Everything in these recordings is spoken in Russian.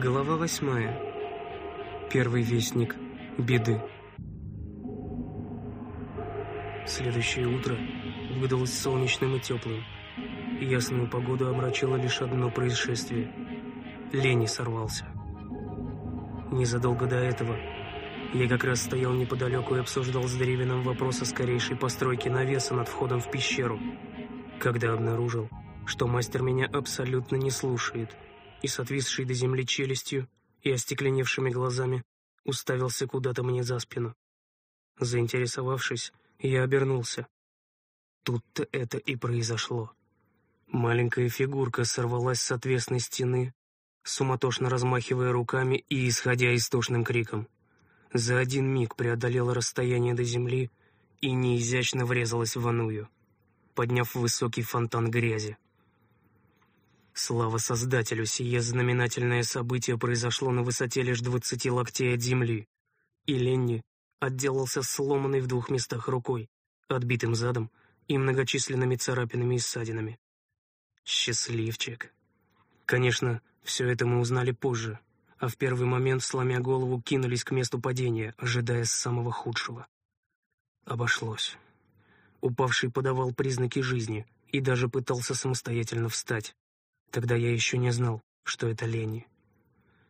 Глава восьмая. Первый вестник беды. Следующее утро выдалось солнечным и теплым. Ясную погоду омрачило лишь одно происшествие. Лени сорвался. Незадолго до этого я как раз стоял неподалеку и обсуждал с Древином вопрос о скорейшей постройке навеса над входом в пещеру, когда обнаружил, что мастер меня абсолютно не слушает и с отвисшей до земли челюстью и остекленевшими глазами уставился куда-то мне за спину. Заинтересовавшись, я обернулся. Тут-то это и произошло. Маленькая фигурка сорвалась с отвесной стены, суматошно размахивая руками и исходя истошным криком. За один миг преодолела расстояние до земли и неизящно врезалась в Аную, подняв высокий фонтан грязи. Слава Создателю, сие знаменательное событие произошло на высоте лишь двадцати локтей от земли, и Ленни отделался сломанной в двух местах рукой, отбитым задом и многочисленными царапинами и ссадинами. Счастливчик. Конечно, все это мы узнали позже, а в первый момент, сломя голову, кинулись к месту падения, ожидая самого худшего. Обошлось. Упавший подавал признаки жизни и даже пытался самостоятельно встать. Тогда я еще не знал, что это лени.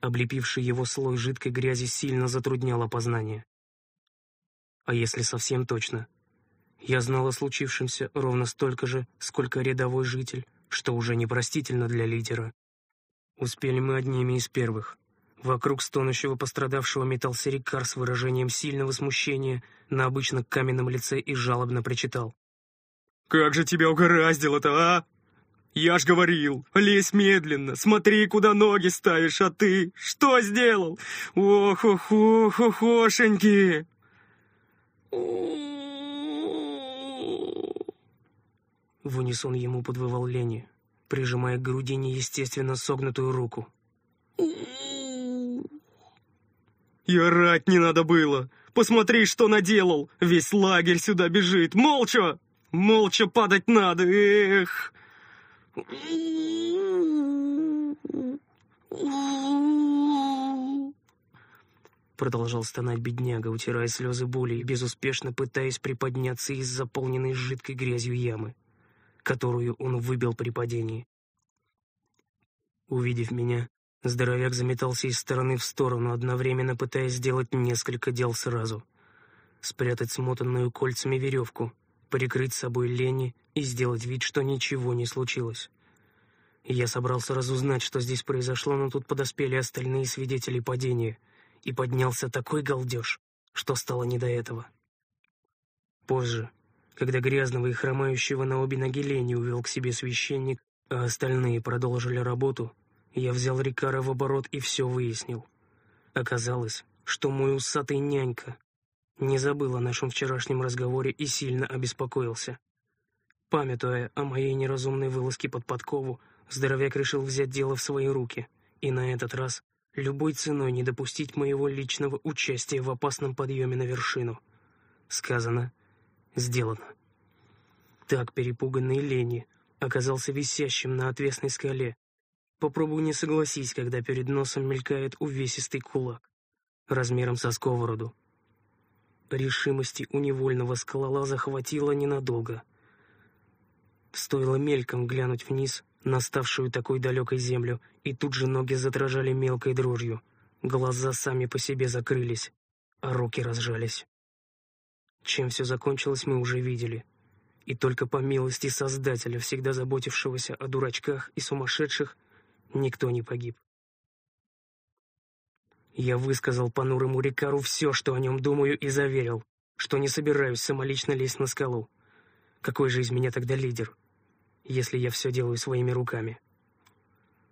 Облепивший его слой жидкой грязи сильно затруднял опознание. А если совсем точно, я знал о случившемся ровно столько же, сколько рядовой житель, что уже непростительно для лидера. Успели мы одними из первых. Вокруг стонущего пострадавшего метался Рикар с выражением сильного смущения на обычно каменном лице и жалобно прочитал. «Как же тебя угораздило-то, а? Я ж говорил, лезь медленно, смотри, куда ноги ставишь, а ты что сделал? Ох-ох-ох-охошеньки!» В унисон ему подвывал Лени, прижимая к груди неестественно согнутую руку. «И орать не надо было! Посмотри, что наделал! Весь лагерь сюда бежит! Молча! Молча падать надо! Эх!» Продолжал стонать бедняга, утирая слезы боли и безуспешно пытаясь приподняться из заполненной жидкой грязью ямы которую он выбил при падении. Увидев меня, здоровяк заметался из стороны в сторону, одновременно пытаясь сделать несколько дел сразу. Спрятать смотанную кольцами веревку, прикрыть собой лени и сделать вид, что ничего не случилось. Я собрался разузнать, что здесь произошло, но тут подоспели остальные свидетели падения, и поднялся такой галдеж, что стало не до этого. Позже, когда грязного и хромающего на обе ноги Лени увел к себе священник, а остальные продолжили работу, я взял Рикара в оборот и все выяснил. Оказалось, что мой усатый нянька не забыл о нашем вчерашнем разговоре и сильно обеспокоился. Памятуя о моей неразумной вылазке под подкову, здоровяк решил взять дело в свои руки и на этот раз любой ценой не допустить моего личного участия в опасном подъеме на вершину. Сказано, Сделано. Так перепуганный Лени оказался висящим на отвесной скале. Попробуй не согласись, когда перед носом мелькает увесистый кулак, размером со сковороду. Решимости у невольного скалолаза хватило ненадолго. Стоило мельком глянуть вниз на ставшую такой далекой землю, и тут же ноги задрожали мелкой дрожью, глаза сами по себе закрылись, а руки разжались. Чем все закончилось, мы уже видели. И только по милости Создателя, всегда заботившегося о дурачках и сумасшедших, никто не погиб. Я высказал понурому Рикару все, что о нем думаю, и заверил, что не собираюсь самолично лезть на скалу. Какой же из меня тогда лидер, если я все делаю своими руками?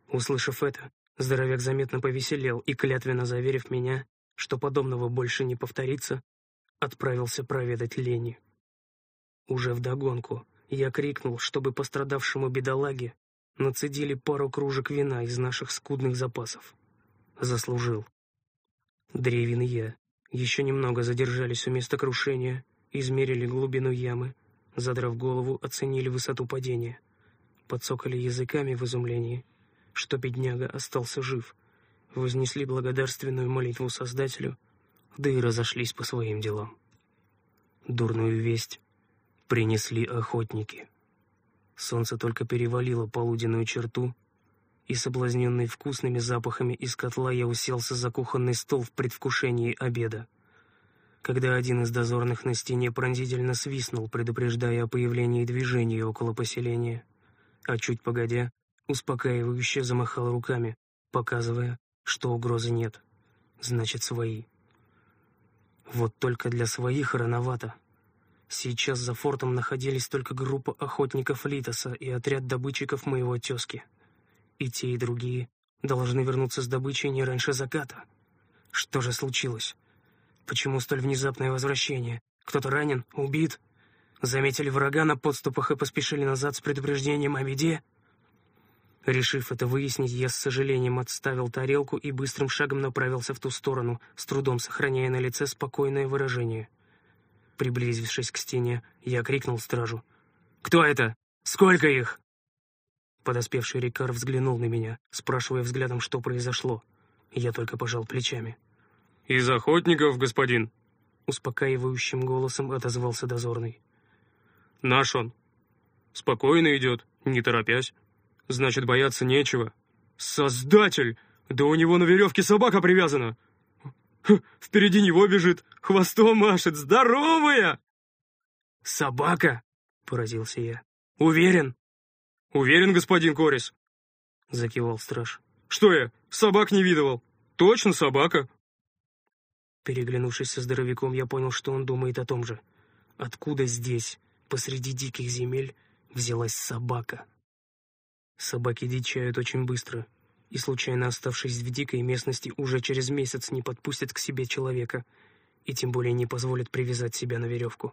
Услышав это, здоровяк заметно повеселел и, клятвенно заверив меня, что подобного больше не повторится, отправился проведать Лени. Уже вдогонку я крикнул, чтобы пострадавшему бедолаге нацедили пару кружек вина из наших скудных запасов. Заслужил. Древин и я еще немного задержались у места крушения, измерили глубину ямы, задрав голову, оценили высоту падения. Подсокали языками в изумлении, что бедняга остался жив. вознесли благодарственную молитву Создателю, да и разошлись по своим делам. Дурную весть принесли охотники. Солнце только перевалило полуденную черту, и, соблазненный вкусными запахами из котла, я уселся за кухонный стол в предвкушении обеда. Когда один из дозорных на стене пронзительно свистнул, предупреждая о появлении движения около поселения, а чуть погодя, успокаивающе замахал руками, показывая, что угрозы нет. Значит, свои. Вот только для своих рановато. Сейчас за фортом находились только группа охотников Литоса и отряд добытчиков моего тезки. И те, и другие должны вернуться с добычей не раньше заката. Что же случилось? Почему столь внезапное возвращение? Кто-то ранен? Убит? Заметили врага на подступах и поспешили назад с предупреждением о беде? Решив это выяснить, я с сожалением отставил тарелку и быстрым шагом направился в ту сторону, с трудом сохраняя на лице спокойное выражение. Приблизившись к стене, я крикнул стражу. «Кто это? Сколько их?» Подоспевший Рикар взглянул на меня, спрашивая взглядом, что произошло. Я только пожал плечами. «Из охотников, господин!» Успокаивающим голосом отозвался дозорный. «Наш он. Спокойно идет, не торопясь». Значит, бояться нечего. Создатель! Да у него на веревке собака привязана. Впереди него бежит, хвостом машет. Здоровая! Собака? Поразился я. Уверен? Уверен, господин Корис. Закивал страж. Что я, собак не видывал? Точно собака. Переглянувшись со здоровяком, я понял, что он думает о том же. Откуда здесь, посреди диких земель, взялась собака? Собаки дичают очень быстро, и, случайно оставшись в дикой местности, уже через месяц не подпустят к себе человека, и тем более не позволят привязать себя на веревку.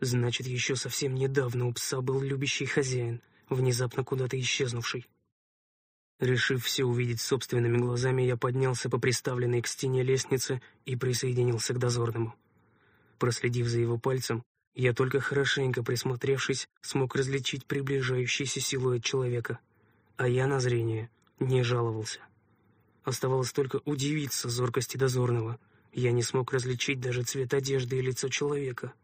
Значит, еще совсем недавно у пса был любящий хозяин, внезапно куда-то исчезнувший. Решив все увидеть собственными глазами, я поднялся по приставленной к стене лестнице и присоединился к дозорному. Проследив за его пальцем, я только хорошенько присмотревшись, смог различить приближающийся силуэт человека, а я на зрение не жаловался. Оставалось только удивиться зоркости дозорного. Я не смог различить даже цвет одежды и лицо человека.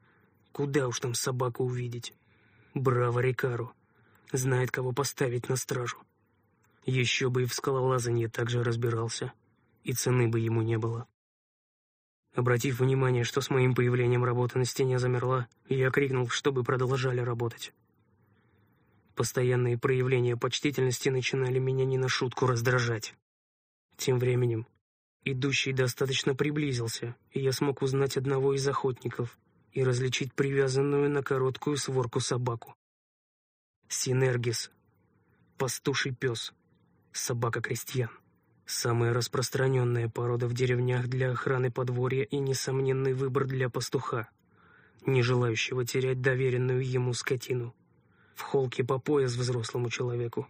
Куда уж там собаку увидеть? Браво Рикару. Знает, кого поставить на стражу. Еще бы и в скалолазании также разбирался. И цены бы ему не было. Обратив внимание, что с моим появлением работа на стене замерла, я крикнул, чтобы продолжали работать. Постоянные проявления почтительности начинали меня не на шутку раздражать. Тем временем идущий достаточно приблизился, и я смог узнать одного из охотников и различить привязанную на короткую сворку собаку. Синергис. Пастуший пес. Собака крестьян. Самая распространенная порода в деревнях для охраны подворья и несомненный выбор для пастуха, не желающего терять доверенную ему скотину. В холке по пояс взрослому человеку.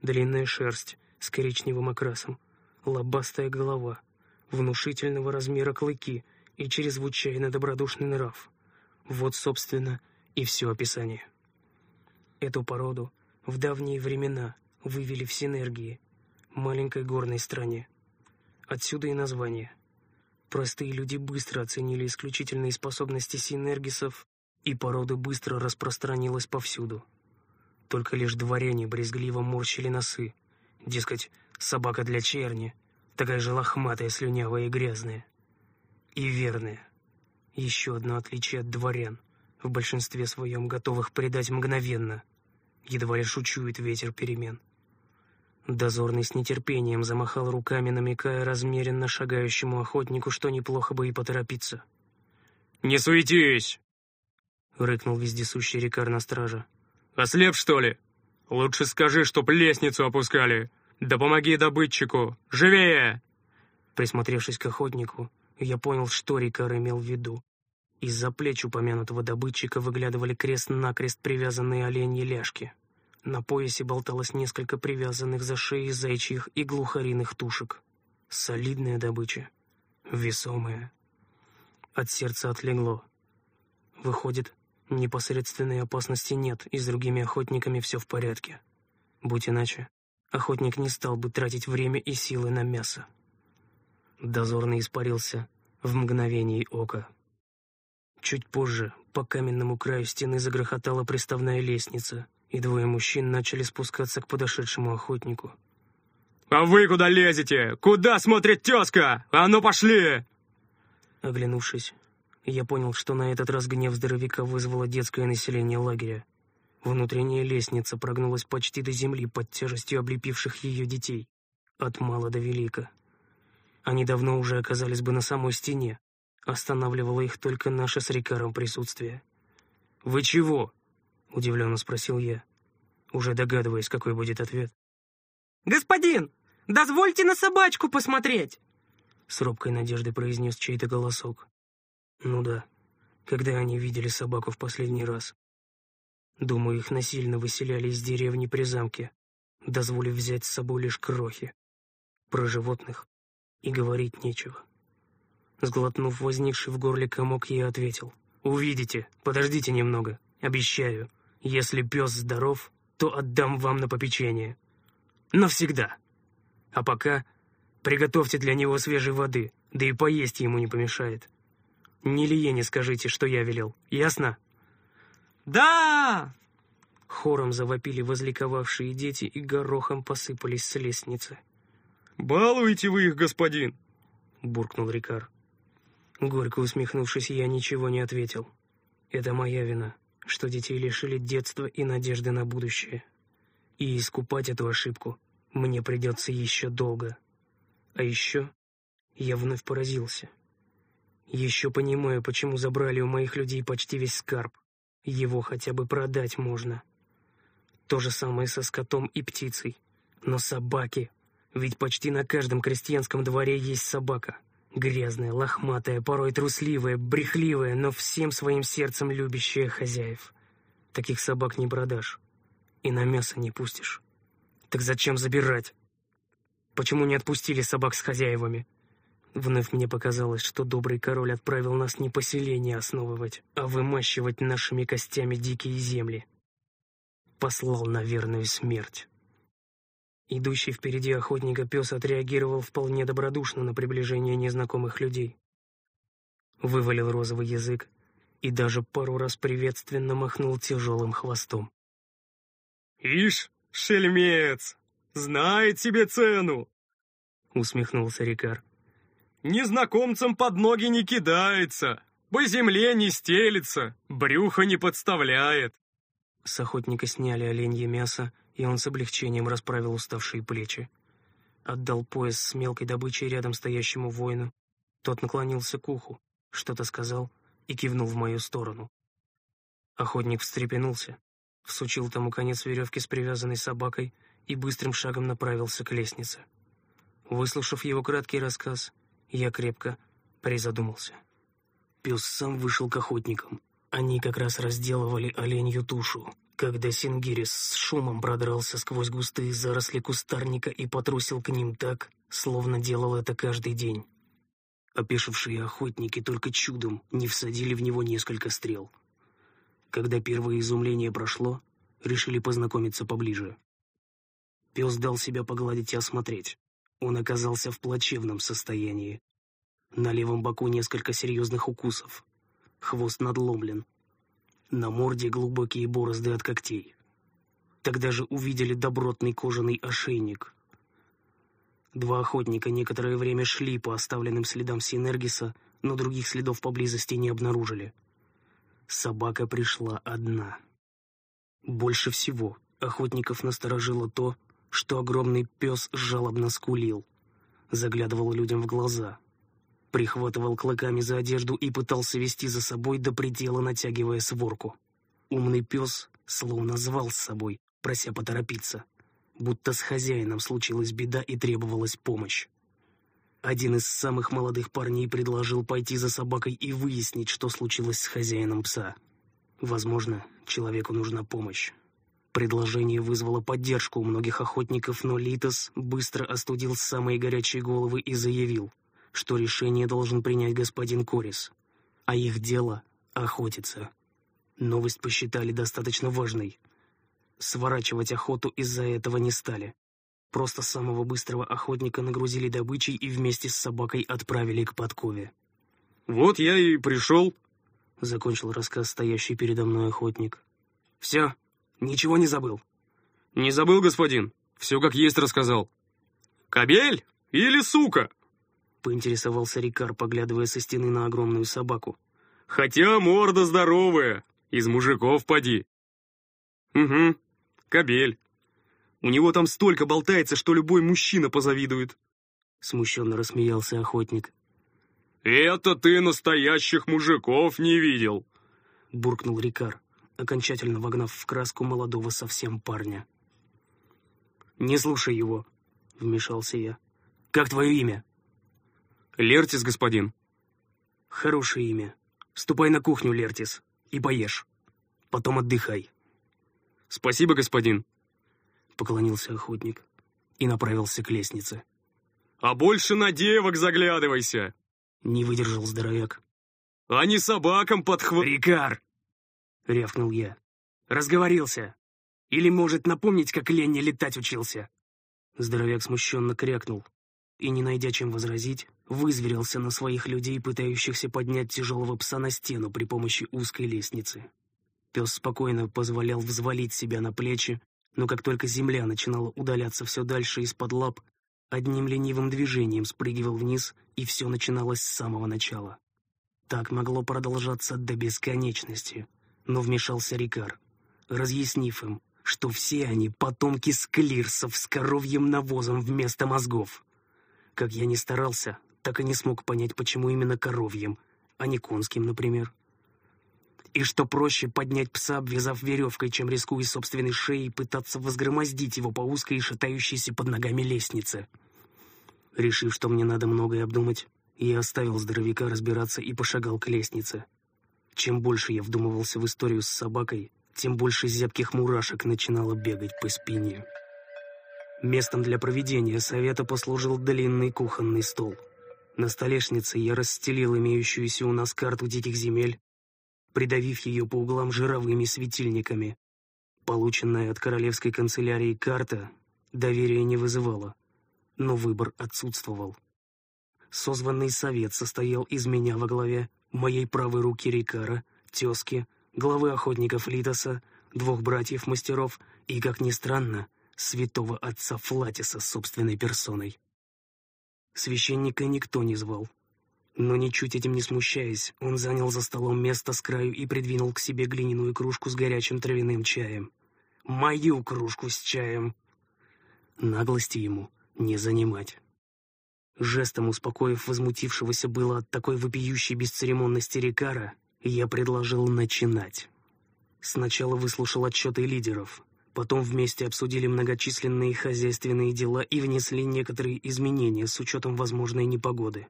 Длинная шерсть с коричневым окрасом, лобастая голова, внушительного размера клыки и чрезвычайно добродушный нрав. Вот, собственно, и все описание. Эту породу в давние времена вывели в синергии, маленькой горной стране. Отсюда и название. Простые люди быстро оценили исключительные способности синергисов, и порода быстро распространилась повсюду. Только лишь дворяне брезгливо морщили носы. Дескать, собака для черни, такая же лохматая, слюнявая и грязная. И верная. Еще одно отличие от дворян, в большинстве своем готовых предать мгновенно. Едва лишь учует ветер перемен. Дозорный с нетерпением замахал руками, намекая размеренно шагающему охотнику, что неплохо бы и поторопиться. «Не суетись!» — рыкнул вездесущий рекар на стража. «Ослеп, что ли? Лучше скажи, чтоб лестницу опускали. Да помоги добытчику! Живее!» Присмотревшись к охотнику, я понял, что рекар имел в виду. Из-за плеч упомянутого добытчика выглядывали крест-накрест привязанные оленьи ляжки. На поясе болталось несколько привязанных за шеей зайчьих и глухариных тушек. Солидная добыча. Весомая. От сердца отлегло. Выходит, непосредственной опасности нет, и с другими охотниками все в порядке. Будь иначе, охотник не стал бы тратить время и силы на мясо. Дозорный испарился в мгновение ока. Чуть позже по каменному краю стены загрохотала приставная лестница, и двое мужчин начали спускаться к подошедшему охотнику. «А вы куда лезете? Куда смотрит тезка? А ну пошли!» Оглянувшись, я понял, что на этот раз гнев здоровяка вызвало детское население лагеря. Внутренняя лестница прогнулась почти до земли под тяжестью облепивших ее детей. От мала до велика. Они давно уже оказались бы на самой стене. Останавливало их только наше с Рикаром присутствие. «Вы чего?» — удивленно спросил я, уже догадываясь, какой будет ответ. «Господин, дозвольте на собачку посмотреть!» С робкой надеждой произнес чей-то голосок. Ну да, когда они видели собаку в последний раз. Думаю, их насильно выселяли из деревни при замке, дозволив взять с собой лишь крохи. Про животных и говорить нечего. Сглотнув возникший в горле комок, я ответил. «Увидите, подождите немного, обещаю. Если пес здоров, то отдам вам на попечение. Навсегда. А пока приготовьте для него свежей воды, да и поесть ему не помешает. Не Лиене скажите, что я велел, ясно?» «Да!» Хором завопили возликовавшие дети и горохом посыпались с лестницы. «Балуете вы их, господин!» — буркнул Рикар. Горько усмехнувшись, я ничего не ответил. Это моя вина, что детей лишили детства и надежды на будущее. И искупать эту ошибку мне придется еще долго. А еще я вновь поразился. Еще понимаю, почему забрали у моих людей почти весь скарб. Его хотя бы продать можно. То же самое со скотом и птицей. Но собаки... Ведь почти на каждом крестьянском дворе есть собака. Грязная, лохматая, порой трусливая, брехливая, но всем своим сердцем любящая хозяев. Таких собак не продашь. И на мясо не пустишь. Так зачем забирать? Почему не отпустили собак с хозяевами? Вновь мне показалось, что добрый король отправил нас не поселение основывать, а вымащивать нашими костями дикие земли. Послал на верную смерть. Идущий впереди охотника пес отреагировал вполне добродушно на приближение незнакомых людей. Вывалил розовый язык и даже пару раз приветственно махнул тяжелым хвостом. «Ишь, шельмец, знает себе цену!» — усмехнулся Рикар. «Незнакомцам под ноги не кидается, по земле не стелится, брюхо не подставляет». С охотника сняли оленье мясо и он с облегчением расправил уставшие плечи. Отдал пояс с мелкой добычей рядом стоящему воину. Тот наклонился к уху, что-то сказал и кивнул в мою сторону. Охотник встрепенулся, всучил тому конец веревки с привязанной собакой и быстрым шагом направился к лестнице. Выслушав его краткий рассказ, я крепко призадумался. Пес сам вышел к охотникам. Они как раз разделывали оленью тушу, когда Сингирис с шумом продрался сквозь густые заросли кустарника и потрусил к ним так, словно делал это каждый день. Опешившие охотники только чудом не всадили в него несколько стрел. Когда первое изумление прошло, решили познакомиться поближе. Пес дал себя погладить и осмотреть. Он оказался в плачевном состоянии. На левом боку несколько серьезных укусов. Хвост надломлен, на морде глубокие борозды от когтей. Тогда же увидели добротный кожаный ошейник. Два охотника некоторое время шли по оставленным следам Синергиса, но других следов поблизости не обнаружили. Собака пришла одна. Больше всего охотников насторожило то, что огромный пес жалобно скулил, заглядывал людям в глаза — прихватывал клыками за одежду и пытался вести за собой до предела, натягивая сворку. Умный пес словно звал с собой, прося поторопиться, будто с хозяином случилась беда и требовалась помощь. Один из самых молодых парней предложил пойти за собакой и выяснить, что случилось с хозяином пса. Возможно, человеку нужна помощь. Предложение вызвало поддержку у многих охотников, но Литос быстро остудил самые горячие головы и заявил — что решение должен принять господин Корис, а их дело — охотиться. Новость посчитали достаточно важной. Сворачивать охоту из-за этого не стали. Просто самого быстрого охотника нагрузили добычей и вместе с собакой отправили к подкове. «Вот я и пришел», — закончил рассказ стоящий передо мной охотник. «Все, ничего не забыл?» «Не забыл, господин. Все как есть рассказал». «Кобель или сука?» — поинтересовался Рикар, поглядывая со стены на огромную собаку. «Хотя морда здоровая, из мужиков поди». «Угу, кобель. У него там столько болтается, что любой мужчина позавидует». Смущенно рассмеялся охотник. «Это ты настоящих мужиков не видел!» — буркнул Рикар, окончательно вогнав в краску молодого совсем парня. «Не слушай его», — вмешался я. «Как твое имя?» «Лертис, господин». «Хорошее имя. Ступай на кухню, Лертис, и поешь. Потом отдыхай». «Спасибо, господин», — поклонился охотник и направился к лестнице. «А больше на девок заглядывайся!» Не выдержал здоровяк. «А не собакам подхва...» «Рикар!» — рявкнул я. «Разговорился. Или, может, напомнить, как Ленни летать учился?» Здоровяк смущенно крякнул и, не найдя чем возразить, вызверился на своих людей, пытающихся поднять тяжелого пса на стену при помощи узкой лестницы. Пес спокойно позволял взвалить себя на плечи, но как только земля начинала удаляться все дальше из-под лап, одним ленивым движением спрыгивал вниз, и все начиналось с самого начала. Так могло продолжаться до бесконечности, но вмешался Рикар, разъяснив им, что все они потомки склирсов с коровьим навозом вместо мозгов. Как я ни старался, так и не смог понять, почему именно коровьим, а не конским, например. И что проще поднять пса, обвязав веревкой, чем рискуя собственной шеей пытаться возгромоздить его по узкой и шатающейся под ногами лестнице. Решив, что мне надо многое обдумать, я оставил здоровяка разбираться и пошагал к лестнице. Чем больше я вдумывался в историю с собакой, тем больше зябких мурашек начинало бегать по спине. Местом для проведения совета послужил длинный кухонный стол. На столешнице я расстелил имеющуюся у нас карту диких земель, придавив ее по углам жировыми светильниками. Полученная от королевской канцелярии карта доверия не вызывала, но выбор отсутствовал. Созванный совет состоял из меня во главе, моей правой руки Рикара, тезки, главы охотников Литоса, двух братьев-мастеров и, как ни странно, святого отца Флатиса собственной персоной. Священника никто не звал. Но ничуть этим не смущаясь, он занял за столом место с краю и придвинул к себе глиняную кружку с горячим травяным чаем. Мою кружку с чаем! Наглости ему не занимать. Жестом успокоив возмутившегося было от такой вопиющей бесцеремонности Рикара, я предложил начинать. Сначала выслушал отчеты лидеров, потом вместе обсудили многочисленные хозяйственные дела и внесли некоторые изменения с учетом возможной непогоды.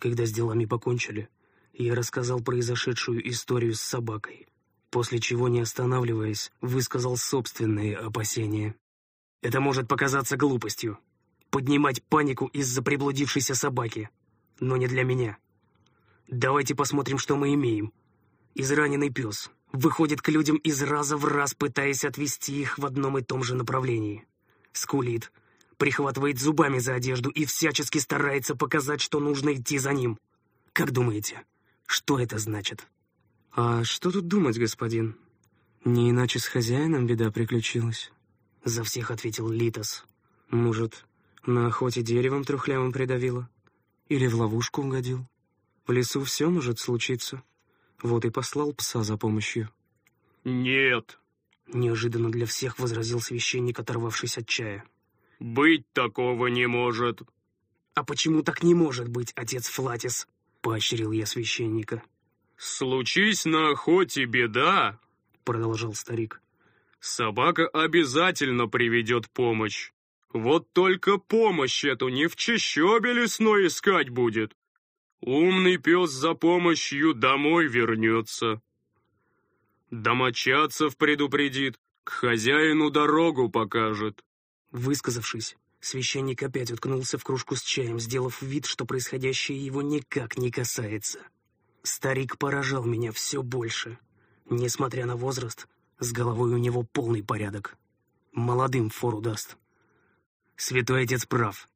Когда с делами покончили, я рассказал произошедшую историю с собакой, после чего, не останавливаясь, высказал собственные опасения. Это может показаться глупостью. Поднимать панику из-за приблудившейся собаки. Но не для меня. Давайте посмотрим, что мы имеем. Израненный пес выходит к людям из раза в раз, пытаясь отвести их в одном и том же направлении. Скулит, прихватывает зубами за одежду и всячески старается показать, что нужно идти за ним. Как думаете, что это значит? «А что тут думать, господин? Не иначе с хозяином беда приключилась?» За всех ответил Литос. «Может, на охоте деревом трухлявым придавило? Или в ловушку угодил? В лесу все может случиться. Вот и послал пса за помощью». «Нет», — неожиданно для всех возразил священник, оторвавшись от чая. «Быть такого не может». «А почему так не может быть, отец Флатис?» — поощрил я священника. «Случись на охоте беда», — продолжал старик. «Собака обязательно приведет помощь. Вот только помощь эту не в чащобе лесной искать будет. Умный пес за помощью домой вернется. Домочадцев предупредит, к хозяину дорогу покажет. Высказавшись, священник опять уткнулся в кружку с чаем, сделав вид, что происходящее его никак не касается. Старик поражал меня все больше. Несмотря на возраст, с головой у него полный порядок. Молодым фору даст. Святой Отец прав.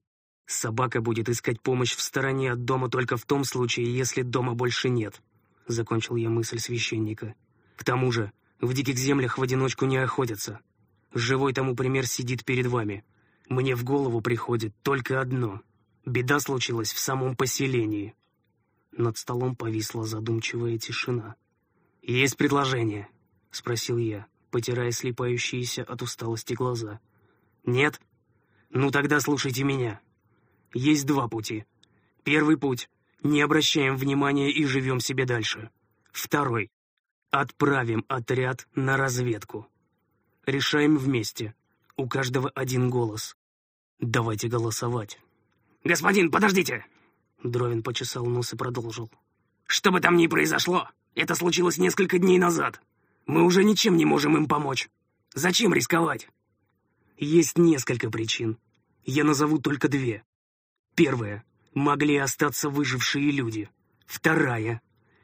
Собака будет искать помощь в стороне от дома только в том случае, если дома больше нет. Закончил я мысль священника. К тому же, в диких землях в одиночку не охотятся. Живой тому пример сидит перед вами. Мне в голову приходит только одно. Беда случилась в самом поселении. Над столом повисла задумчивая тишина. «Есть предложение?» — спросил я, потирая слепающиеся от усталости глаза. «Нет? Ну тогда слушайте меня. Есть два пути. Первый путь — не обращаем внимания и живем себе дальше. Второй — отправим отряд на разведку. Решаем вместе. У каждого один голос. Давайте голосовать. «Господин, подождите!» Дровин почесал нос и продолжил. «Что бы там ни произошло, это случилось несколько дней назад. Мы уже ничем не можем им помочь. Зачем рисковать?» «Есть несколько причин. Я назову только две. Первая. Могли остаться выжившие люди. Вторая.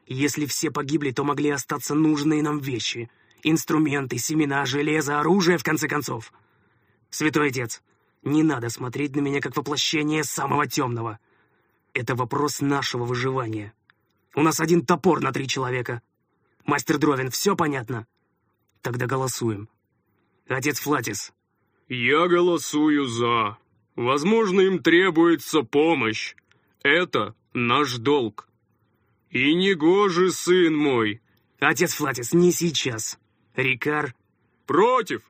Если все погибли, то могли остаться нужные нам вещи. Инструменты, семена, железо, оружие, в конце концов. Святой Отец, не надо смотреть на меня как воплощение самого темного. Это вопрос нашего выживания. У нас один топор на три человека. Мастер Дровин, все понятно? Тогда голосуем. Отец Флатис. Я голосую «за». Возможно, им требуется помощь. Это наш долг. И не гоже, сын мой. Отец Флатис, не сейчас. Рикар... Против!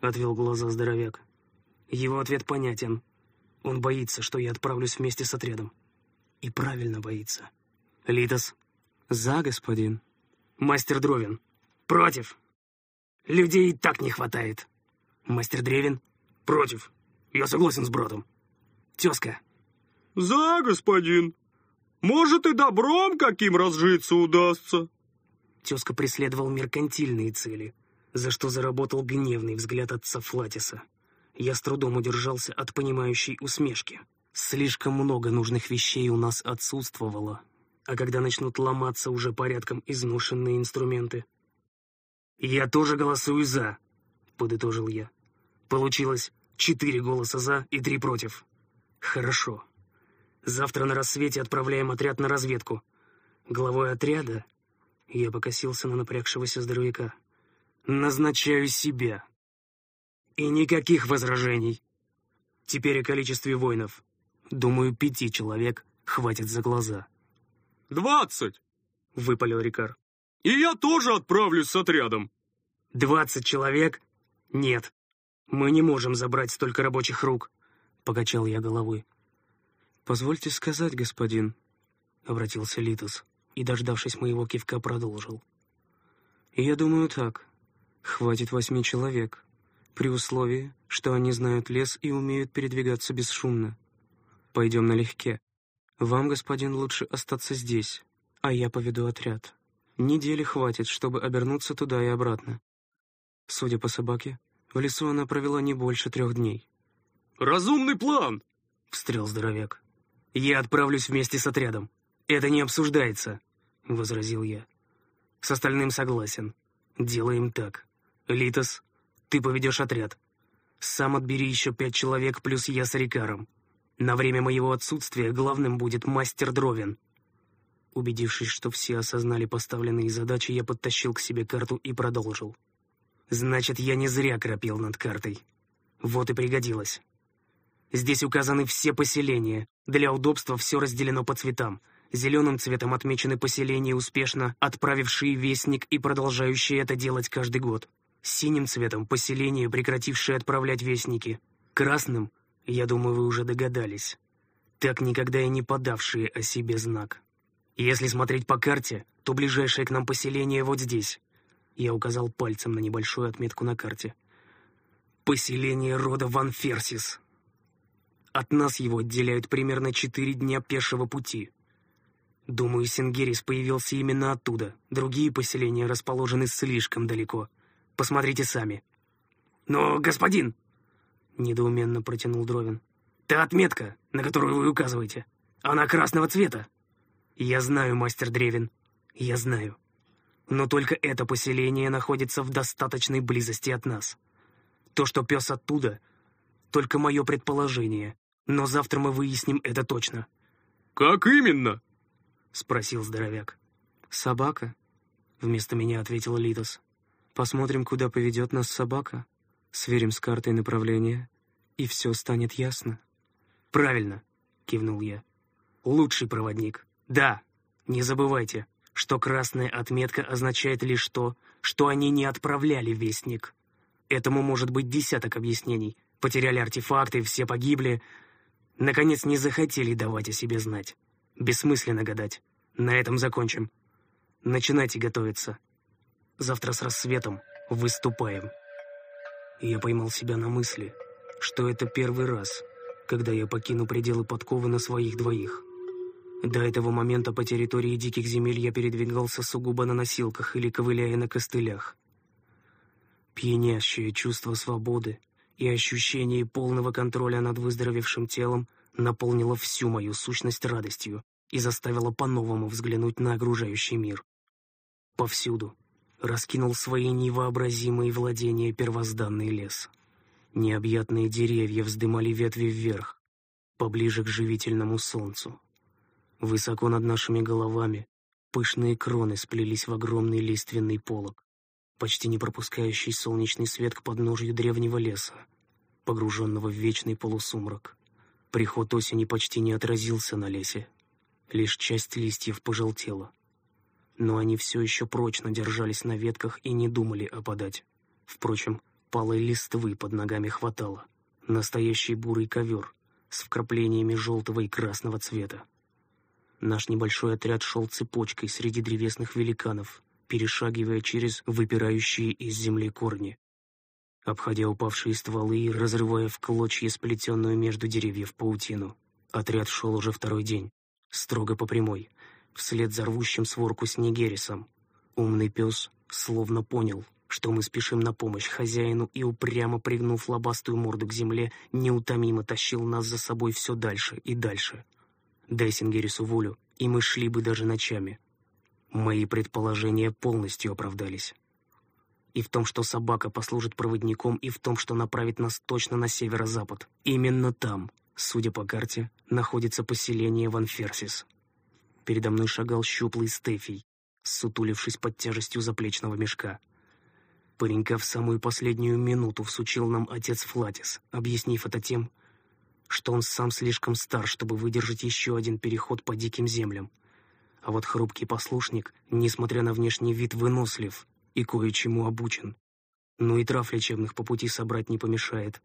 Отвел глаза здоровяк. Его ответ понятен. Он боится, что я отправлюсь вместе с отрядом. И правильно боится. Литос. За, господин. Мастер Дровин. Против. Людей и так не хватает. Мастер Древин. Против. Я согласен с братом. Тезка. За, господин. Может, и добром каким разжиться удастся. Тезка преследовал меркантильные цели, за что заработал гневный взгляд отца Флатиса. Я с трудом удержался от понимающей усмешки. Слишком много нужных вещей у нас отсутствовало. А когда начнут ломаться уже порядком изношенные инструменты? «Я тоже голосую «за», — подытожил я. Получилось Четыре голоса «за» и три «против». Хорошо. Завтра на рассвете отправляем отряд на разведку. Главой отряда... Я покосился на напрягшегося здоровяка. Назначаю себя. И никаких возражений. Теперь о количестве воинов. Думаю, пяти человек хватит за глаза. «Двадцать!» — выпалил Рикар. «И я тоже отправлюсь с отрядом!» «Двадцать человек? Нет. «Мы не можем забрать столько рабочих рук», — покачал я головой. «Позвольте сказать, господин», — обратился Литус и, дождавшись моего кивка, продолжил. «Я думаю так. Хватит восьми человек, при условии, что они знают лес и умеют передвигаться бесшумно. Пойдем налегке. Вам, господин, лучше остаться здесь, а я поведу отряд. Недели хватит, чтобы обернуться туда и обратно. Судя по собаке, в лесу она провела не больше трех дней. «Разумный план!» — встрял здоровяк. «Я отправлюсь вместе с отрядом. Это не обсуждается», — возразил я. «С остальным согласен. Делаем так. Литос, ты поведешь отряд. Сам отбери еще пять человек, плюс я с Рикаром. На время моего отсутствия главным будет мастер Дровин». Убедившись, что все осознали поставленные задачи, я подтащил к себе карту и продолжил. Значит, я не зря кропил над картой. Вот и пригодилось. Здесь указаны все поселения. Для удобства все разделено по цветам. Зеленым цветом отмечены поселения, успешно отправившие вестник и продолжающие это делать каждый год. Синим цветом — поселения, прекратившие отправлять вестники. Красным, я думаю, вы уже догадались, так никогда и не подавшие о себе знак. Если смотреть по карте, то ближайшее к нам поселение вот здесь. Я указал пальцем на небольшую отметку на карте. «Поселение рода Ван Ферсис. От нас его отделяют примерно четыре дня пешего пути. Думаю, Сингерис появился именно оттуда. Другие поселения расположены слишком далеко. Посмотрите сами». «Но, господин...» — недоуменно протянул Дровин. «Та отметка, на которую вы указываете, она красного цвета». «Я знаю, мастер Древин, я знаю. Но только это поселение находится в достаточной близости от нас. То, что пес оттуда, только мое предположение, но завтра мы выясним это точно». «Как именно?» — спросил здоровяк. «Собака», — вместо меня ответил Литос. «Посмотрим, куда поведет нас собака. Сверим с картой направления, и все станет ясно». «Правильно», — кивнул я. «Лучший проводник. Да, не забывайте, что красная отметка означает лишь то, что они не отправляли вестник. Этому может быть десяток объяснений. Потеряли артефакты, все погибли. Наконец, не захотели давать о себе знать. Бессмысленно гадать. На этом закончим. Начинайте готовиться. Завтра с рассветом выступаем. Я поймал себя на мысли, что это первый раз, когда я покину пределы подковы на своих двоих. До этого момента по территории диких земель я передвигался сугубо на носилках или ковыляя на костылях. Пьянящее чувство свободы и ощущение полного контроля над выздоровевшим телом наполнило всю мою сущность радостью и заставило по-новому взглянуть на окружающий мир. Повсюду раскинул свои невообразимые владения первозданный лес. Необъятные деревья вздымали ветви вверх, поближе к живительному солнцу. Высоко над нашими головами пышные кроны сплелись в огромный лиственный полог почти не пропускающий солнечный свет к подножью древнего леса, погруженного в вечный полусумрак. Приход осени почти не отразился на лесе. Лишь часть листьев пожелтела. Но они все еще прочно держались на ветках и не думали опадать. Впрочем, палой листвы под ногами хватало. Настоящий бурый ковер с вкраплениями желтого и красного цвета. Наш небольшой отряд шел цепочкой среди древесных великанов, перешагивая через выпирающие из земли корни, обходя упавшие стволы и разрывая в клочья сплетенную между деревьев паутину. Отряд шел уже второй день, строго по прямой, вслед за рвущим сворку снегерисом. Умный пес словно понял, что мы спешим на помощь хозяину и, упрямо пригнув лобастую морду к земле, неутомимо тащил нас за собой все дальше и дальше. Дай Сингерису волю, и мы шли бы даже ночами, Мои предположения полностью оправдались. И в том, что собака послужит проводником, и в том, что направит нас точно на северо-запад. Именно там, судя по карте, находится поселение Ванферсис. Передо мной шагал щуплый Стефий, сутулившись под тяжестью заплечного мешка. Паренька в самую последнюю минуту всучил нам отец Флатис, объяснив это тем, что он сам слишком стар, чтобы выдержать еще один переход по диким землям, а вот хрупкий послушник, несмотря на внешний вид, вынослив и кое-чему обучен. Ну и трав лечебных по пути собрать не помешает.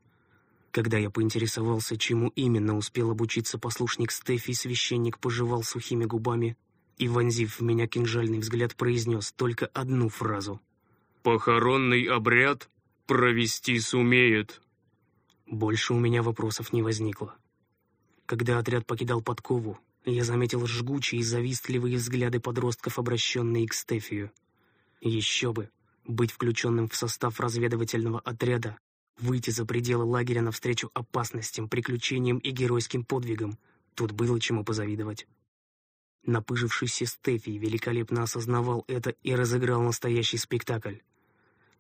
Когда я поинтересовался, чему именно успел обучиться послушник Стефи, священник пожевал сухими губами и, вонзив в меня кинжальный взгляд, произнес только одну фразу. «Похоронный обряд провести сумеет». Больше у меня вопросов не возникло. Когда отряд покидал подкову, я заметил жгучие и завистливые взгляды подростков, обращенные к Стефию. Еще бы, быть включенным в состав разведывательного отряда, выйти за пределы лагеря навстречу опасностям, приключениям и геройским подвигам. Тут было чему позавидовать. Напыжившийся Стефий великолепно осознавал это и разыграл настоящий спектакль.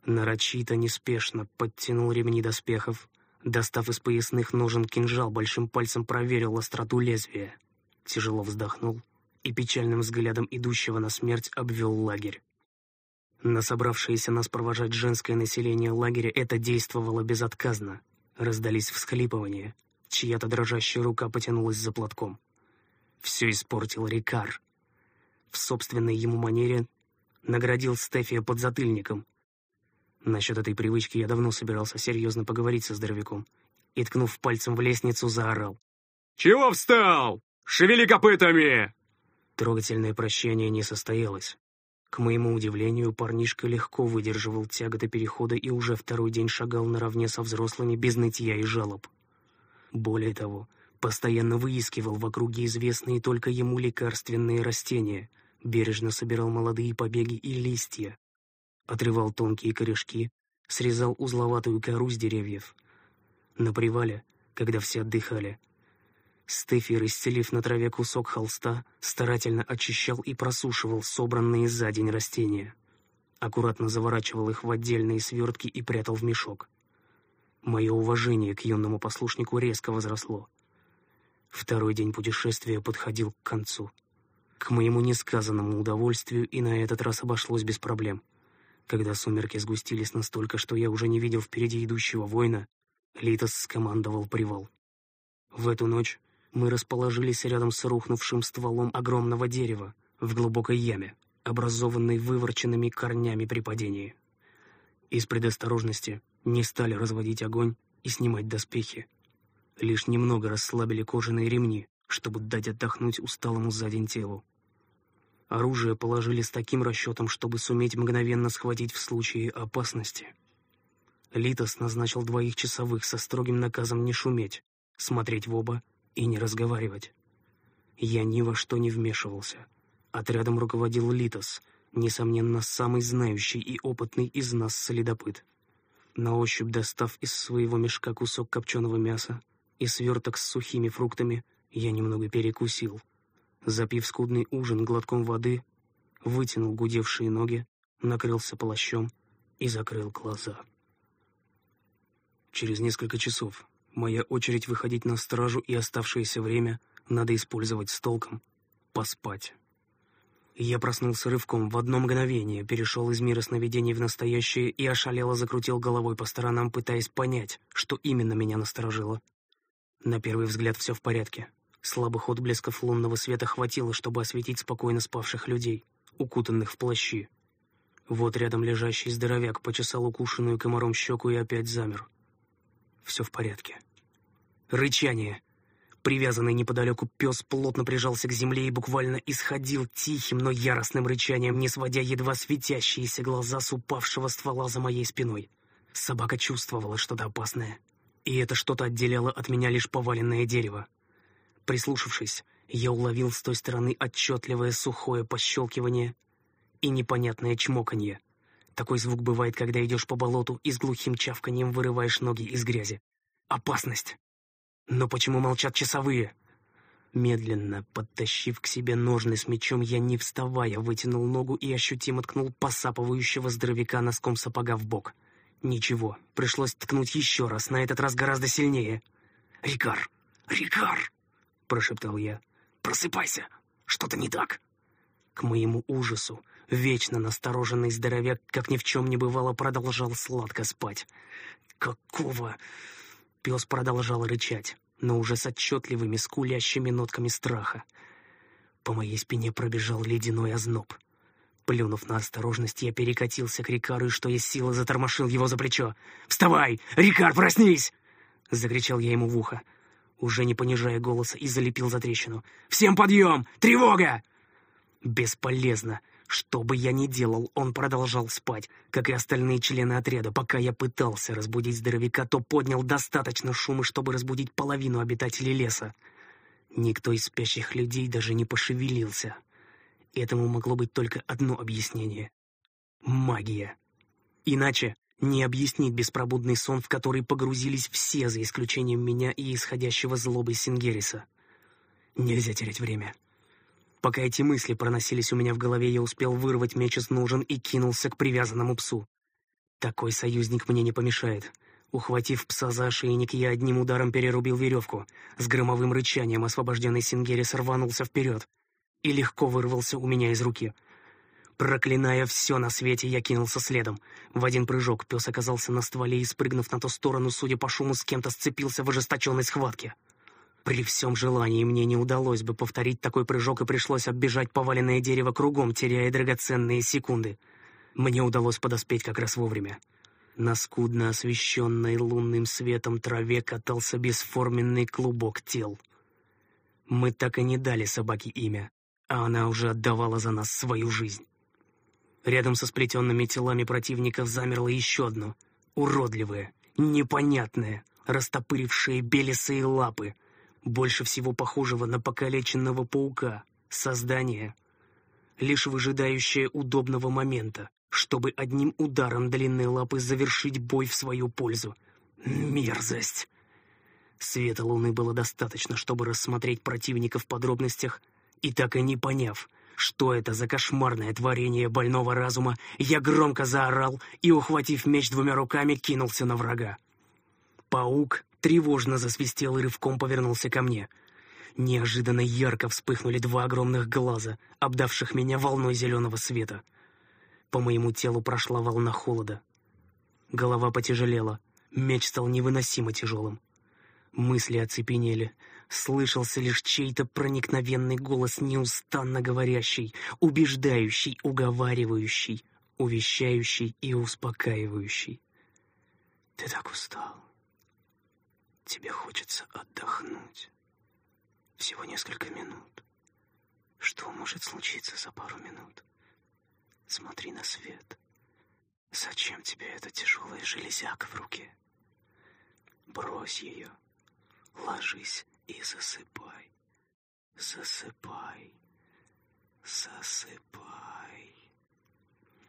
Нарочито, неспешно подтянул ремни доспехов, достав из поясных ножен кинжал, большим пальцем проверил остроту лезвия тяжело вздохнул и печальным взглядом идущего на смерть обвел лагерь. На собравшееся нас провожать женское население лагеря это действовало безотказно. Раздались всхлипывания. Чья-то дрожащая рука потянулась за платком. Все испортил Рикар. В собственной ему манере наградил Стефия подзатыльником. Насчет этой привычки я давно собирался серьезно поговорить со здоровяком и, ткнув пальцем в лестницу, заорал. «Чего встал? Шевели копытами!» Трогательное прощание не состоялось. К моему удивлению, парнишка легко выдерживал тяготы перехода и уже второй день шагал наравне со взрослыми без нытья и жалоб. Более того, постоянно выискивал в округе известные только ему лекарственные растения, бережно собирал молодые побеги и листья, отрывал тонкие корешки, срезал узловатую кору с деревьев. На привале, когда все отдыхали, Стефи, расстелив на траве кусок холста, старательно очищал и просушивал собранные за день растения. Аккуратно заворачивал их в отдельные свертки и прятал в мешок. Мое уважение к юному послушнику резко возросло. Второй день путешествия подходил к концу. К моему несказанному удовольствию и на этот раз обошлось без проблем. Когда сумерки сгустились настолько, что я уже не видел впереди идущего воина, Литос скомандовал привал. В эту ночь мы расположились рядом с рухнувшим стволом огромного дерева в глубокой яме, образованной выворченными корнями при падении. Из предосторожности не стали разводить огонь и снимать доспехи. Лишь немного расслабили кожаные ремни, чтобы дать отдохнуть усталому за день телу. Оружие положили с таким расчетом, чтобы суметь мгновенно схватить в случае опасности. Литос назначил двоих часовых со строгим наказом не шуметь, смотреть в оба и не разговаривать. Я ни во что не вмешивался. Отрядом руководил Литос, несомненно, самый знающий и опытный из нас следопыт. На ощупь достав из своего мешка кусок копченого мяса и сверток с сухими фруктами, я немного перекусил. Запив скудный ужин глотком воды, вытянул гудевшие ноги, накрылся плащом и закрыл глаза. Через несколько часов моя очередь выходить на стражу, и оставшееся время надо использовать с толком, поспать. Я проснулся рывком, в одно мгновение перешел из мира сновидений в настоящее и ошалело закрутил головой по сторонам, пытаясь понять, что именно меня насторожило. На первый взгляд все в порядке. Слабых отблесков лунного света хватило, чтобы осветить спокойно спавших людей, укутанных в плащи. Вот рядом лежащий здоровяк почесал укушенную комаром щеку и опять замер. Все в порядке. Рычание. Привязанный неподалеку пес плотно прижался к земле и буквально исходил тихим, но яростным рычанием, не сводя едва светящиеся глаза с упавшего ствола за моей спиной. Собака чувствовала что-то опасное. И это что-то отделяло от меня лишь поваленное дерево. Прислушавшись, я уловил с той стороны отчетливое сухое пощелкивание и непонятное чмоканье. Такой звук бывает, когда идешь по болоту и с глухим чавканьем вырываешь ноги из грязи. Опасность! Но почему молчат часовые? Медленно, подтащив к себе ножны с мечом, я, не вставая, вытянул ногу и ощутимо ткнул посапывающего здоровяка носком сапога в бок. Ничего, пришлось ткнуть еще раз, на этот раз гораздо сильнее. «Рикар! Рикар!» — прошептал я. «Просыпайся! Что-то не так!» К моему ужасу, вечно настороженный здоровяк, как ни в чем не бывало, продолжал сладко спать. «Какого?» Пес продолжал рычать, но уже с отчетливыми скулящими нотками страха. По моей спине пробежал ледяной озноб. Плюнув на осторожность, я перекатился к Рикару и, что есть силы, затормошил его за плечо. «Вставай! Рикар, проснись!» — закричал я ему в ухо, уже не понижая голоса, и залепил за трещину. «Всем подъем! Тревога!» Бесполезно. Что бы я ни делал, он продолжал спать, как и остальные члены отряда. Пока я пытался разбудить здоровяка, то поднял достаточно шума, чтобы разбудить половину обитателей леса. Никто из спящих людей даже не пошевелился. Этому могло быть только одно объяснение — магия. Иначе не объяснить беспробудный сон, в который погрузились все, за исключением меня и исходящего злобой Сингериса. Нельзя терять время. Пока эти мысли проносились у меня в голове, я успел вырвать меч из ножен и кинулся к привязанному псу. Такой союзник мне не помешает. Ухватив пса за ошейник, я одним ударом перерубил веревку. С громовым рычанием освобожденный Сингерис рванулся вперед и легко вырвался у меня из руки. Проклиная все на свете, я кинулся следом. В один прыжок пес оказался на стволе и, спрыгнув на ту сторону, судя по шуму, с кем-то сцепился в ожесточенной схватке. При всем желании мне не удалось бы повторить такой прыжок, и пришлось оббежать поваленное дерево кругом, теряя драгоценные секунды. Мне удалось подоспеть как раз вовремя. На скудно освещенной лунным светом траве катался бесформенный клубок тел. Мы так и не дали собаке имя, а она уже отдавала за нас свою жизнь. Рядом со сплетенными телами противников замерло еще одно, уродливое, непонятное, растопырившее белесые лапы — больше всего похожего на покалеченного паука, создание, лишь выжидающее удобного момента, чтобы одним ударом длинной лапы завершить бой в свою пользу. Мерзость! Света луны было достаточно, чтобы рассмотреть противника в подробностях, и так и не поняв, что это за кошмарное творение больного разума, я громко заорал и, ухватив меч двумя руками, кинулся на врага. Паук тревожно засвистел и рывком повернулся ко мне. Неожиданно ярко вспыхнули два огромных глаза, обдавших меня волной зеленого света. По моему телу прошла волна холода. Голова потяжелела, меч стал невыносимо тяжелым. Мысли оцепенели. Слышался лишь чей-то проникновенный голос, неустанно говорящий, убеждающий, уговаривающий, увещающий и успокаивающий. «Ты так устал. Тебе хочется отдохнуть. Всего несколько минут. Что может случиться за пару минут? Смотри на свет. Зачем тебе эта тяжелая железяка в руке? Брось ее. Ложись и засыпай. Засыпай. Засыпай.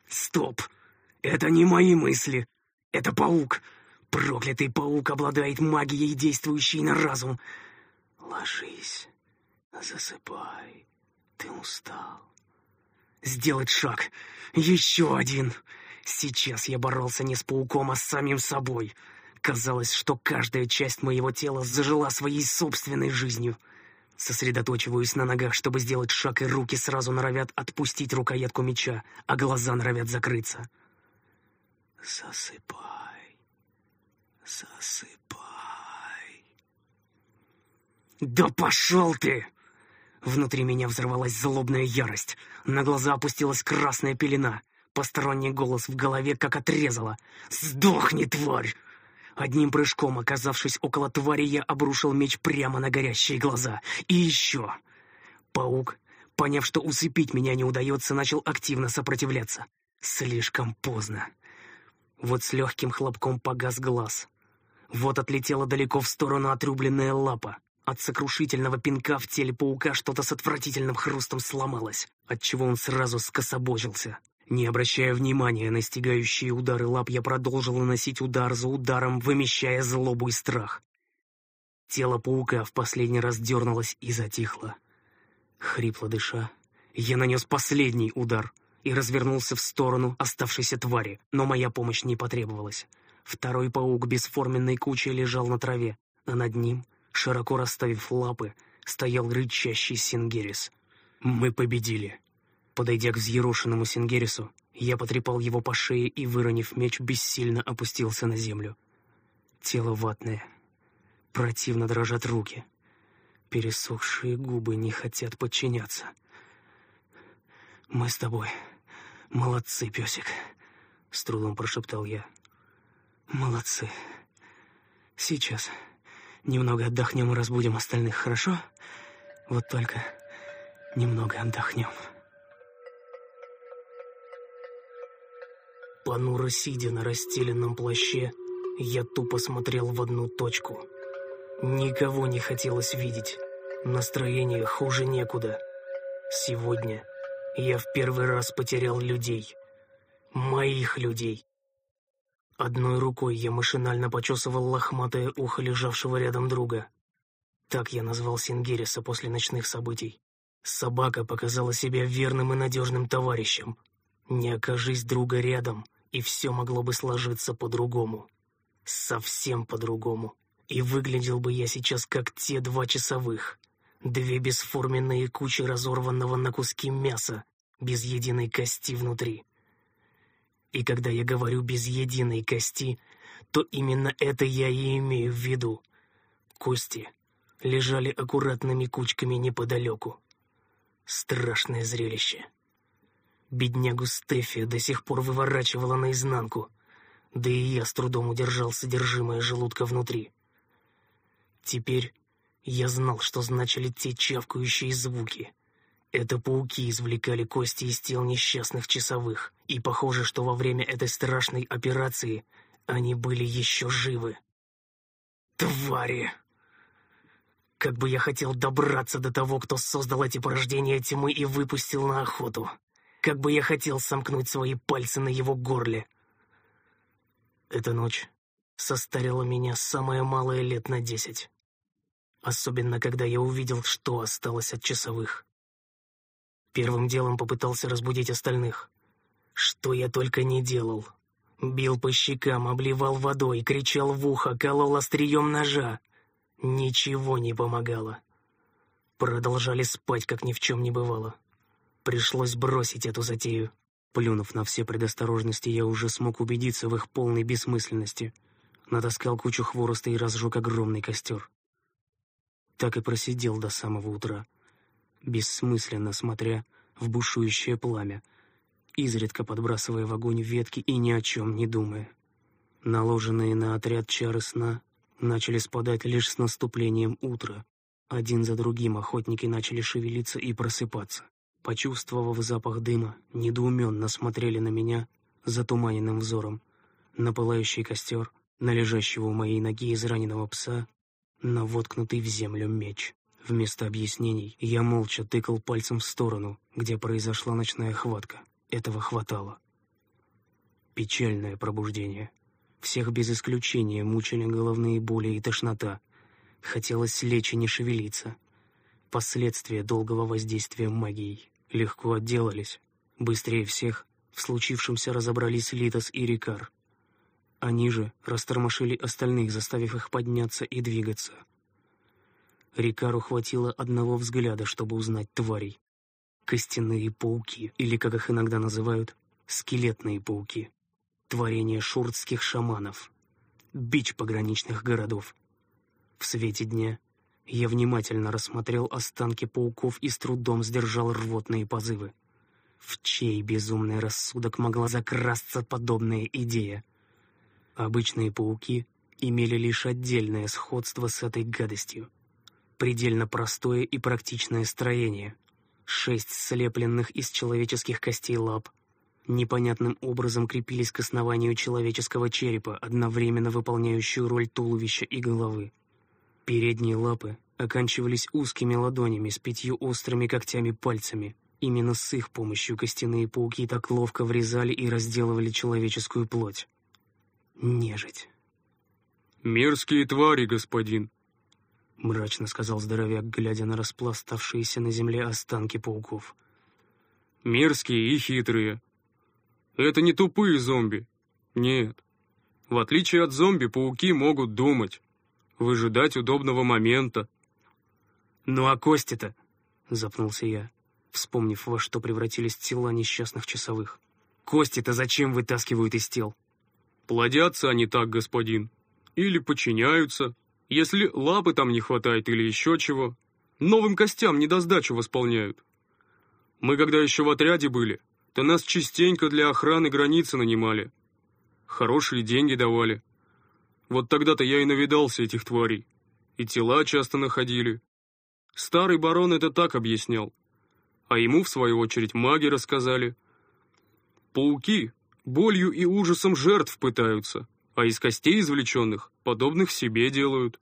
Стоп! Это не мои мысли. Это паук. Проклятый паук обладает магией, действующей на разум. Ложись. Засыпай. Ты устал. Сделать шаг. Еще один. Сейчас я боролся не с пауком, а с самим собой. Казалось, что каждая часть моего тела зажила своей собственной жизнью. Сосредоточиваюсь на ногах, чтобы сделать шаг, и руки сразу норовят отпустить рукоятку меча, а глаза норовят закрыться. Засыпай, засыпай. Да пошел ты! Внутри меня взорвалась злобная ярость. На глаза опустилась красная пелена. Посторонний голос в голове как отрезало. «Сдохни, тварь!» Одним прыжком, оказавшись около твари, я обрушил меч прямо на горящие глаза. И еще. Паук, поняв, что усыпить меня не удается, начал активно сопротивляться. Слишком поздно. Вот с легким хлопком погас глаз. Вот отлетела далеко в сторону отрубленная лапа. От сокрушительного пинка в теле паука что-то с отвратительным хрустом сломалось, отчего он сразу скособочился. Не обращая внимания на стигающие удары лап, я продолжил наносить удар за ударом, вымещая злобу и страх. Тело паука в последний раз дернулось и затихло. Хрипло дыша, я нанес последний удар и развернулся в сторону оставшейся твари, но моя помощь не потребовалась. Второй паук бесформенной кучей лежал на траве, а над ним, широко расставив лапы, стоял рычащий Сингерис. Мы победили. Подойдя к взъерошенному Сингерису, я потрепал его по шее и, выронив меч, бессильно опустился на землю. Тело ватное. Противно дрожат руки. Пересохшие губы не хотят подчиняться. «Мы с тобой. Молодцы, песик», — с трудом прошептал я. «Молодцы. Сейчас немного отдохнем и разбудим остальных, хорошо? Вот только немного отдохнем». Понуро сидя на расстеленном плаще, я тупо смотрел в одну точку. Никого не хотелось видеть. Настроение хуже некуда. Сегодня я в первый раз потерял людей. Моих людей. Одной рукой я машинально почесывал лохматое ухо лежавшего рядом друга. Так я назвал Сингериса после ночных событий. Собака показала себя верным и надежным товарищем. Не окажись друга рядом — и все могло бы сложиться по-другому. Совсем по-другому. И выглядел бы я сейчас как те два часовых. Две бесформенные кучи разорванного на куски мяса, без единой кости внутри. И когда я говорю «без единой кости», то именно это я и имею в виду. Кости лежали аккуратными кучками неподалеку. Страшное зрелище. Беднягу Стефи до сих пор выворачивала наизнанку, да и я с трудом удержал содержимое желудка внутри. Теперь я знал, что значили те чавкающие звуки. Это пауки извлекали кости из тел несчастных часовых, и похоже, что во время этой страшной операции они были еще живы. Твари! Как бы я хотел добраться до того, кто создал эти порождения тьмы и выпустил на охоту. Как бы я хотел сомкнуть свои пальцы на его горле. Эта ночь состарила меня самое малое лет на десять. Особенно, когда я увидел, что осталось от часовых. Первым делом попытался разбудить остальных. Что я только не делал. Бил по щекам, обливал водой, кричал в ухо, колол острием ножа. Ничего не помогало. Продолжали спать, как ни в чем не бывало. Пришлось бросить эту затею. Плюнув на все предосторожности, я уже смог убедиться в их полной бессмысленности. Натаскал кучу хвороста и разжег огромный костер. Так и просидел до самого утра, бессмысленно смотря в бушующее пламя, изредка подбрасывая в огонь ветки и ни о чем не думая. Наложенные на отряд чары сна начали спадать лишь с наступлением утра. Один за другим охотники начали шевелиться и просыпаться. Почувствовав запах дыма, недоуменно смотрели на меня затуманенным взором, на пылающий костер, на лежащего у моей ноги израненного пса, на воткнутый в землю меч. Вместо объяснений я молча тыкал пальцем в сторону, где произошла ночная хватка. Этого хватало. Печальное пробуждение. Всех без исключения мучили головные боли и тошнота. Хотелось лечь и не шевелиться. Последствия долгого воздействия магией. Легко отделались. Быстрее всех в случившемся разобрались Литос и Рикар. Они же растормошили остальных, заставив их подняться и двигаться. Рикару хватило одного взгляда, чтобы узнать тварей. Костяные пауки, или, как их иногда называют, скелетные пауки. Творение шуртских шаманов. Бич пограничных городов. В свете дня я внимательно рассмотрел останки пауков и с трудом сдержал рвотные позывы. В чей безумный рассудок могла закрасться подобная идея? Обычные пауки имели лишь отдельное сходство с этой гадостью. Предельно простое и практичное строение. Шесть слепленных из человеческих костей лап. Непонятным образом крепились к основанию человеческого черепа, одновременно выполняющую роль туловища и головы. Передние лапы оканчивались узкими ладонями с пятью острыми когтями-пальцами. Именно с их помощью костяные пауки так ловко врезали и разделывали человеческую плоть. Нежить. «Мерзкие твари, господин», — мрачно сказал здоровяк, глядя на распластавшиеся на земле останки пауков. «Мерзкие и хитрые. Это не тупые зомби. Нет. В отличие от зомби, пауки могут думать, выжидать удобного момента». «Ну а кости-то?» — запнулся я, вспомнив, во что превратились тела несчастных часовых. «Кости-то зачем вытаскивают из тел?» «Плодятся они так, господин. Или подчиняются, если лапы там не хватает или еще чего. Новым костям недосдачу восполняют. Мы когда еще в отряде были, то нас частенько для охраны границы нанимали. Хорошие деньги давали. Вот тогда-то я и навидался этих тварей. И тела часто находили. Старый барон это так объяснял. А ему, в свою очередь, маги рассказали. Пауки болью и ужасом жертв пытаются а из костей извлеченных подобных себе делают.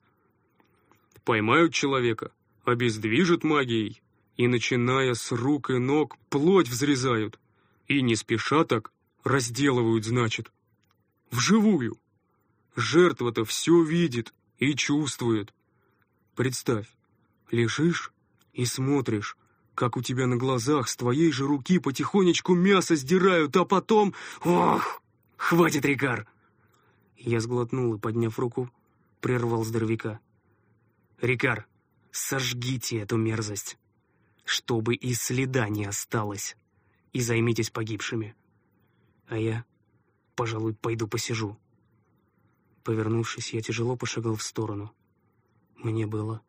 Поймают человека, обездвижат магией, и, начиная с рук и ног, плоть взрезают, и не спеша так разделывают, значит. Вживую. Жертва-то все видит и чувствует. Представь, лежишь и смотришь, как у тебя на глазах с твоей же руки потихонечку мясо сдирают, а потом... Ох! Хватит, Рикар! Я сглотнул и, подняв руку, прервал здоровяка. «Рикар, сожгите эту мерзость, чтобы и следа не осталось, и займитесь погибшими. А я, пожалуй, пойду посижу». Повернувшись, я тяжело пошагал в сторону. Мне было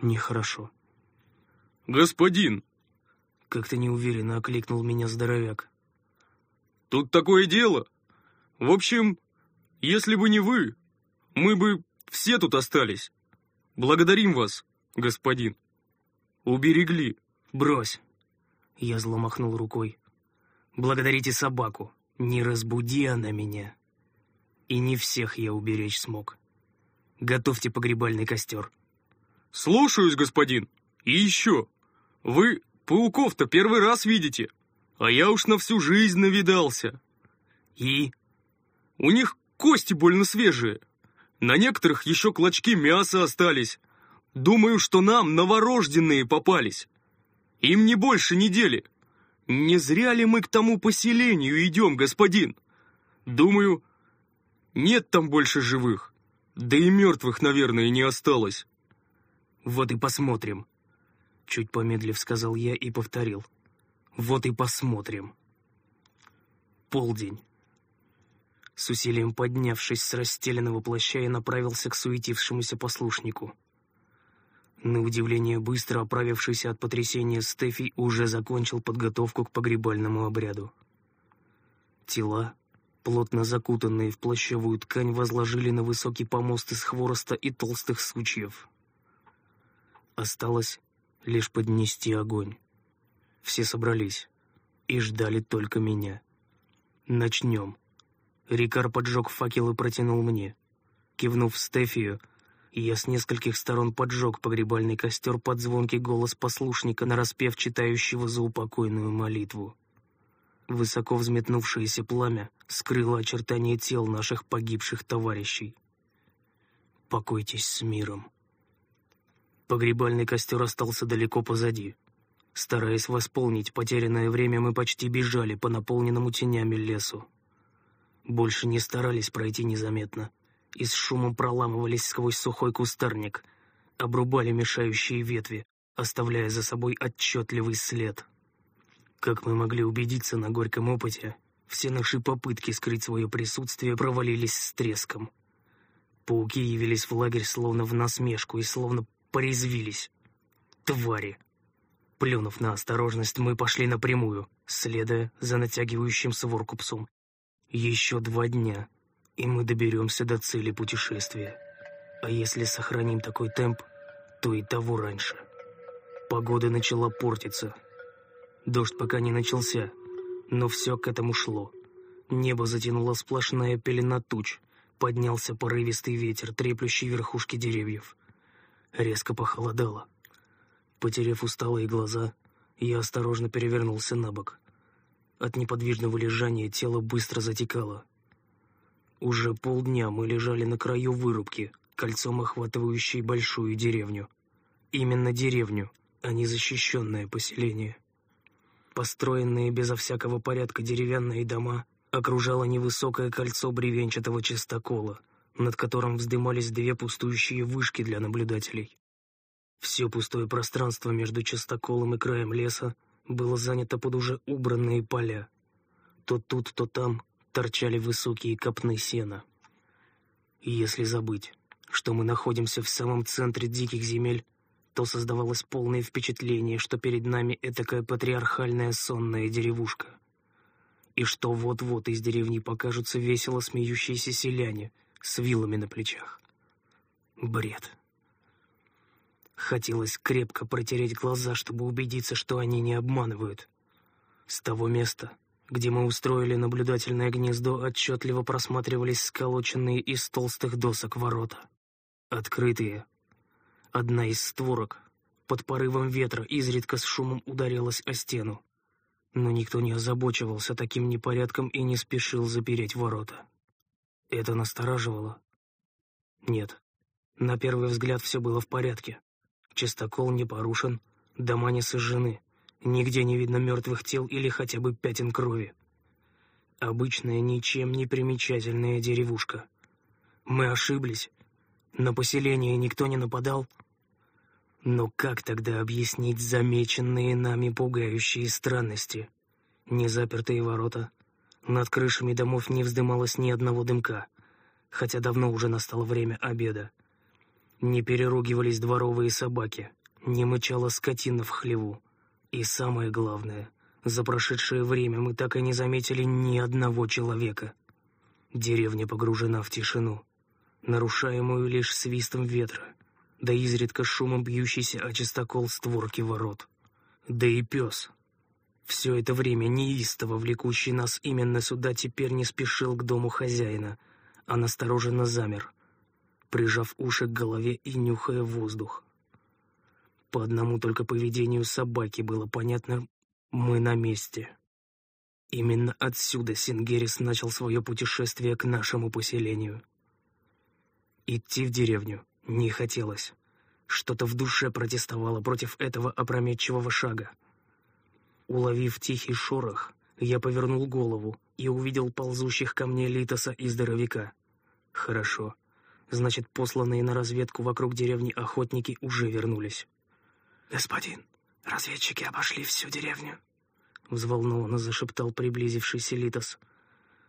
нехорошо. «Господин!» — как-то неуверенно окликнул меня здоровяк. «Тут такое дело. В общем, если бы не вы, мы бы все тут остались. Благодарим вас, господин. Уберегли. Брось. Я зло махнул рукой. Благодарите собаку. Не разбуди она меня. И не всех я уберечь смог. Готовьте погребальный костер. Слушаюсь, господин. И еще. Вы пауков-то первый раз видите, а я уж на всю жизнь навидался. И? У них Кости больно свежие. На некоторых еще клочки мяса остались. Думаю, что нам новорожденные попались. Им не больше недели. Не зря ли мы к тому поселению идем, господин? Думаю, нет там больше живых. Да и мертвых, наверное, не осталось. Вот и посмотрим. Чуть помедлив сказал я и повторил. Вот и посмотрим. Полдень. С усилием поднявшись с расстеленного плаща, я направился к суетившемуся послушнику. На удивление быстро оправившийся от потрясения Стефи уже закончил подготовку к погребальному обряду. Тела, плотно закутанные в плащевую ткань, возложили на высокий помост из хвороста и толстых сучьев. Осталось лишь поднести огонь. Все собрались и ждали только меня. «Начнем». Рикар поджег факел и протянул мне. Кивнув Стефию, я с нескольких сторон поджег погребальный костер под звонкий голос послушника, нараспев читающего за упокойную молитву. Высоко взметнувшееся пламя скрыло очертания тел наших погибших товарищей. Покойтесь с миром. Погребальный костер остался далеко позади. Стараясь восполнить потерянное время, мы почти бежали по наполненному тенями лесу. Больше не старались пройти незаметно — и с шумом проламывались сквозь сухой кустарник, обрубали мешающие ветви, оставляя за собой отчетливый след. Как мы могли убедиться на горьком опыте, все наши попытки скрыть свое присутствие провалились с треском. Пауки явились в лагерь словно в насмешку и словно порезвились. Твари! Плюнув на осторожность, мы пошли напрямую, следуя за натягивающим сворку псом. Еще два дня, и мы доберемся до цели путешествия. А если сохраним такой темп, то и того раньше. Погода начала портиться. Дождь пока не начался, но все к этому шло. Небо затянула сплошная пелена туч, поднялся порывистый ветер, треплющий верхушки деревьев. Резко похолодало. Потерев усталые глаза, я осторожно перевернулся на бок. От неподвижного лежания тело быстро затекало — уже полдня мы лежали на краю вырубки, кольцом охватывающей большую деревню. Именно деревню, а не защищенное поселение. Построенные безо всякого порядка деревянные дома окружало невысокое кольцо бревенчатого чистокола, над которым вздымались две пустующие вышки для наблюдателей. Все пустое пространство между частоколом и краем леса было занято под уже убранные поля. То тут, то там торчали высокие копны сена. И если забыть, что мы находимся в самом центре диких земель, то создавалось полное впечатление, что перед нами этакая патриархальная сонная деревушка. И что вот-вот из деревни покажутся весело смеющиеся селяне с вилами на плечах. Бред. Хотелось крепко протереть глаза, чтобы убедиться, что они не обманывают. С того места, где мы устроили наблюдательное гнездо, отчетливо просматривались сколоченные из толстых досок ворота. Открытые. Одна из створок под порывом ветра изредка с шумом ударилась о стену. Но никто не озабочивался таким непорядком и не спешил запереть ворота. Это настораживало. Нет, на первый взгляд все было в порядке. Чистокол не порушен, дома не сожжены. Нигде не видно мертвых тел или хотя бы пятен крови. Обычная, ничем не примечательная деревушка. Мы ошиблись. На поселение никто не нападал. Но как тогда объяснить замеченные нами пугающие странности? Незапертые ворота. Над крышами домов не вздымалось ни одного дымка, хотя давно уже настало время обеда. Не переругивались дворовые собаки, не мычала скотина в хлеву. И самое главное, за прошедшее время мы так и не заметили ни одного человека. Деревня погружена в тишину, нарушаемую лишь свистом ветра, да изредка шумом бьющийся о чистокол створки ворот. Да и пес. Все это время неистово влекущий нас именно сюда теперь не спешил к дому хозяина, а настороженно замер, прижав уши к голове и нюхая воздух. По одному только поведению собаки было понятно, мы на месте. Именно отсюда Сингерис начал свое путешествие к нашему поселению. Идти в деревню не хотелось. Что-то в душе протестовало против этого опрометчивого шага. Уловив тихий шорох, Я повернул голову и увидел ползущих ко мне Литоса и здоровяка. Хорошо. Значит, посланные на разведку вокруг деревни охотники уже вернулись. «Господин, разведчики обошли всю деревню», — взволнованно зашептал приблизившийся Литос.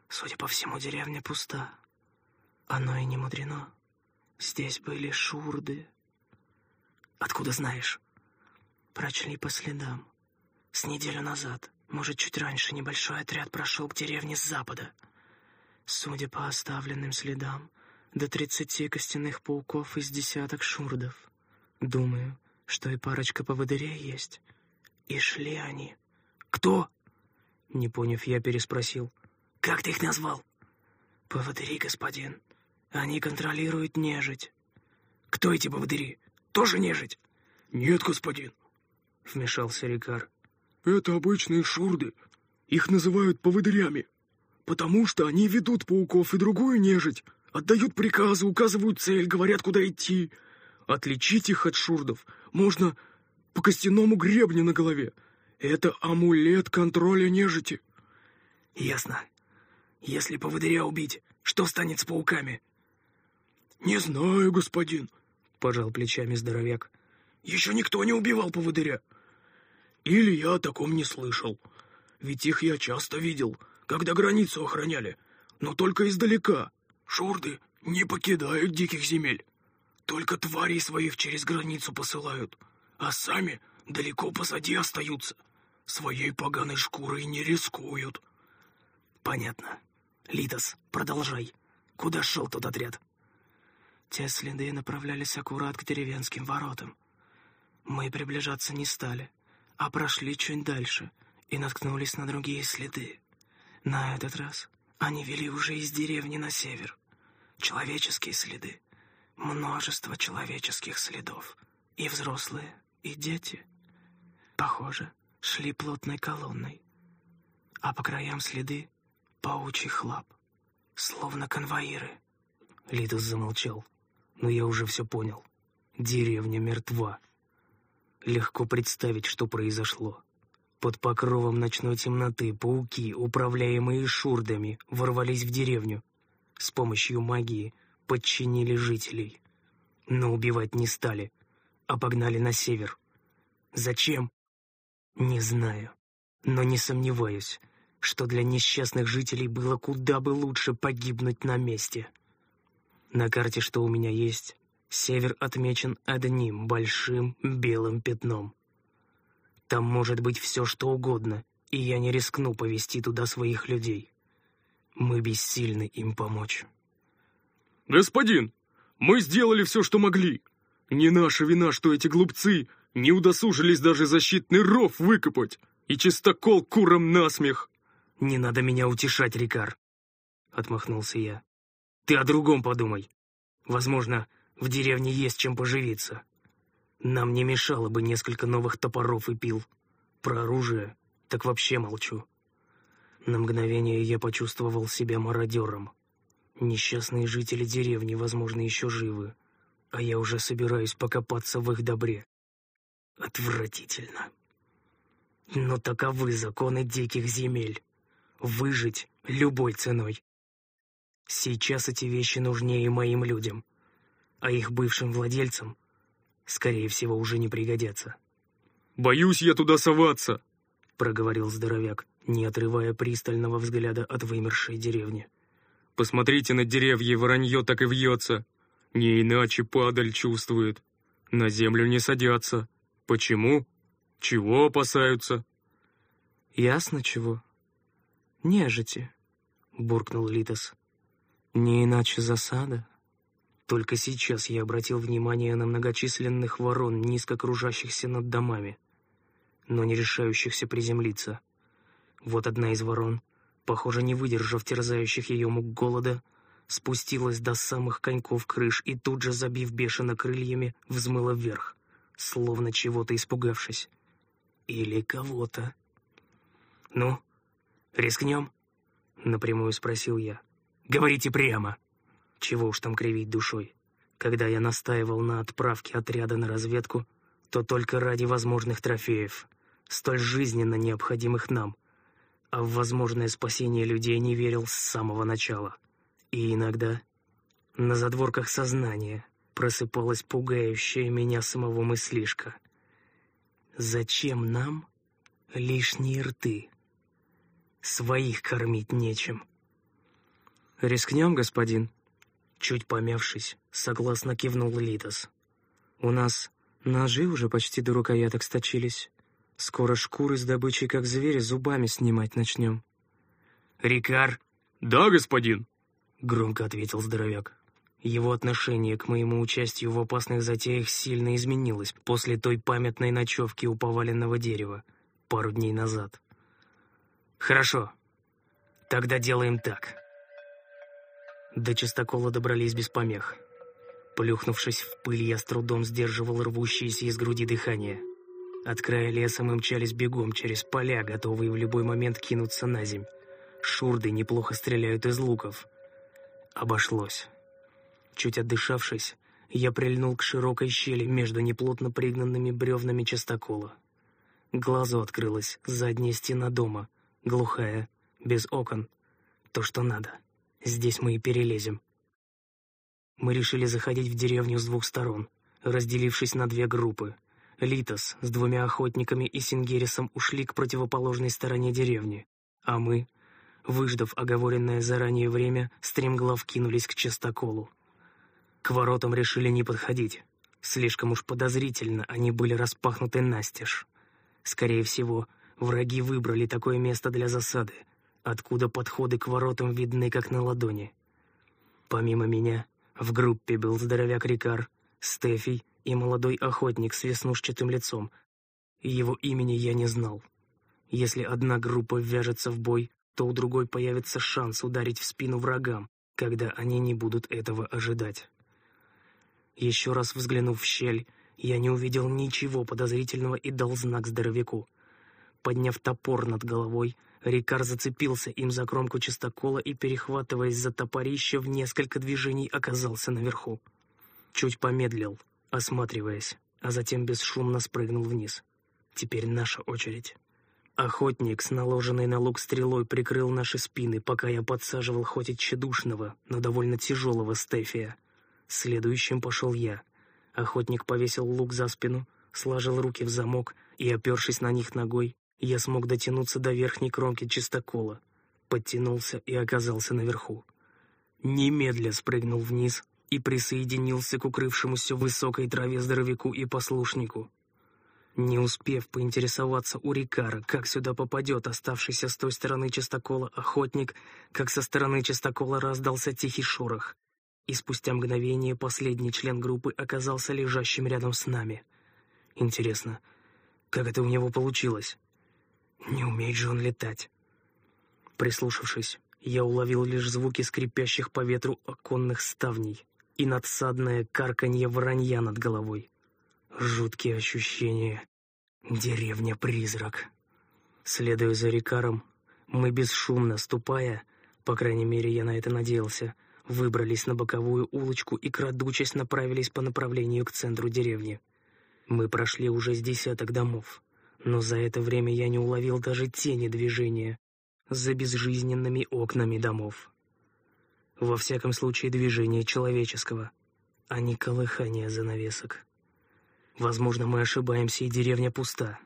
«Судя по всему, деревня пуста. Оно и не мудрено. Здесь были шурды». «Откуда знаешь?» «Прочли по следам. С неделю назад, может, чуть раньше, небольшой отряд прошел к деревне с запада. Судя по оставленным следам, до тридцати костяных пауков из десяток шурдов. Думаю, что и парочка поводырей есть. И шли они. «Кто?» Не поняв, я переспросил. «Как ты их назвал?» «Поводыри, господин. Они контролируют нежить». «Кто эти поводыри? Тоже нежить?» «Нет, господин», — вмешался Рикар. «Это обычные шурды. Их называют поводырями, потому что они ведут пауков и другую нежить, отдают приказы, указывают цель, говорят, куда идти. Отличить их от шурдов можно по костяному гребню на голове. Это амулет контроля нежити. Ясно. Если поводыря убить, что станет с пауками? Не знаю, господин, пожал плечами здоровяк. Еще никто не убивал поводыря. Или я о таком не слышал. Ведь их я часто видел, когда границу охраняли, но только издалека. Шурды не покидают диких земель. Только тварей своих через границу посылают, а сами далеко позади остаются. Своей поганой шкурой не рискуют. Понятно. Литос, продолжай. Куда шел тот отряд? Те следы направлялись аккурат к деревенским воротам. Мы приближаться не стали, а прошли чуть дальше и наткнулись на другие следы. На этот раз они вели уже из деревни на север. Человеческие следы. Множество человеческих следов. И взрослые, и дети. Похоже, шли плотной колонной. А по краям следы паучий лап. Словно конвоиры. Литус замолчал. Но я уже все понял. Деревня мертва. Легко представить, что произошло. Под покровом ночной темноты пауки, управляемые шурдами, ворвались в деревню. С помощью магии подчинили жителей. Но убивать не стали, а погнали на север. Зачем? Не знаю. Но не сомневаюсь, что для несчастных жителей было куда бы лучше погибнуть на месте. На карте, что у меня есть, север отмечен одним большим белым пятном. Там может быть все, что угодно, и я не рискну повести туда своих людей. Мы бессильны им помочь. «Господин, мы сделали все, что могли. Не наша вина, что эти глупцы не удосужились даже защитный ров выкопать и чистокол курам насмех». «Не надо меня утешать, Рикар», — отмахнулся я. «Ты о другом подумай. Возможно, в деревне есть чем поживиться. Нам не мешало бы несколько новых топоров и пил. Про оружие так вообще молчу. На мгновение я почувствовал себя мародером. Несчастные жители деревни, возможно, еще живы, а я уже собираюсь покопаться в их добре. Отвратительно. Но таковы законы диких земель. Выжить любой ценой. Сейчас эти вещи нужнее моим людям, а их бывшим владельцам скорее всего, уже не пригодятся. «Боюсь я туда соваться», — проговорил здоровяк, не отрывая пристального взгляда от вымершей деревни. «Посмотрите на деревья, воронье так и вьется. Не иначе падаль чувствует. На землю не садятся. Почему? Чего опасаются?» «Ясно чего. Нежити», — буркнул Литос. «Не иначе засада». Только сейчас я обратил внимание на многочисленных ворон, низко кружащихся над домами, но не решающихся приземлиться. Вот одна из ворон, похоже, не выдержав терзающих ее мук голода, спустилась до самых коньков крыш и тут же, забив бешено крыльями, взмыла вверх, словно чего-то испугавшись. Или кого-то. «Ну, рискнем?» — напрямую спросил я. «Говорите прямо!» Чего уж там кривить душой. Когда я настаивал на отправке отряда на разведку, то только ради возможных трофеев, столь жизненно необходимых нам. а в возможное спасение людей не верил с самого начала. И иногда на задворках сознания просыпалась пугающая меня самого мыслишка. Зачем нам лишние рты? Своих кормить нечем. «Рискнем, господин?» Чуть помявшись, согласно кивнул Литос. «У нас ножи уже почти до рукояток сточились. Скоро шкуры с добычей, как звери, зубами снимать начнем». «Рикар?» «Да, господин», — громко ответил здоровяк. Его отношение к моему участию в опасных затеях сильно изменилось после той памятной ночевки у поваленного дерева пару дней назад. «Хорошо. Тогда делаем так». До чистокола добрались без помех. Плюхнувшись в пыль, я с трудом сдерживал рвущееся из груди дыхание. От края леса мы мчались бегом через поля, готовые в любой момент кинуться на земь. Шурды неплохо стреляют из луков. Обошлось. Чуть отдышавшись, я прильнул к широкой щели между неплотно пригнанными бревнами частокола. Глазу открылась задняя стена дома, глухая, без окон. То, что надо. Здесь мы и перелезем. Мы решили заходить в деревню с двух сторон, разделившись на две группы. Литос с двумя охотниками и Сингерисом ушли к противоположной стороне деревни, а мы, выждав оговоренное заранее время, стремглав кинулись к частоколу. К воротам решили не подходить. Слишком уж подозрительно они были распахнуты настежь. Скорее всего, враги выбрали такое место для засады, откуда подходы к воротам видны как на ладони. Помимо меня, в группе был здоровяк Рикар, Стефий и молодой охотник с веснушчатым лицом. Его имени я не знал. Если одна группа ввяжется в бой, то у другой появится шанс ударить в спину врагам, когда они не будут этого ожидать. Еще раз взглянув в щель, я не увидел ничего подозрительного и дал знак здоровяку. Подняв топор над головой, Рикар зацепился им за кромку чистокола и, перехватываясь за топорище, в несколько движений оказался наверху. Чуть помедлил, осматриваясь, а затем бесшумно спрыгнул вниз. Теперь наша очередь. Охотник с наложенной на лук стрелой прикрыл наши спины, пока я подсаживал хоть и тщедушного, но довольно тяжелого Стефия — Следующим пошел я. Охотник повесил лук за спину, сложил руки в замок, и, опершись на них ногой, я смог дотянуться до верхней кромки чистокола. Подтянулся и оказался наверху. Немедля спрыгнул вниз и присоединился к укрывшемуся в высокой траве здоровяку и послушнику. Не успев поинтересоваться у Рикара, как сюда попадет оставшийся с той стороны чистокола охотник, как со стороны чистокола раздался тихий шорох и спустя мгновение последний член группы оказался лежащим рядом с нами. Интересно, как это у него получилось? Не умеет же он летать. Прислушавшись, я уловил лишь звуки скрипящих по ветру оконных ставней и надсадное карканье воронья над головой. Жуткие ощущения. Деревня-призрак. Следуя за Рикаром, мы бесшумно ступая, по крайней мере, я на это надеялся, — выбрались на боковую улочку и, крадучись, направились по направлению к центру деревни. Мы прошли уже с десяток домов, но за это время я не уловил даже тени движения за безжизненными окнами домов. Во всяком случае, движение человеческого, а не колыхание занавесок. Возможно, мы ошибаемся, и деревня пуста.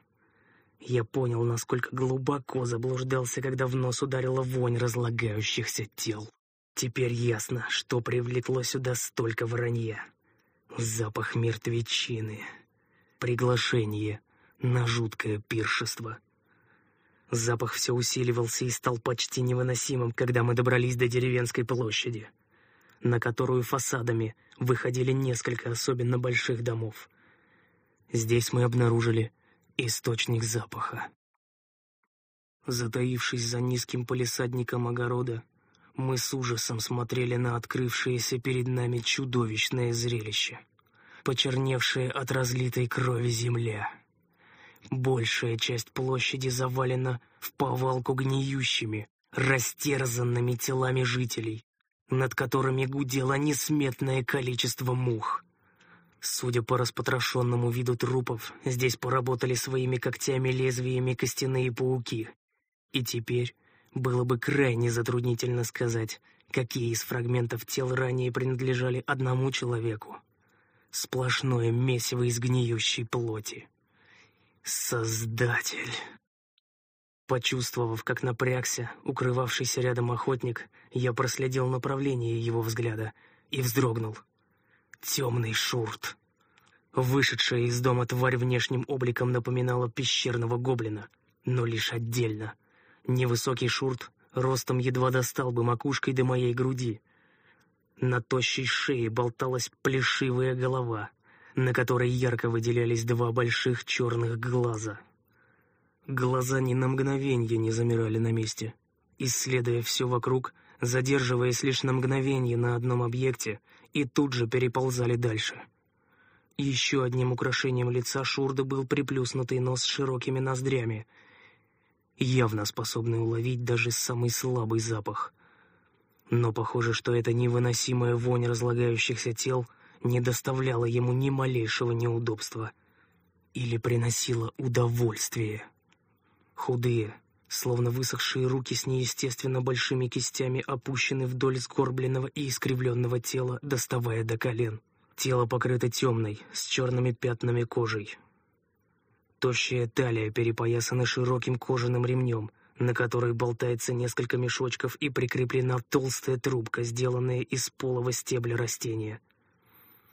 Я понял, насколько глубоко заблуждался, когда в нос ударила вонь разлагающихся тел. Теперь ясно, что привлекло сюда столько вранья. Запах мертвечины. Приглашение на жуткое пиршество. Запах все усиливался и стал почти невыносимым, когда мы добрались до деревенской площади, на которую фасадами выходили несколько особенно больших домов. Здесь мы обнаружили источник запаха. Затаившись за низким полисадником огорода, мы с ужасом смотрели на открывшееся перед нами чудовищное зрелище. Почерневшая от разлитой крови земля. Большая часть площади завалена в повалку гниющими, растерзанными телами жителей, над которыми гудело несметное количество мух. Судя по распотрошенному виду трупов, здесь поработали своими когтями-лезвиями костяные пауки. И теперь было бы крайне затруднительно сказать, какие из фрагментов тел ранее принадлежали одному человеку. Сплошное месиво из гниющей плоти. Создатель. Почувствовав, как напрягся укрывавшийся рядом охотник, я проследил направление его взгляда и вздрогнул. Темный шурт. Вышедшая из дома тварь внешним обликом напоминала пещерного гоблина, но лишь отдельно. Невысокий шурт ростом едва достал бы макушкой до моей груди. На тощей шее болталась плешивая голова, на которой ярко выделялись два больших черных глаза — Глаза ни на мгновенье не замирали на месте, исследуя все вокруг, задерживаясь лишь на мгновенье на одном объекте, и тут же переползали дальше. Еще одним украшением лица Шурда был приплюснутый нос с широкими ноздрями, явно способный уловить даже самый слабый запах. Но похоже, что эта невыносимая вонь разлагающихся тел не доставляла ему ни малейшего неудобства или приносила удовольствие. Худые, словно высохшие руки с неестественно большими кистями опущены вдоль сгорбленного и искривленного тела, доставая до колен. Тело покрыто темной, с черными пятнами кожей. Тощая талия перепоясана широким кожаным ремнем, на которой болтается несколько мешочков и прикреплена толстая трубка, сделанная из полого стебля растения.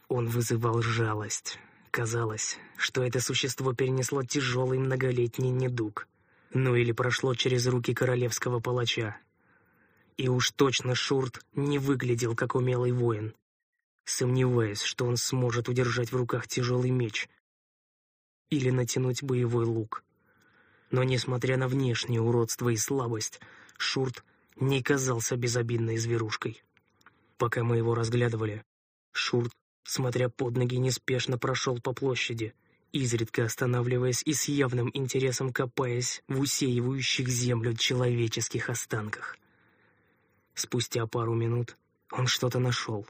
Он вызывал жалость. Казалось, что это существо перенесло тяжелый многолетний недуг — ну или прошло через руки королевского палача. И уж точно Шурт не выглядел как умелый воин. Сомневаюсь, что он сможет удержать в руках тяжелый меч или натянуть боевой лук. Но несмотря на внешнее уродство и слабость, Шурт не казался безобидной зверушкой. Пока мы его разглядывали, Шурт, смотря под ноги, неспешно прошел по площади — изредка останавливаясь и с явным интересом копаясь в усеивающих землю человеческих останках. Спустя пару минут он что-то нашел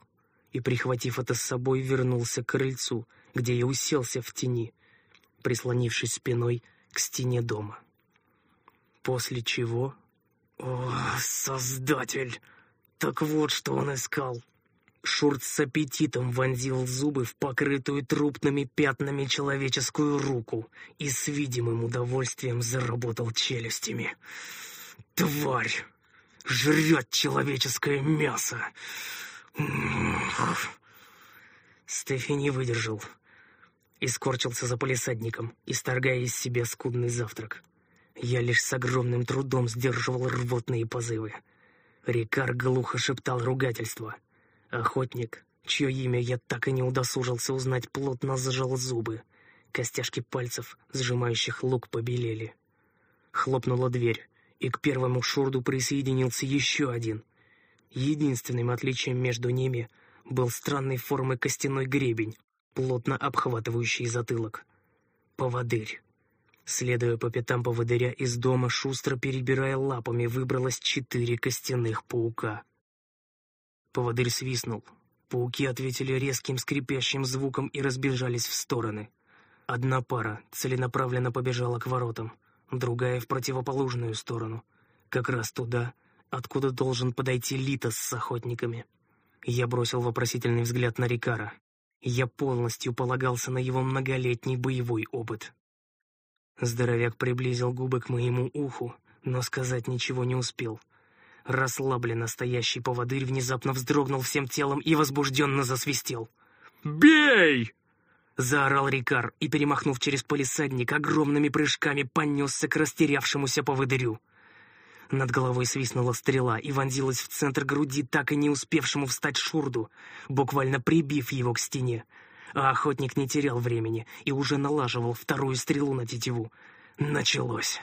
и, прихватив это с собой, вернулся к крыльцу, где я уселся в тени, прислонившись спиной к стене дома. После чего... О, Создатель! Так вот, что он искал. Шурт с аппетитом вонзил зубы в покрытую трупными пятнами человеческую руку и с видимым удовольствием заработал челюстями. «Тварь! Жрет человеческое мясо!» Стефи не выдержал и скорчился за полисадником, исторгая из себя скудный завтрак. Я лишь с огромным трудом сдерживал рвотные позывы. Рикар глухо шептал ругательство — Охотник, чье имя я так и не удосужился узнать, плотно сжал зубы. Костяшки пальцев, сжимающих лук, побелели. Хлопнула дверь, и к первому шурду присоединился еще один. Единственным отличием между ними был странной формы костяной гребень, плотно обхватывающий затылок. Поводырь. Следуя по пятам поводыря из дома, шустро перебирая лапами, выбралось четыре костяных паука. Поводырь свистнул. Пауки ответили резким скрипящим звуком и разбежались в стороны. Одна пара целенаправленно побежала к воротам, другая — в противоположную сторону, как раз туда, откуда должен подойти Литос с охотниками. Я бросил вопросительный взгляд на Рикара. Я полностью полагался на его многолетний боевой опыт. Здоровяк приблизил губы к моему уху, но сказать ничего не успел — Расслабленно стоящий поводырь внезапно вздрогнул всем телом и возбужденно засвистел. «Бей!» — заорал Рикар и, перемахнув через полисадник, огромными прыжками понесся к растерявшемуся поводырю. Над головой свистнула стрела и вонзилась в центр груди, так и не успевшему встать Шурду, буквально прибив его к стене. А охотник не терял времени и уже налаживал вторую стрелу на тетиву. Началось.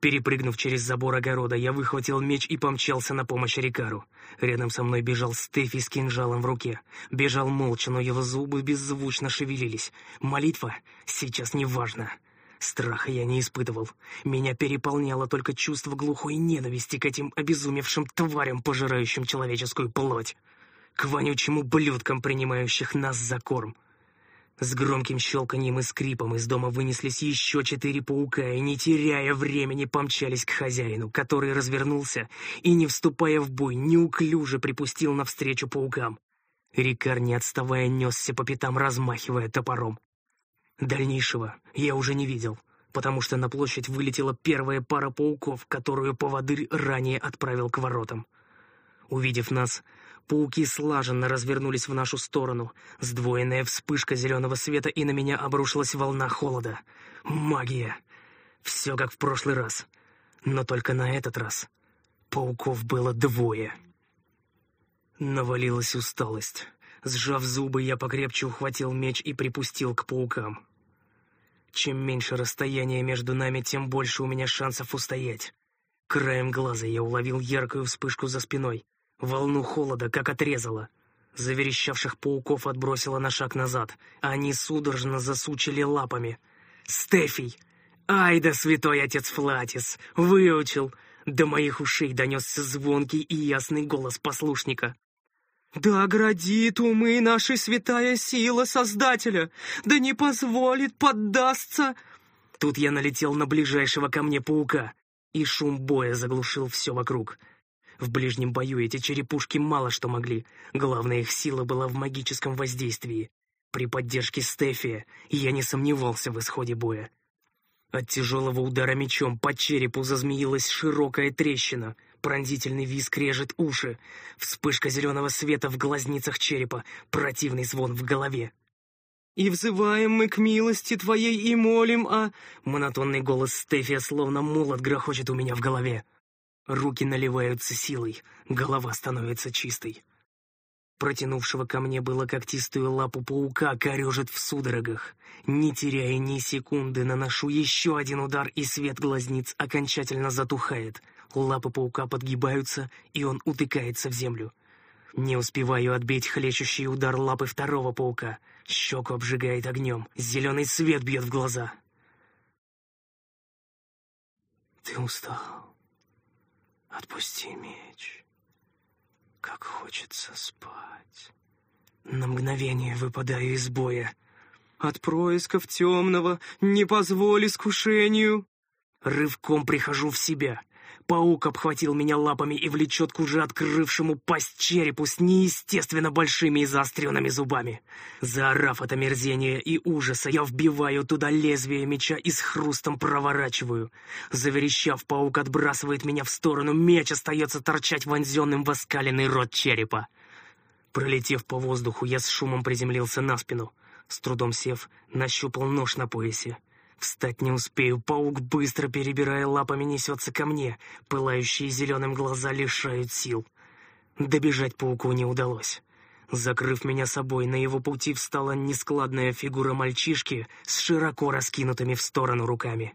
Перепрыгнув через забор огорода, я выхватил меч и помчался на помощь Рикару. Рядом со мной бежал Стефи с кинжалом в руке. Бежал молча, но его зубы беззвучно шевелились. Молитва? Сейчас не важно. Страха я не испытывал. Меня переполняло только чувство глухой ненависти к этим обезумевшим тварям, пожирающим человеческую плоть. К вонючим ублюдкам, принимающих нас за корм. С громким щелканьем и скрипом из дома вынеслись еще четыре паука и, не теряя времени, помчались к хозяину, который развернулся и, не вступая в бой, неуклюже припустил навстречу паукам. Рикар, не отставая, несся по пятам, размахивая топором. Дальнейшего я уже не видел, потому что на площадь вылетела первая пара пауков, которую поводырь ранее отправил к воротам. Увидев нас, Пауки слаженно развернулись в нашу сторону. Сдвоенная вспышка зеленого света, и на меня обрушилась волна холода. Магия! Все как в прошлый раз. Но только на этот раз пауков было двое. Навалилась усталость. Сжав зубы, я покрепче ухватил меч и припустил к паукам. Чем меньше расстояние между нами, тем больше у меня шансов устоять. Краем глаза я уловил яркую вспышку за спиной — Волну холода как отрезало. Заверещавших пауков отбросило на шаг назад. Они судорожно засучили лапами. «Стефий! Ай да святой отец Флатис! Выучил!» До моих ушей донесся звонкий и ясный голос послушника. «Да оградит умы наша святая сила Создателя! Да не позволит поддастся!» Тут я налетел на ближайшего ко мне паука, и шум боя заглушил все вокруг. В ближнем бою эти черепушки мало что могли. Главная их сила была в магическом воздействии. При поддержке Стефия я не сомневался в исходе боя. От тяжелого удара мечом по черепу зазмеилась широкая трещина. Пронзительный визг режет уши. Вспышка зеленого света в глазницах черепа. Противный звон в голове. «И взываем мы к милости твоей и молим, а...» Монотонный голос Стефия словно молот грохочет у меня в голове. Руки наливаются силой, голова становится чистой. Протянувшего ко мне было когтистую лапу паука корежит в судорогах. Не теряя ни секунды, наношу еще один удар, и свет глазниц окончательно затухает. Лапы паука подгибаются, и он утыкается в землю. Не успеваю отбить хлещущий удар лапы второго паука. Щеку обжигает огнем, зеленый свет бьет в глаза. «Ты устал», Отпусти меч. Как хочется спать. На мгновение выпадаю из боя. От происков темного не позволь искушению. Рывком прихожу в себя. Паук обхватил меня лапами и влечет к уже открывшему пасть черепу с неестественно большими и заостренными зубами. Заорав от омерзения и ужаса, я вбиваю туда лезвие меча и с хрустом проворачиваю. Заверещав, паук отбрасывает меня в сторону, меч остается торчать вонзенным в оскаленный рот черепа. Пролетев по воздуху, я с шумом приземлился на спину. С трудом сев, нащупал нож на поясе. Встать не успею, паук, быстро перебирая лапами, несется ко мне. Пылающие зеленым глаза лишают сил. Добежать пауку не удалось. Закрыв меня собой, на его пути встала нескладная фигура мальчишки с широко раскинутыми в сторону руками.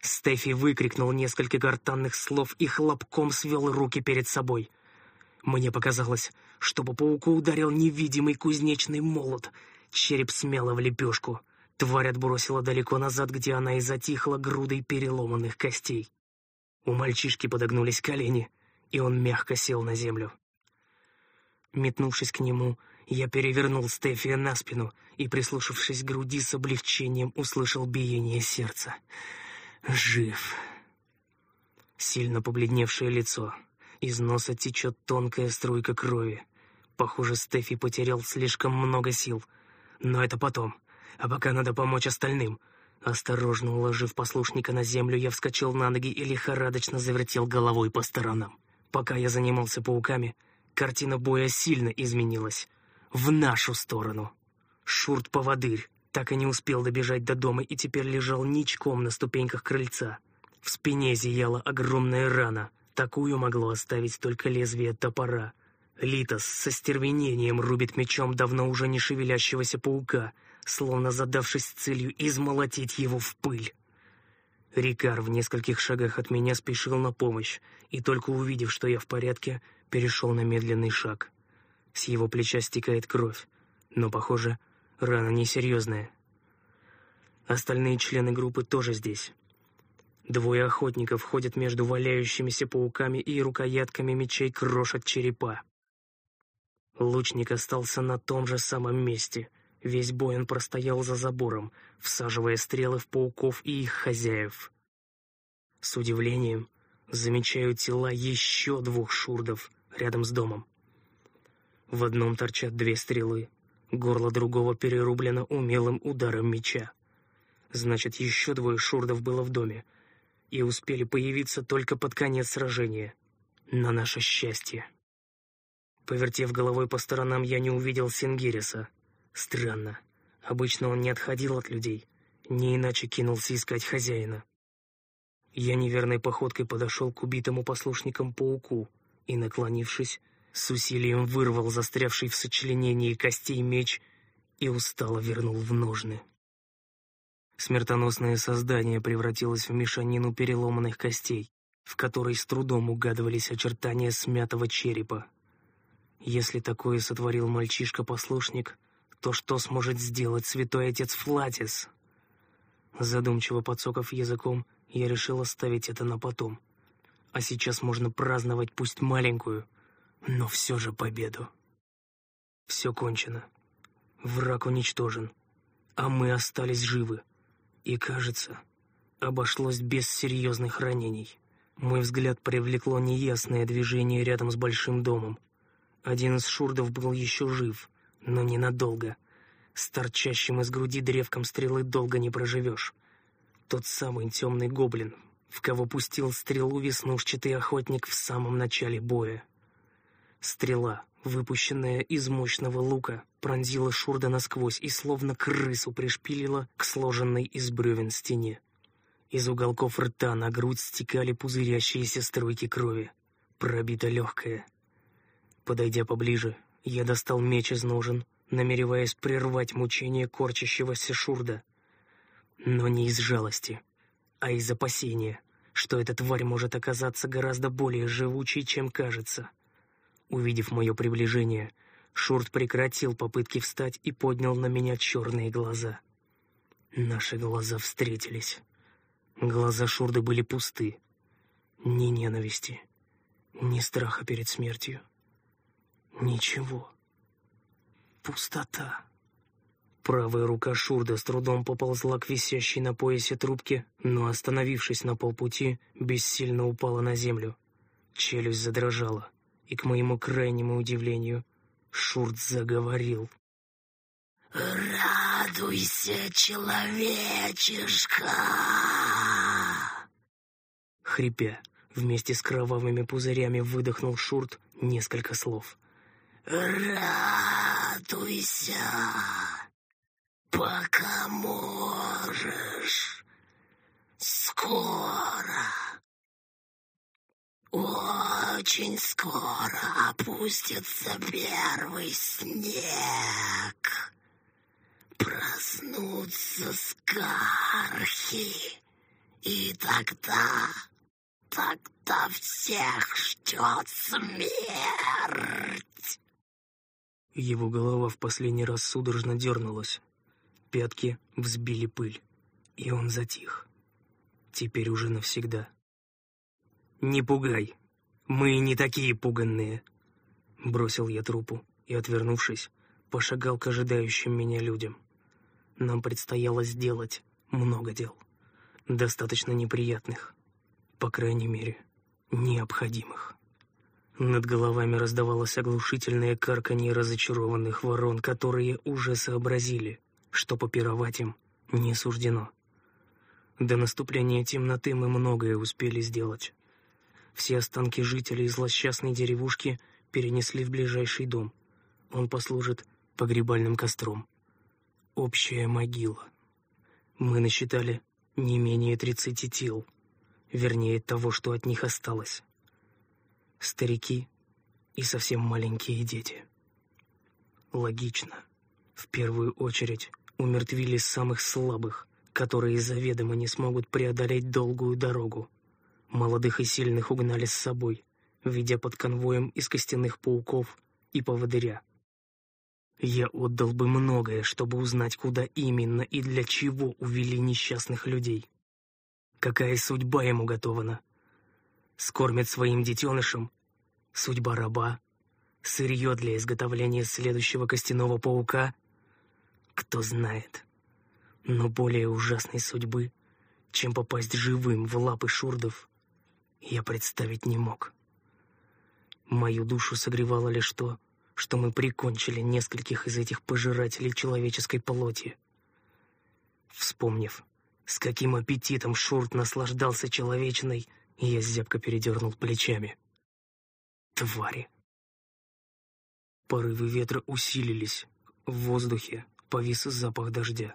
Стефи выкрикнул несколько гортанных слов и хлопком свел руки перед собой. Мне показалось, что по пауку ударил невидимый кузнечный молот. Череп смело в лепешку. Тварь отбросила далеко назад, где она и затихла грудой переломанных костей. У мальчишки подогнулись колени, и он мягко сел на землю. Метнувшись к нему, я перевернул Стефия на спину и, прислушавшись к груди с облегчением, услышал биение сердца. Жив. Сильно побледневшее лицо. Из носа течет тонкая струйка крови. Похоже, Стефи потерял слишком много сил. Но это потом — а пока надо помочь остальным. Осторожно уложив послушника на землю, я вскочил на ноги и лихорадочно завертел головой по сторонам. Пока я занимался пауками, картина боя сильно изменилась. В нашу сторону. Шурт-поводырь так и не успел добежать до дома и теперь лежал ничком на ступеньках крыльца. В спине зияла огромная рана. Такую могло оставить только лезвие топора. Литос со стервенением рубит мечом давно уже не шевелящегося паука — словно задавшись целью измолотить его в пыль. Рикар в нескольких шагах от меня спешил на помощь, и только увидев, что я в порядке, перешел на медленный шаг. С его плеча стекает кровь, но, похоже, рана несерьезная. Остальные члены группы тоже здесь. Двое охотников ходят между валяющимися пауками и рукоятками мечей крошат черепа. Лучник остался на том же самом месте — Весь бой он простоял за забором, всаживая стрелы в пауков и их хозяев. С удивлением замечаю тела еще двух шурдов рядом с домом. В одном торчат две стрелы, горло другого перерублено умелым ударом меча. Значит, еще двое шурдов было в доме и успели появиться только под конец сражения. На наше счастье. Повертев головой по сторонам, я не увидел Сингириса. Странно. Обычно он не отходил от людей, не иначе кинулся искать хозяина. Я неверной походкой подошел к убитому послушникам пауку и, наклонившись, с усилием вырвал застрявший в сочленении костей меч и устало вернул в ножны. Смертоносное создание превратилось в мешанину переломанных костей, в которой с трудом угадывались очертания смятого черепа. Если такое сотворил мальчишка-послушник, то что сможет сделать святой отец Флатис? Задумчиво подсоков языком, я решил оставить это на потом. А сейчас можно праздновать пусть маленькую, но все же победу. Все кончено. Враг уничтожен, а мы остались живы. И, кажется, обошлось без серьезных ранений. Мой взгляд привлекло неясное движение рядом с большим домом. Один из шурдов был еще жив, но ненадолго. С торчащим из груди древком стрелы долго не проживешь. Тот самый темный гоблин, в кого пустил стрелу веснушчатый охотник в самом начале боя. Стрела, выпущенная из мощного лука, пронзила Шурда насквозь и словно крысу пришпилила к сложенной из бревен стене. Из уголков рта на грудь стекали пузырящиеся струйки крови. Пробита легкая. Подойдя поближе, я достал меч из ножен, намереваясь прервать мучение корчащегося Шурда. Но не из жалости, а из опасения, что эта тварь может оказаться гораздо более живучей, чем кажется. Увидев мое приближение, Шурт прекратил попытки встать и поднял на меня черные глаза. Наши глаза встретились. Глаза Шурда были пусты. Ни ненависти, ни страха перед смертью. Ничего. Пустота. Правая рука Шурда с трудом поползла к висящей на поясе трубке, но, остановившись на полпути, бессильно упала на землю. Челюсть задрожала, и, к моему крайнему удивлению, Шурт заговорил. «Радуйся, человечишка!» Хрипя, вместе с кровавыми пузырями выдохнул Шурт несколько слов. «Радуйся, пока можешь. Скоро, очень скоро опустится первый снег. Проснутся скархи, и тогда, тогда всех ждет смерть. Его голова в последний раз судорожно дернулась. Пятки взбили пыль, и он затих. Теперь уже навсегда. «Не пугай. Мы не такие пуганные!» Бросил я трупу и, отвернувшись, пошагал к ожидающим меня людям. Нам предстояло сделать много дел. Достаточно неприятных. По крайней мере, необходимых. Над головами раздавалось оглушительное карканье разочарованных ворон, которые уже сообразили, что попировать им не суждено. До наступления темноты мы многое успели сделать. Все останки жителей злосчастной деревушки перенесли в ближайший дом. Он послужит погребальным костром. Общая могила. Мы насчитали не менее тридцати тел, вернее того, что от них осталось. Старики и совсем маленькие дети. Логично. В первую очередь умертвили самых слабых, которые заведомо не смогут преодолеть долгую дорогу. Молодых и сильных угнали с собой, ведя под конвоем из костяных пауков и поводыря. Я отдал бы многое, чтобы узнать, куда именно и для чего увели несчастных людей. Какая судьба ему готована? Скормят своим детенышам? Судьба раба? Сырье для изготовления следующего костяного паука? Кто знает. Но более ужасной судьбы, чем попасть живым в лапы шурдов, я представить не мог. Мою душу согревало лишь то, что мы прикончили нескольких из этих пожирателей человеческой плоти. Вспомнив, с каким аппетитом Шурт наслаждался я зябко передернул плечами. Твари. Порывы ветра усилились. В воздухе повис запах дождя.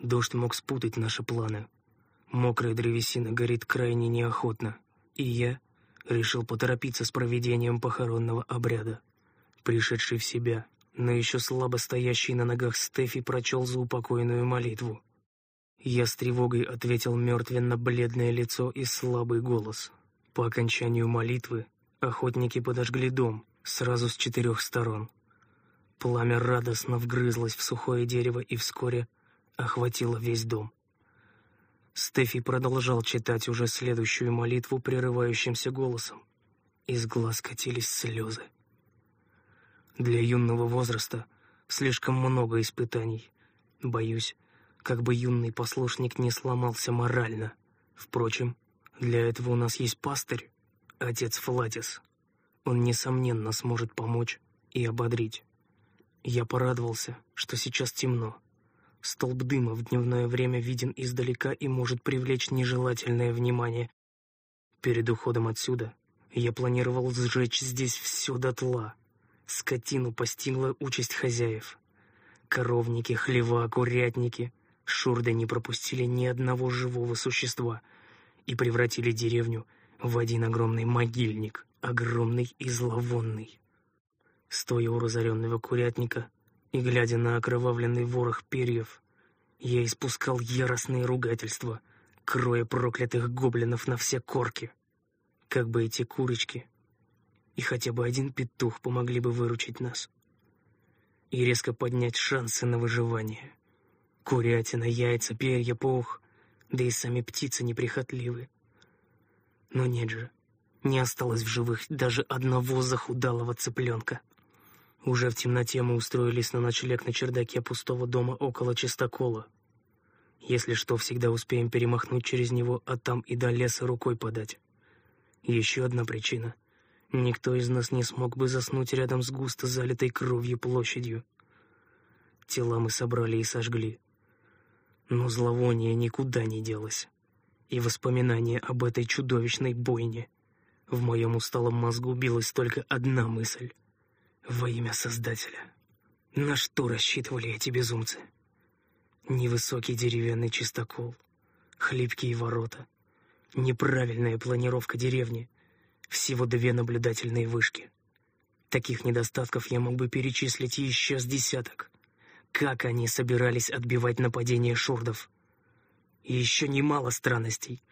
Дождь мог спутать наши планы. Мокрая древесина горит крайне неохотно, и я решил поторопиться с проведением похоронного обряда. Пришедший в себя, но еще слабо стоящий на ногах Стефи прочел заупокойную молитву. Я с тревогой ответил мертвенно-бледное лицо и слабый голос. По окончанию молитвы охотники подожгли дом сразу с четырех сторон. Пламя радостно вгрызлось в сухое дерево и вскоре охватило весь дом. Стефи продолжал читать уже следующую молитву прерывающимся голосом. Из глаз катились слезы. Для юного возраста слишком много испытаний. Боюсь, как бы юный послушник не сломался морально. Впрочем, для этого у нас есть пастырь, отец Флатис. Он, несомненно, сможет помочь и ободрить. Я порадовался, что сейчас темно. Столб дыма в дневное время виден издалека и может привлечь нежелательное внимание. Перед уходом отсюда я планировал сжечь здесь все дотла. Скотину постигла участь хозяев. Коровники, хлева, курятники. Шурды не пропустили ни одного живого существа и превратили деревню в один огромный могильник, огромный и зловонный. Стоя у разоренного курятника, и, глядя на окровавленный ворох перьев, я испускал яростные ругательства, кроя проклятых гоблинов на все корки. Как бы эти курочки и хотя бы один петух помогли бы выручить нас и резко поднять шансы на выживание. Курятина, яйца, перья, пух, да и сами птицы неприхотливы. Но нет же, не осталось в живых даже одного захудалого цыпленка. Уже в темноте мы устроились на ночлег на чердаке пустого дома около чистокола. Если что, всегда успеем перемахнуть через него, а там и до леса рукой подать. Еще одна причина. Никто из нас не смог бы заснуть рядом с густо залитой кровью площадью. Тела мы собрали и сожгли. Но зловоние никуда не делось. И воспоминание об этой чудовищной бойне. В моем усталом мозгу билась только одна мысль — во имя Создателя. На что рассчитывали эти безумцы? Невысокий деревянный чистокол, хлипкие ворота, неправильная планировка деревни, всего две наблюдательные вышки. Таких недостатков я мог бы перечислить еще с десяток. Как они собирались отбивать нападение шурдов? И еще немало странностей.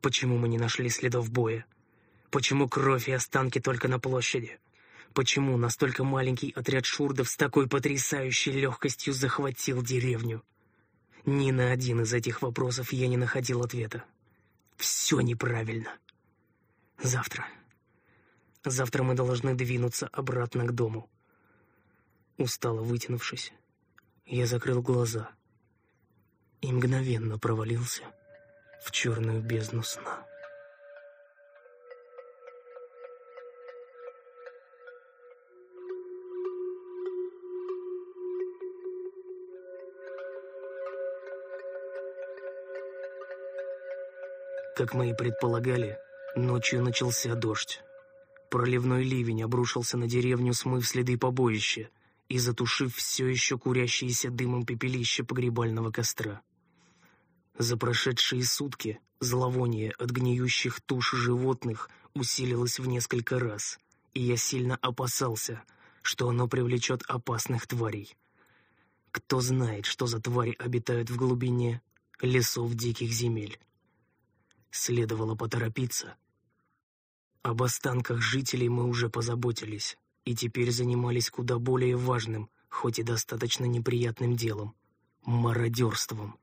Почему мы не нашли следов боя? Почему кровь и останки только на площади? Почему настолько маленький отряд шурдов с такой потрясающей легкостью захватил деревню? Ни на один из этих вопросов я не находил ответа. Все неправильно. Завтра. Завтра мы должны двинуться обратно к дому. Устало вытянувшись, я закрыл глаза и мгновенно провалился в черную бездну сна. Как мы и предполагали, ночью начался дождь. Проливной ливень обрушился на деревню, смыв следы побоища и затушив все еще курящееся дымом пепелище погребального костра. За прошедшие сутки зловоние от гниющих туш животных усилилось в несколько раз, и я сильно опасался, что оно привлечет опасных тварей. Кто знает, что за твари обитают в глубине лесов диких земель. Следовало поторопиться. Об останках жителей мы уже позаботились и теперь занимались куда более важным, хоть и достаточно неприятным делом — мародерством.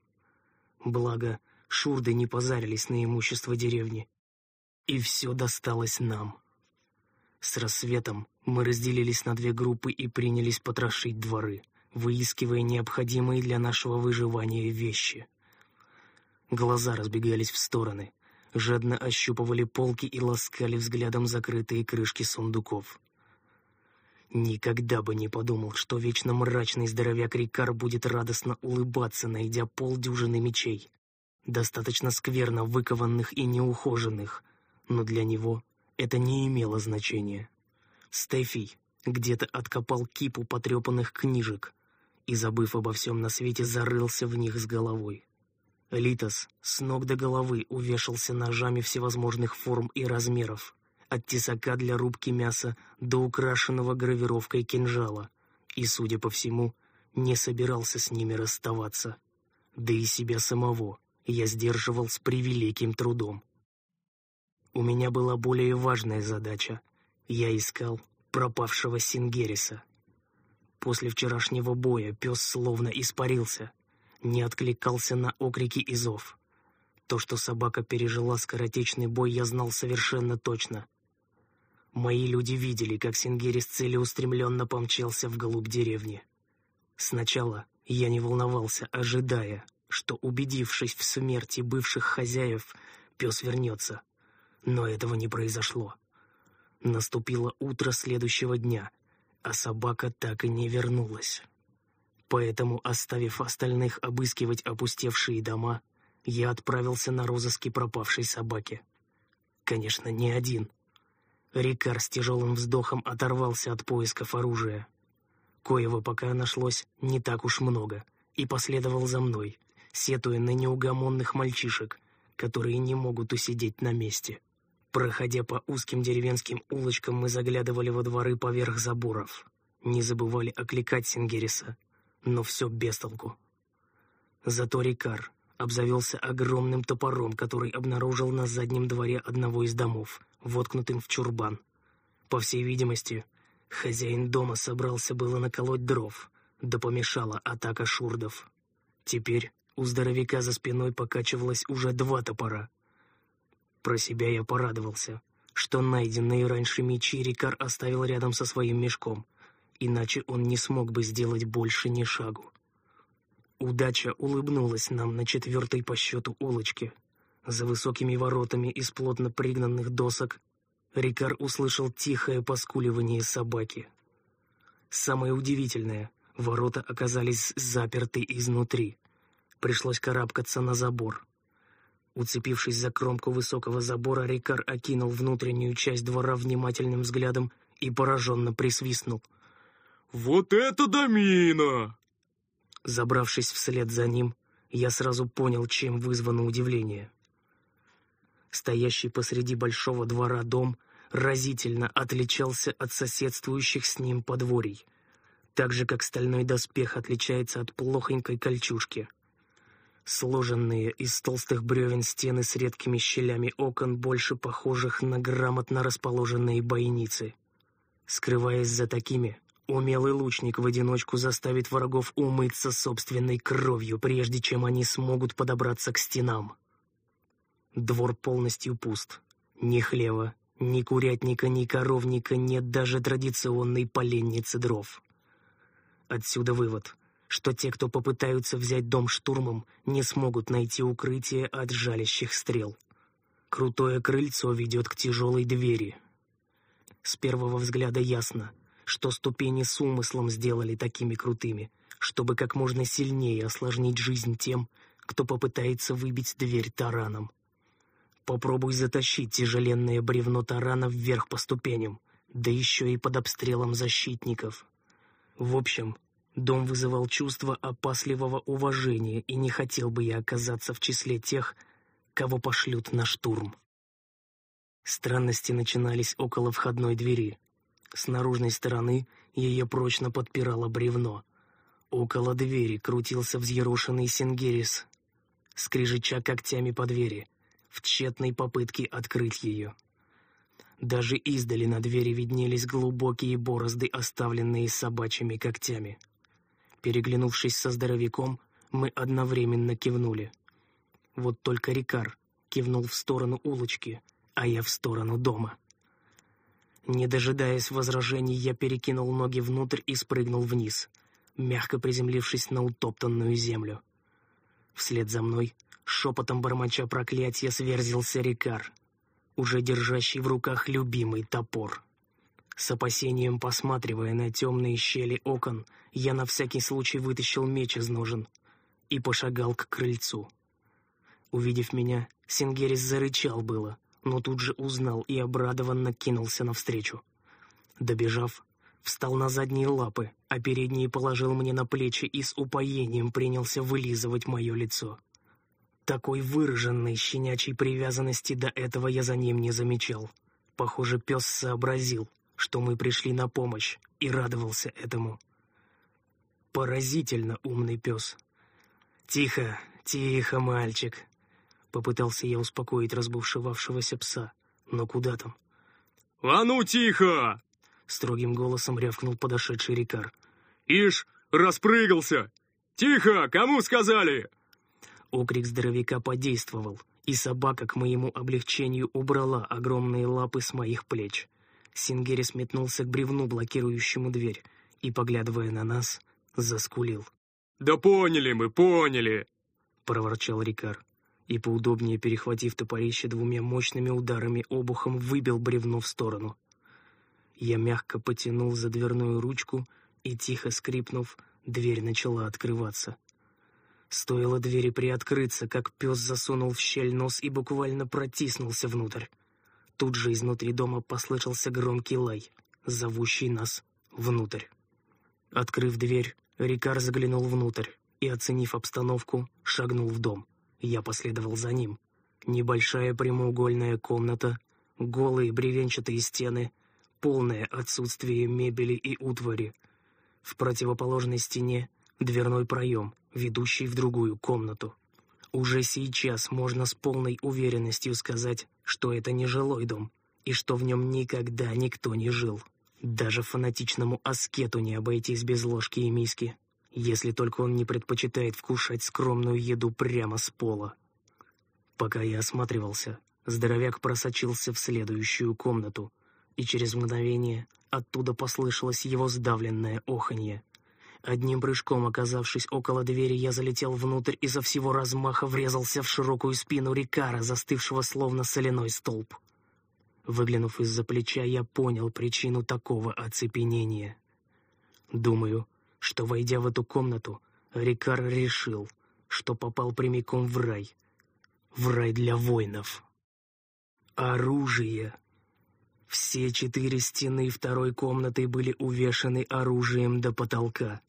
Благо, шурды не позарились на имущество деревни. И все досталось нам. С рассветом мы разделились на две группы и принялись потрошить дворы, выискивая необходимые для нашего выживания вещи. Глаза разбегались в стороны, жадно ощупывали полки и ласкали взглядом закрытые крышки сундуков. Никогда бы не подумал, что вечно мрачный здоровяк Рикар будет радостно улыбаться, найдя полдюжины мечей. Достаточно скверно выкованных и неухоженных, но для него это не имело значения. Стефий где-то откопал кипу потрепанных книжек и, забыв обо всем на свете, зарылся в них с головой. Литос с ног до головы увешался ножами всевозможных форм и размеров, от тесака для рубки мяса до украшенного гравировкой кинжала, и, судя по всему, не собирался с ними расставаться. Да и себя самого я сдерживал с превеликим трудом. У меня была более важная задача. Я искал пропавшего Сингериса. После вчерашнего боя пес словно испарился — не откликался на окрики и зов. То, что собака пережила скоротечный бой, я знал совершенно точно. Мои люди видели, как Сингерис целеустремленно помчался вглубь деревни. Сначала я не волновался, ожидая, что, убедившись в смерти бывших хозяев, пес вернется. Но этого не произошло. Наступило утро следующего дня, а собака так и не вернулась. Поэтому, оставив остальных обыскивать опустевшие дома, я отправился на розыски пропавшей собаки. Конечно, не один. Рикар с тяжелым вздохом оторвался от поисков оружия. Коего пока нашлось не так уж много, и последовал за мной, сетуя на неугомонных мальчишек, которые не могут усидеть на месте. Проходя по узким деревенским улочкам, мы заглядывали во дворы поверх заборов. Не забывали окликать Сингериса, но все без толку. Зато Рикар обзавелся огромным топором, который обнаружил на заднем дворе одного из домов, воткнутым в чурбан. По всей видимости, хозяин дома собрался было наколоть дров, да помешала атака шурдов. Теперь у здоровяка за спиной покачивалось уже два топора. Про себя я порадовался, что найденные раньше мечи Рикар оставил рядом со своим мешком, иначе он не смог бы сделать больше ни шагу. Удача улыбнулась нам на четвертой по счету улочке. За высокими воротами из плотно пригнанных досок Рикар услышал тихое поскуливание собаки. Самое удивительное, ворота оказались заперты изнутри. Пришлось карабкаться на забор. Уцепившись за кромку высокого забора, Рикар окинул внутреннюю часть двора внимательным взглядом и пораженно присвистнул — «Вот это домина!» Забравшись вслед за ним, я сразу понял, чем вызвано удивление. Стоящий посреди большого двора дом разительно отличался от соседствующих с ним подворий, так же, как стальной доспех отличается от плохонькой кольчужки. Сложенные из толстых бревен стены с редкими щелями окон, больше похожих на грамотно расположенные бойницы. Скрываясь за такими, Умелый лучник в одиночку заставит врагов умыться собственной кровью, прежде чем они смогут подобраться к стенам. Двор полностью пуст. Ни хлева, ни курятника, ни коровника, нет даже традиционной поленницы дров. Отсюда вывод, что те, кто попытаются взять дом штурмом, не смогут найти укрытие от жалящих стрел. Крутое крыльцо ведет к тяжелой двери. С первого взгляда ясно — что ступени с умыслом сделали такими крутыми, чтобы как можно сильнее осложнить жизнь тем, кто попытается выбить дверь тараном. Попробуй затащить тяжеленное бревно тарана вверх по ступеням, да еще и под обстрелом защитников. В общем, дом вызывал чувство опасливого уважения, и не хотел бы я оказаться в числе тех, кого пошлют на штурм. Странности начинались около входной двери — с наружной стороны ее прочно подпирало бревно. Около двери крутился взъерошенный Сингерис, скрижича когтями по двери, в тщетной попытке открыть ее. Даже издали на двери виднелись глубокие борозды, оставленные собачьими когтями. Переглянувшись со здоровяком, мы одновременно кивнули. Вот только Рикар кивнул в сторону улочки, а я в сторону дома. Не дожидаясь возражений, я перекинул ноги внутрь и спрыгнул вниз. мягко приземлившись на утоптанную землю. Вслед за мной, шепотом бормоча проклятия, сверзился Рикар, уже держащий в руках любимый топор. С опасением посматривая на темные щели окон, я на всякий случай вытащил меч из ножен и пошагал к крыльцу. Увидев меня, Сингерис зарычал было, но тут же узнал и обрадованно кинулся навстречу. Добежав, встал на задние лапы, а передние положил мне на плечи и с упоением принялся вылизывать мое лицо. Такой выраженной щенячьей привязанности до этого я за ним не замечал. Похоже, пес сообразил, что мы пришли на помощь, и радовался этому. Поразительно умный пес. «Тихо, тихо, мальчик!» Попытался я успокоить разбушевавшегося пса, но куда там? «А ну, тихо!» — строгим голосом рявкнул подошедший Рикар. «Ишь, распрыгался! Тихо, кому сказали?» Окрик здоровяка подействовал, и собака к моему облегчению убрала огромные лапы с моих плеч. Сингерис метнулся к бревну, блокирующему дверь, и, поглядывая на нас, заскулил. «Да поняли мы, поняли!» — проворчал Рикар, и, поудобнее перехватив топорище двумя мощными ударами обухом, выбил бревно в сторону. Я мягко потянул за дверную ручку, и, тихо скрипнув, дверь начала открываться. Стоило двери приоткрыться, как пес засунул в щель нос и буквально протиснулся внутрь. Тут же изнутри дома послышался громкий лай, зовущий нас внутрь. Открыв дверь, Рикар заглянул внутрь и, оценив обстановку, шагнул в дом. Я последовал за ним. Небольшая прямоугольная комната, голые бревенчатые стены, полное отсутствие мебели и утвари. В противоположной стене дверной проем, ведущий в другую комнату. Уже сейчас можно с полной уверенностью сказать, что это не жилой дом, и что в нем никогда никто не жил. Даже фанатичному аскету не обойтись без ложки и миски, если только он не предпочитает вкушать скромную еду прямо с пола. Пока я осматривался, здоровяк просочился в следующую комнату, и через мгновение оттуда послышалось его сдавленное оханье. Одним прыжком, оказавшись около двери, я залетел внутрь и за всего размаха врезался в широкую спину Рикара, застывшего словно соляной столб. Выглянув из-за плеча, я понял причину такого оцепенения. Думаю, что, войдя в эту комнату, Рикар решил, что попал прямиком в рай. В рай для воинов. Оружие. Все четыре стены второй комнаты были увешаны оружием до потолка.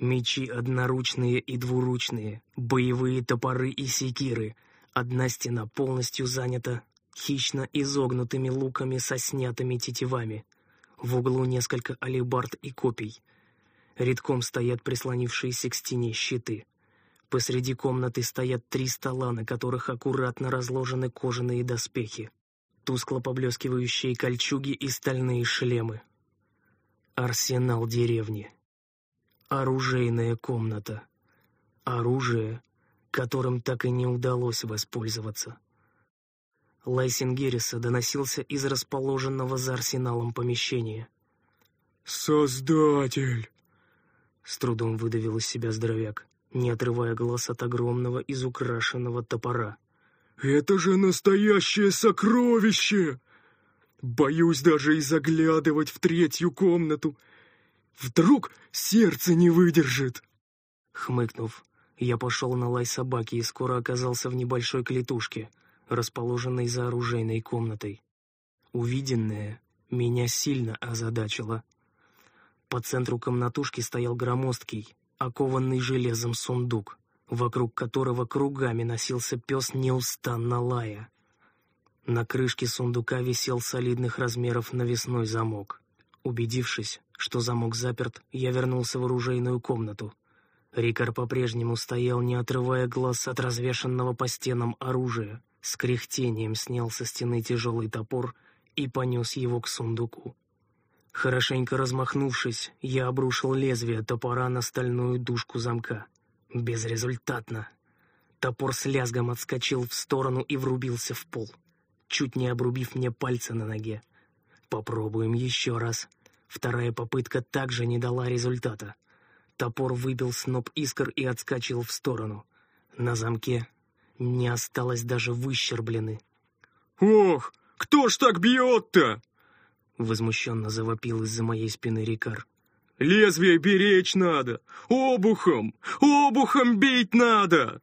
Мечи одноручные и двуручные, боевые топоры и секиры. Одна стена полностью занята хищно изогнутыми луками со снятыми тетивами. В углу несколько алебард и копий. Редком стоят прислонившиеся к стене щиты. Посреди комнаты стоят три стола, на которых аккуратно разложены кожаные доспехи, тускло поблескивающие кольчуги и стальные шлемы. Арсенал деревни. Оружейная комната. Оружие, которым так и не удалось воспользоваться. Лайсингериса доносился из расположенного за арсеналом помещения. «Создатель!» С трудом выдавил из себя здоровяк, не отрывая глаз от огромного изукрашенного топора. «Это же настоящее сокровище! Боюсь даже и заглядывать в третью комнату. Вдруг сердце не выдержит!» Хмыкнув, я пошел на лай собаки и скоро оказался в небольшой клетушке, расположенной за оружейной комнатой. Увиденное меня сильно озадачило. По центру комнатушки стоял громоздкий, окованный железом сундук, вокруг которого кругами носился пес неустанно лая. На крышке сундука висел солидных размеров навесной замок. Убедившись, что замок заперт, я вернулся в оружейную комнату. Рикар по-прежнему стоял, не отрывая глаз от развешанного по стенам оружия. С кряхтением снял со стены тяжелый топор и понес его к сундуку. Хорошенько размахнувшись, я обрушил лезвие топора на стальную дужку замка. Безрезультатно. Топор с лязгом отскочил в сторону и врубился в пол, чуть не обрубив мне пальцы на ноге. Попробуем еще раз. Вторая попытка также не дала результата. Топор выбил сноп искр и отскочил в сторону. На замке не осталось даже выщерблены. «Ох, кто ж так бьет-то?» Возмущенно завопил из-за моей спины Рикар. «Лезвие беречь надо! Обухом! Обухом бить надо!»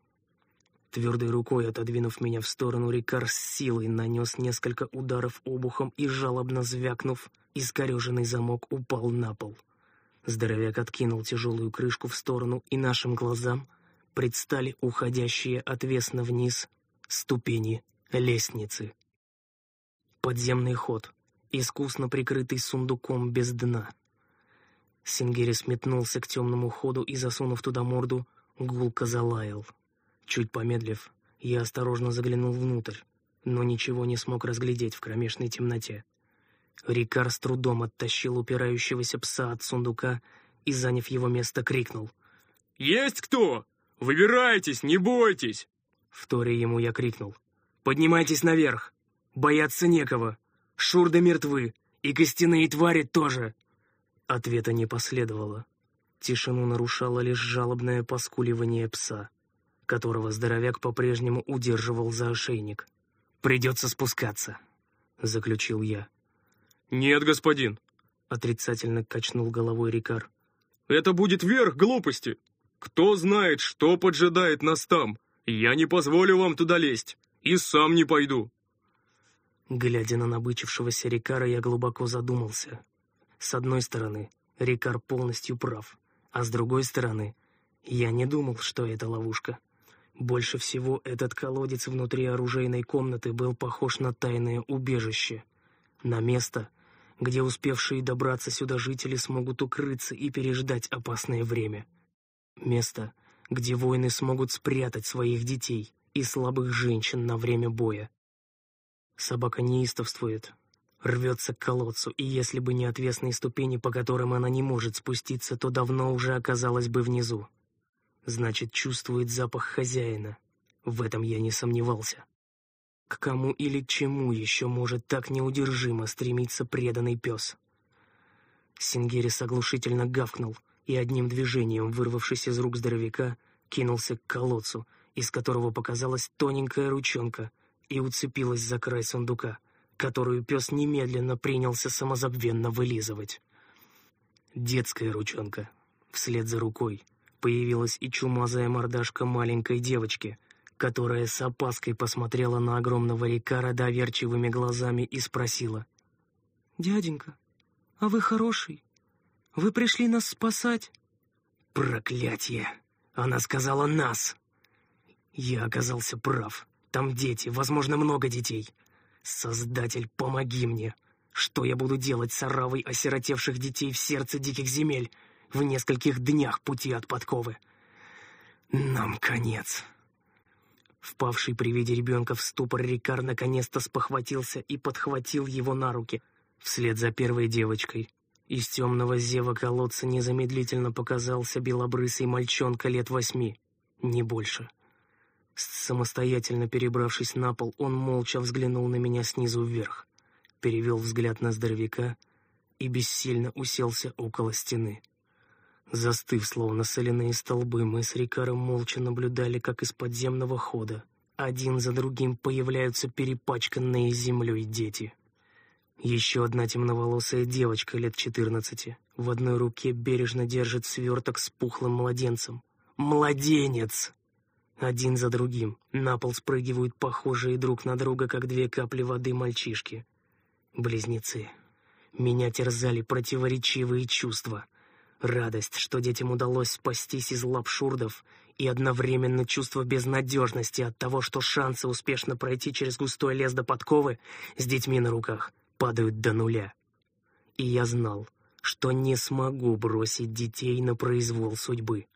Твердой рукой отодвинув меня в сторону, Рикар с силой нанес несколько ударов обухом и, жалобно звякнув, искореженный замок упал на пол. Здоровяк откинул тяжелую крышку в сторону, и нашим глазам предстали уходящие отвесно вниз ступени лестницы. Подземный ход, искусно прикрытый сундуком без дна. Сингерис метнулся к темному ходу и, засунув туда морду, гулко залаял. Чуть помедлив, я осторожно заглянул внутрь, но ничего не смог разглядеть в кромешной темноте. Рикар с трудом оттащил упирающегося пса от сундука и, заняв его место, крикнул. «Есть кто? Выбирайтесь, не бойтесь!» Вторе ему я крикнул. «Поднимайтесь наверх! Бояться некого! Шурды мертвы, и костяные твари тоже!» Ответа не последовало. Тишину нарушало лишь жалобное поскуливание пса которого здоровяк по-прежнему удерживал за ошейник. «Придется спускаться», — заключил я. «Нет, господин», — отрицательно качнул головой Рикар. «Это будет верх глупости. Кто знает, что поджидает нас там. Я не позволю вам туда лезть. И сам не пойду». Глядя на набычившегося Рикара, я глубоко задумался. С одной стороны, Рикар полностью прав, а с другой стороны, я не думал, что это ловушка. Больше всего этот колодец внутри оружейной комнаты был похож на тайное убежище. На место, где успевшие добраться сюда жители смогут укрыться и переждать опасное время. Место, где воины смогут спрятать своих детей и слабых женщин на время боя. Собака неистовствует, рвется к колодцу, и если бы не отвесные ступени, по которым она не может спуститься, то давно уже оказалась бы внизу. Значит, чувствует запах хозяина. В этом я не сомневался. К кому или чему еще может так неудержимо стремиться преданный пес? Сингерис оглушительно гавкнул и одним движением, вырвавшись из рук здоровяка, кинулся к колодцу, из которого показалась тоненькая ручонка и уцепилась за край сундука, которую пес немедленно принялся самозабвенно вылизывать. Детская ручонка, вслед за рукой, появилась и чумазая мордашка маленькой девочки, которая с опаской посмотрела на огромного Рикара доверчивыми глазами и спросила. «Дяденька, а вы хороший? Вы пришли нас спасать?» «Проклятье! Она сказала «нас!» Я оказался прав. Там дети, возможно, много детей. Создатель, помоги мне. Что я буду делать с оравой осиротевших детей в сердце диких земель?» В нескольких днях пути от подковы. Нам конец. Впавший при виде ребенка в ступор Рикар наконец-то спохватился и подхватил его на руки, вслед за первой девочкой. Из темного зева колодца незамедлительно показался белобрысый мальчонка лет восьми, не больше. Самостоятельно перебравшись на пол, он молча взглянул на меня снизу вверх, перевел взгляд на здоровяка и бессильно уселся около стены. Застыв, словно соляные столбы, мы с Рикаром молча наблюдали, как из подземного хода один за другим появляются перепачканные землей дети. Еще одна темноволосая девочка лет четырнадцати в одной руке бережно держит сверток с пухлым младенцем. Младенец! Один за другим на пол спрыгивают похожие друг на друга, как две капли воды мальчишки. Близнецы. Меня терзали противоречивые чувства — Радость, что детям удалось спастись из лап шурдов, и одновременно чувство безнадежности от того, что шансы успешно пройти через густой лес до подковы с детьми на руках падают до нуля. И я знал, что не смогу бросить детей на произвол судьбы.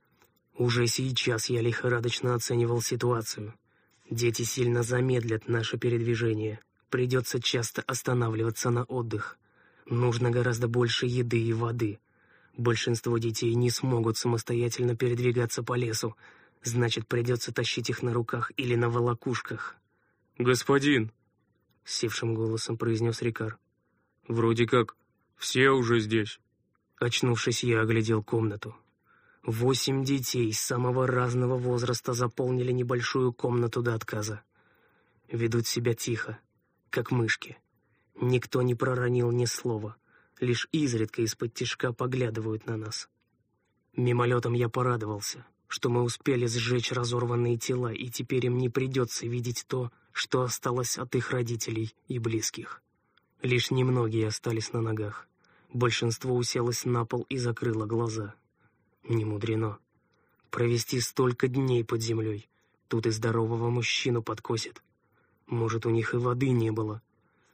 Уже сейчас я лихорадочно оценивал ситуацию. Дети сильно замедлят наше передвижение. Придется часто останавливаться на отдых. Нужно гораздо больше еды и воды — Большинство детей не смогут самостоятельно передвигаться по лесу, значит, придется тащить их на руках или на волокушках. «Господин!» — севшим голосом произнес Рикар. «Вроде как все уже здесь». Очнувшись, я оглядел комнату. Восемь детей самого разного возраста заполнили небольшую комнату до отказа. Ведут себя тихо, как мышки. Никто не проронил ни слова, лишь изредка из-под тишка поглядывают на нас. Мимолетом я порадовался, что мы успели сжечь разорванные тела, и теперь им не придется видеть то, что осталось от их родителей и близких. Лишь немногие остались на ногах. Большинство уселось на пол и закрыло глаза. Не мудрено. Провести столько дней под землей. Тут и здорового мужчину подкосит. Может, у них и воды не было.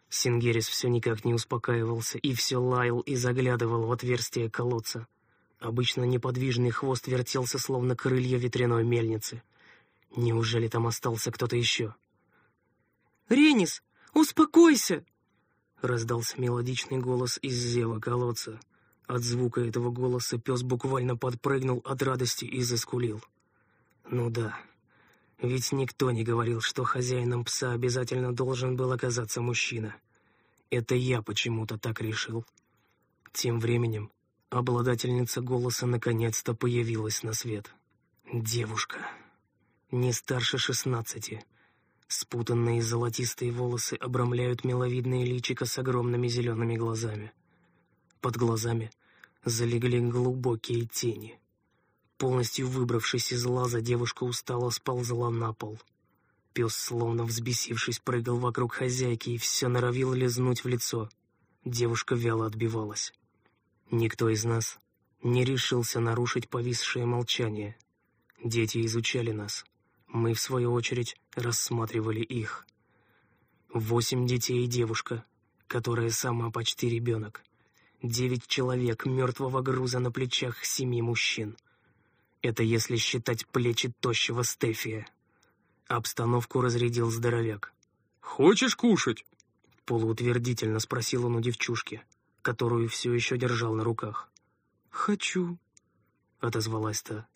Сингерис все никак не успокаивался и все лаял и заглядывал в отверстие колодца. Обычно неподвижный хвост вертелся, словно крылья ветряной мельницы. Неужели там остался кто-то еще? «Ренис, успокойся!» Раздался мелодичный голос из зева колодца. От звука этого голоса пес буквально подпрыгнул от радости и заскулил. Ну да, ведь никто не говорил, что хозяином пса обязательно должен был оказаться мужчина. Это я почему-то так решил. Тем временем обладательница голоса наконец-то появилась на свет. Девушка. Не старше шестнадцати. Спутанные золотистые волосы обрамляют миловидное личико с огромными зелеными глазами. Под глазами залегли глубокие тени. Полностью выбравшись из лаза, девушка устало сползла на пол. Пес, словно взбесившись, прыгал вокруг хозяйки и все норовил лизнуть в лицо. Девушка вяло отбивалась. Никто из нас не решился нарушить повисшее молчание. Дети изучали нас. Мы, в свою очередь, рассматривали их. Восемь детей и девушка, которая сама почти ребенок. Девять человек мертвого груза на плечах семи мужчин. Это если считать плечи тощего Стефия. Обстановку разрядил здоровяк. «Хочешь кушать?» Полуутвердительно спросил он у девчушки, которую все еще держал на руках. «Хочу», — отозвалась та.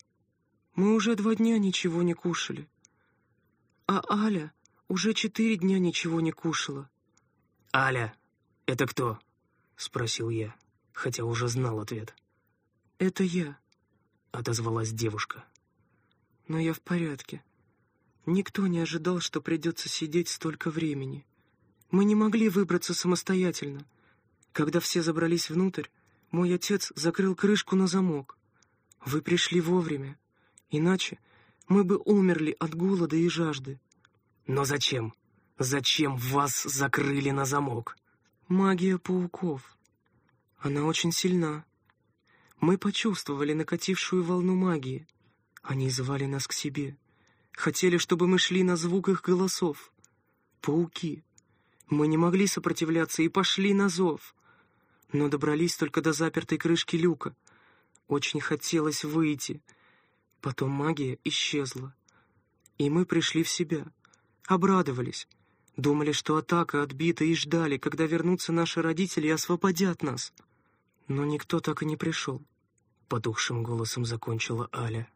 «Мы уже два дня ничего не кушали. А Аля уже четыре дня ничего не кушала». «Аля, это кто?» — спросил я, хотя уже знал ответ. «Это я», — отозвалась девушка. «Но я в порядке. Никто не ожидал, что придется сидеть столько времени. Мы не могли выбраться самостоятельно. Когда все забрались внутрь, мой отец закрыл крышку на замок. Вы пришли вовремя, иначе мы бы умерли от голода и жажды». «Но зачем? Зачем вас закрыли на замок?» Магия пауков. Она очень сильна. Мы почувствовали накатившую волну магии. Они звали нас к себе. Хотели, чтобы мы шли на звук их голосов. Пауки. Мы не могли сопротивляться и пошли на зов. Но добрались только до запертой крышки люка. Очень хотелось выйти. Потом магия исчезла. И мы пришли в себя. Обрадовались. Думали, что атака отбита, и ждали, когда вернутся наши родители и освободят нас. Но никто так и не пришел. Потухшим голосом закончила Аля.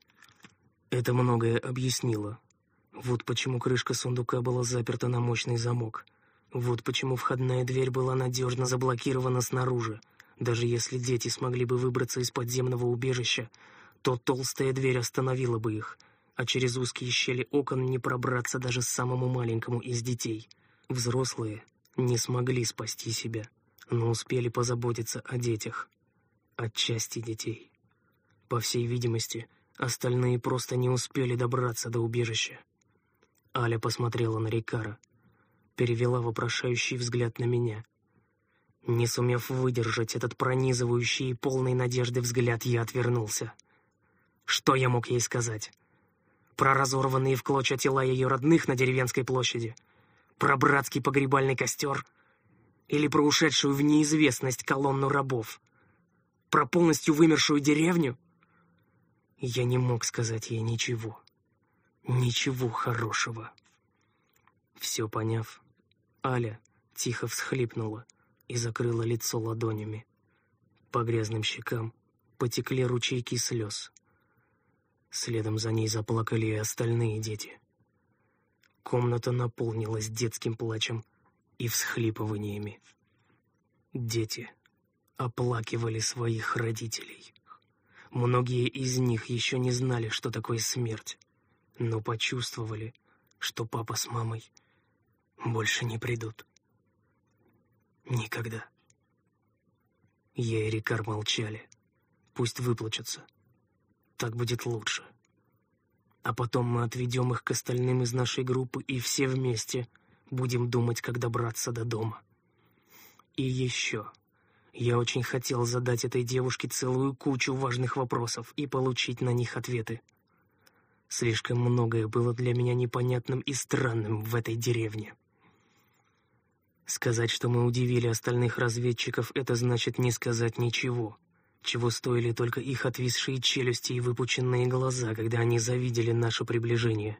Это многое объяснило. Вот почему крышка сундука была заперта на мощный замок. Вот почему входная дверь была надежно заблокирована снаружи. Даже если дети смогли бы выбраться из подземного убежища, то толстая дверь остановила бы их — а через узкие щели окон не пробраться даже самому маленькому из детей. Взрослые не смогли спасти себя, но успели позаботиться о детях. Отчасти детей. По всей видимости, остальные просто не успели добраться до убежища. Аля посмотрела на Рикара, перевела вопрошающий взгляд на меня. Не сумев выдержать этот пронизывающий и полный надежды взгляд, я отвернулся. Что я мог ей сказать? про разорванные в клочья тела ее родных на деревенской площади, про братский погребальный костер или про ушедшую в неизвестность колонну рабов, про полностью вымершую деревню. Я не мог сказать ей ничего, ничего хорошего. Все поняв, Аля тихо всхлипнула и закрыла лицо ладонями. По грязным щекам потекли ручейки слез. Следом за ней заплакали и остальные дети. Комната наполнилась детским плачем и Многие из них еще не знали, что такое смерть, но почувствовали, что папа с мамой больше не придут. Никогда. Я и Рикар молчали. Пусть выплачутся. Так будет лучше. А потом мы отведем их к остальным из нашей группы, и все вместе будем думать, как добраться до дома. И еще. Я очень хотел задать этой девушке целую кучу важных вопросов и получить на них ответы. Слишком многое было для меня непонятным и странным в этой деревне. Сказать, что мы удивили остальных разведчиков, это значит не сказать ничего, чего стоили только их отвисшие челюсти и выпученные глаза, когда они завидели наше приближение.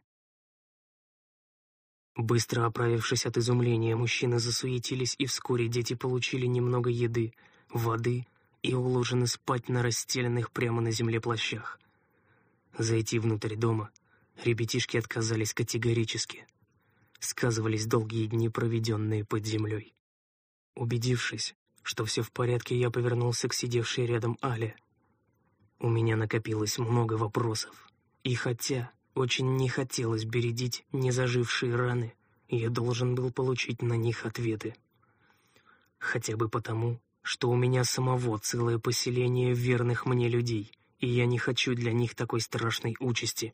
Быстро оправившись от изумления, мужчины засуетились, и вскоре дети получили немного еды, воды и уложены спать на расстеленных прямо на земле плащах. Зайти внутрь дома ребятишки отказались категорически. Сказывались долгие дни, проведенные под землей. Убедившись, что все в порядке, я повернулся к сидевшей рядом Але. У меня накопилось много вопросов, и хотя очень не хотелось бередить незажившие раны, я должен был получить на них ответы. Хотя бы потому, что у меня самого целое поселение верных мне людей, и я не хочу для них такой страшной участи.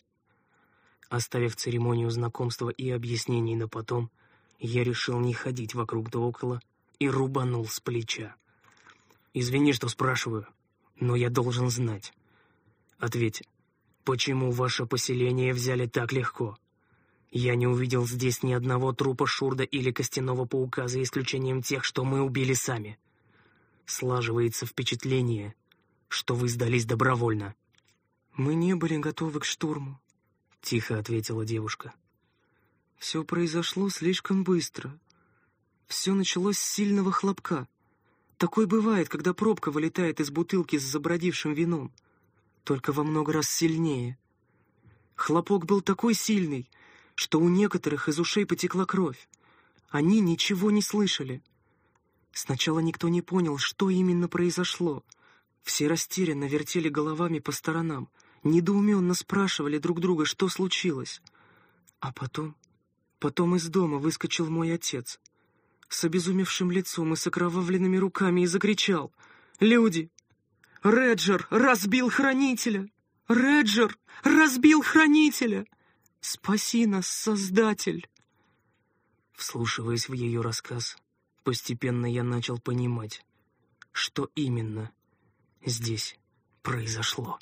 Оставив церемонию знакомства и объяснений на потом, я решил не ходить вокруг да около и рубанул с плеча. «Извини, что спрашиваю, но я должен знать. Ответь, Почему ваше поселение взяли так легко? Я не увидел здесь ни одного трупа шурда или костяного паука, за исключением тех, что мы убили сами. Слаживается впечатление, что вы сдались добровольно. Мы не были готовы к штурму, тихо ответила девушка. Все произошло слишком быстро. Все началось с сильного хлопка. Такой бывает, когда пробка вылетает из бутылки с забродившим вином только во много раз сильнее. Хлопок был такой сильный, что у некоторых из ушей потекла кровь. Они ничего не слышали. Сначала никто не понял, что именно произошло. Все растерянно вертели головами по сторонам, недоуменно спрашивали друг друга, что случилось. А потом... Потом из дома выскочил мой отец. С обезумевшим лицом и с окровавленными руками и закричал. «Люди! Реджер разбил хранителя! Реджер разбил хранителя! Спаси нас, Создатель!» Вслушиваясь в ее рассказ, постепенно я начал понимать, что именно здесь произошло.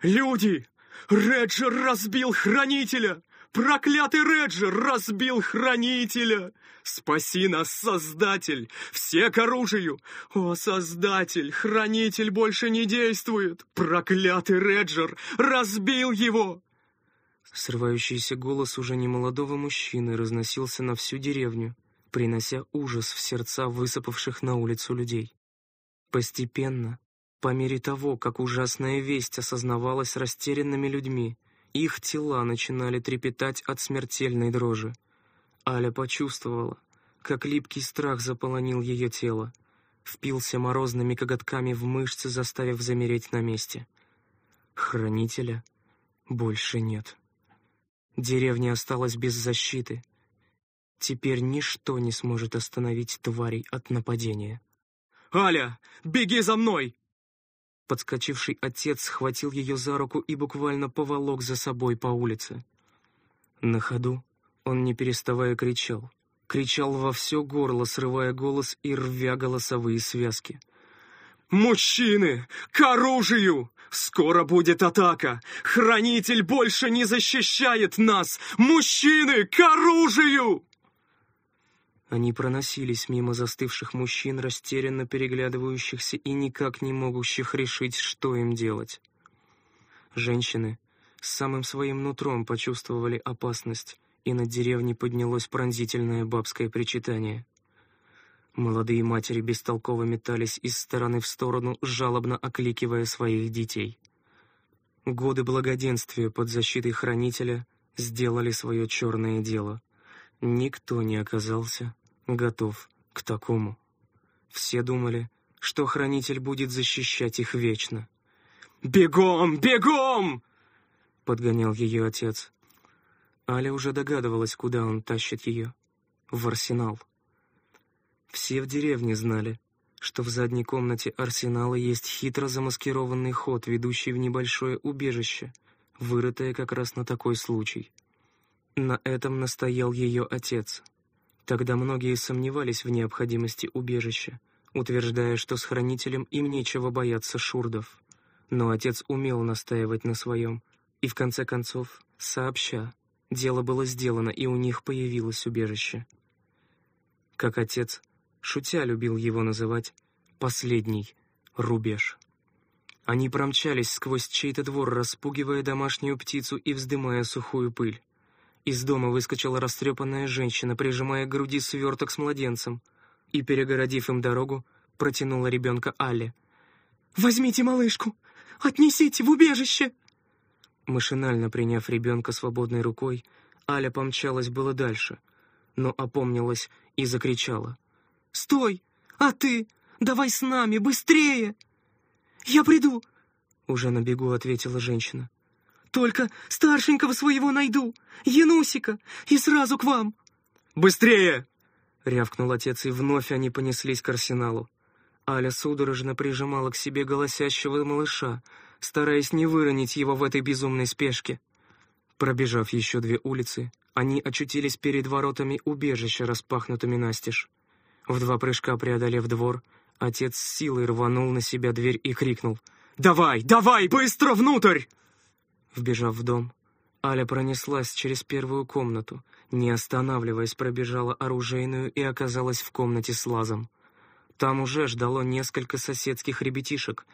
«Люди! Реджер разбил хранителя! Проклятый Реджер разбил хранителя! Спаси нас, Создатель! Все к оружию! О, Создатель! Хранитель больше не действует! Проклятый Реджер разбил его!» Срывающийся голос уже немолодого мужчины разносился на всю деревню, принося ужас в сердца высыпавших на улицу людей. Постепенно, по мере того, как ужасная весть осознавалась растерянными людьми, их тела начинали трепетать от смертельной дрожи. Аля почувствовала, как липкий страх заполонил ее тело, впился морозными коготками в мышцы, заставив замереть на месте. Хранителя больше нет. Деревня осталась без защиты. Теперь ничто не сможет остановить тварей от нападения. «Аля, беги за мной!» Подскочивший отец схватил ее за руку и буквально поволок за собой по улице. На ходу он, не переставая, кричал. Кричал во все горло, срывая голос и рвя голосовые связки. «Мужчины! К оружию! Скоро будет атака! Хранитель больше не защищает нас! Мужчины! К оружию!» Они проносились мимо застывших мужчин, растерянно переглядывающихся и никак не могущих решить, что им делать. Женщины с самым своим нутром почувствовали опасность, и над деревней поднялось пронзительное бабское причитание. Молодые матери бестолково метались из стороны в сторону, жалобно окликивая своих детей. Годы благоденствия под защитой хранителя сделали свое черное дело. Никто не оказался готов к такому. Все думали, что хранитель будет защищать их вечно. «Бегом! Бегом!» — подгонял ее отец. Аля уже догадывалась, куда он тащит ее. В арсенал. Все в деревне знали, что в задней комнате арсенала есть хитро замаскированный ход, ведущий в небольшое убежище, вырытое как раз на такой случай. На этом настоял ее отец. Тогда многие сомневались в необходимости убежища, утверждая, что с хранителем им нечего бояться шурдов. Но отец умел настаивать на своем, и в конце концов, сообща, дело было сделано, и у них появилось убежище. Как отец, шутя любил его называть, последний рубеж. Они промчались сквозь чей-то двор, распугивая домашнюю птицу и вздымая сухую пыль. Из дома выскочила растрепанная женщина, прижимая к груди сверток с младенцем, и, перегородив им дорогу, протянула ребенка Алле. «Возьмите малышку! Отнесите в убежище!» Машинально приняв ребенка свободной рукой, Аля помчалась было дальше, но опомнилась и закричала. «Стой! А ты? Давай с нами, быстрее!» «Я приду!» — уже на бегу ответила женщина. «Только старшенького своего найду, Янусика, и сразу к вам!» «Быстрее!» — рявкнул отец, и вновь они понеслись к арсеналу. Аля судорожно прижимала к себе голосящего малыша, стараясь не выронить его в этой безумной спешке. Пробежав еще две улицы, они очутились перед воротами убежища, распахнутыми настежь. В два прыжка преодолев двор, отец с силой рванул на себя дверь и крикнул «Давай, давай, быстро внутрь!» Вбежав в дом, Аля пронеслась через первую комнату, не останавливаясь, пробежала оружейную и оказалась в комнате с лазом. Там уже ждало несколько соседских ребятишек,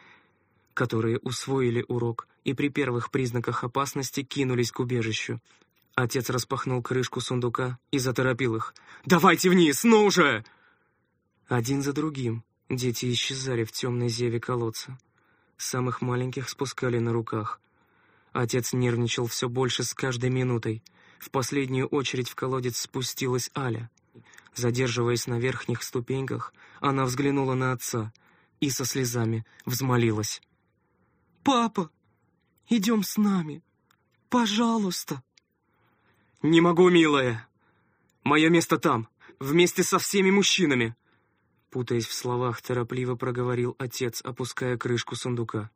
которые усвоили урок и при первых признаках опасности кинулись к убежищу. Отец распахнул крышку сундука и заторопил их. «Давайте вниз, ну уже!» Один за другим дети исчезали в темной зеве колодца. Самых маленьких спускали на руках. Отец нервничал все больше с каждой минутой. В последнюю очередь в колодец спустилась Аля. Задерживаясь на верхних ступеньках, она взглянула на отца и со слезами взмолилась. «Папа, идем с нами. Пожалуйста». «Не могу, милая. Мое место там, вместе со всеми мужчинами». Путаясь в словах, торопливо проговорил отец, опуская крышку сундука.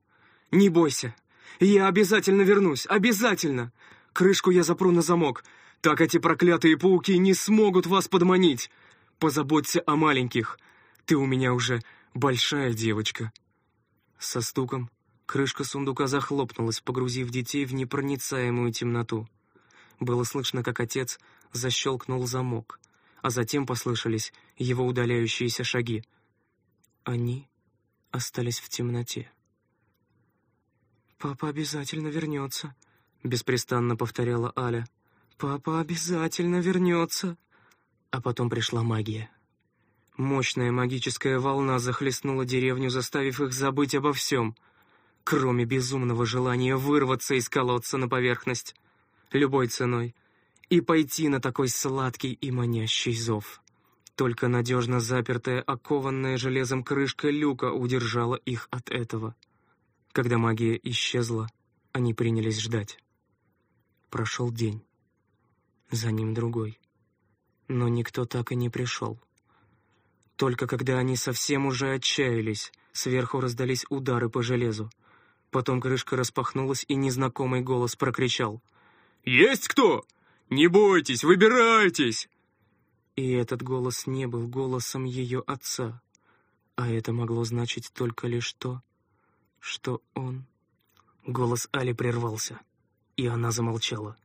«Не бойся. Я обязательно вернусь. Обязательно. Крышку я запру на замок. Так эти проклятые пауки не смогут вас подманить. Позаботься о маленьких. Ты у меня уже большая девочка». Со стуком крышка сундука захлопнулась, погрузив детей в непроницаемую темноту. Было слышно, как отец защелкнул замок, а затем послышались его удаляющиеся шаги. Они остались в темноте. «Папа обязательно вернется», — беспрестанно повторяла Аля. «Папа обязательно вернется». А потом пришла магия. Мощная магическая волна захлестнула деревню, заставив их забыть обо всем, кроме безумного желания вырваться из колодца на поверхность, любой ценой — и пойти на такой сладкий и манящий зов. Только надежно запертая, окованная железом крышка люка удержала их от этого. Когда магия исчезла, они принялись ждать. Прошел день. За ним другой. Но никто так и не пришел. Только когда они совсем уже отчаялись, сверху раздались удары по железу. Потом крышка распахнулась, и незнакомый голос прокричал. «Есть кто? «Не бойтесь, выбирайтесь!» И этот голос не был голосом ее отца, а это могло значить только лишь то, что он... Голос Али прервался, и она замолчала,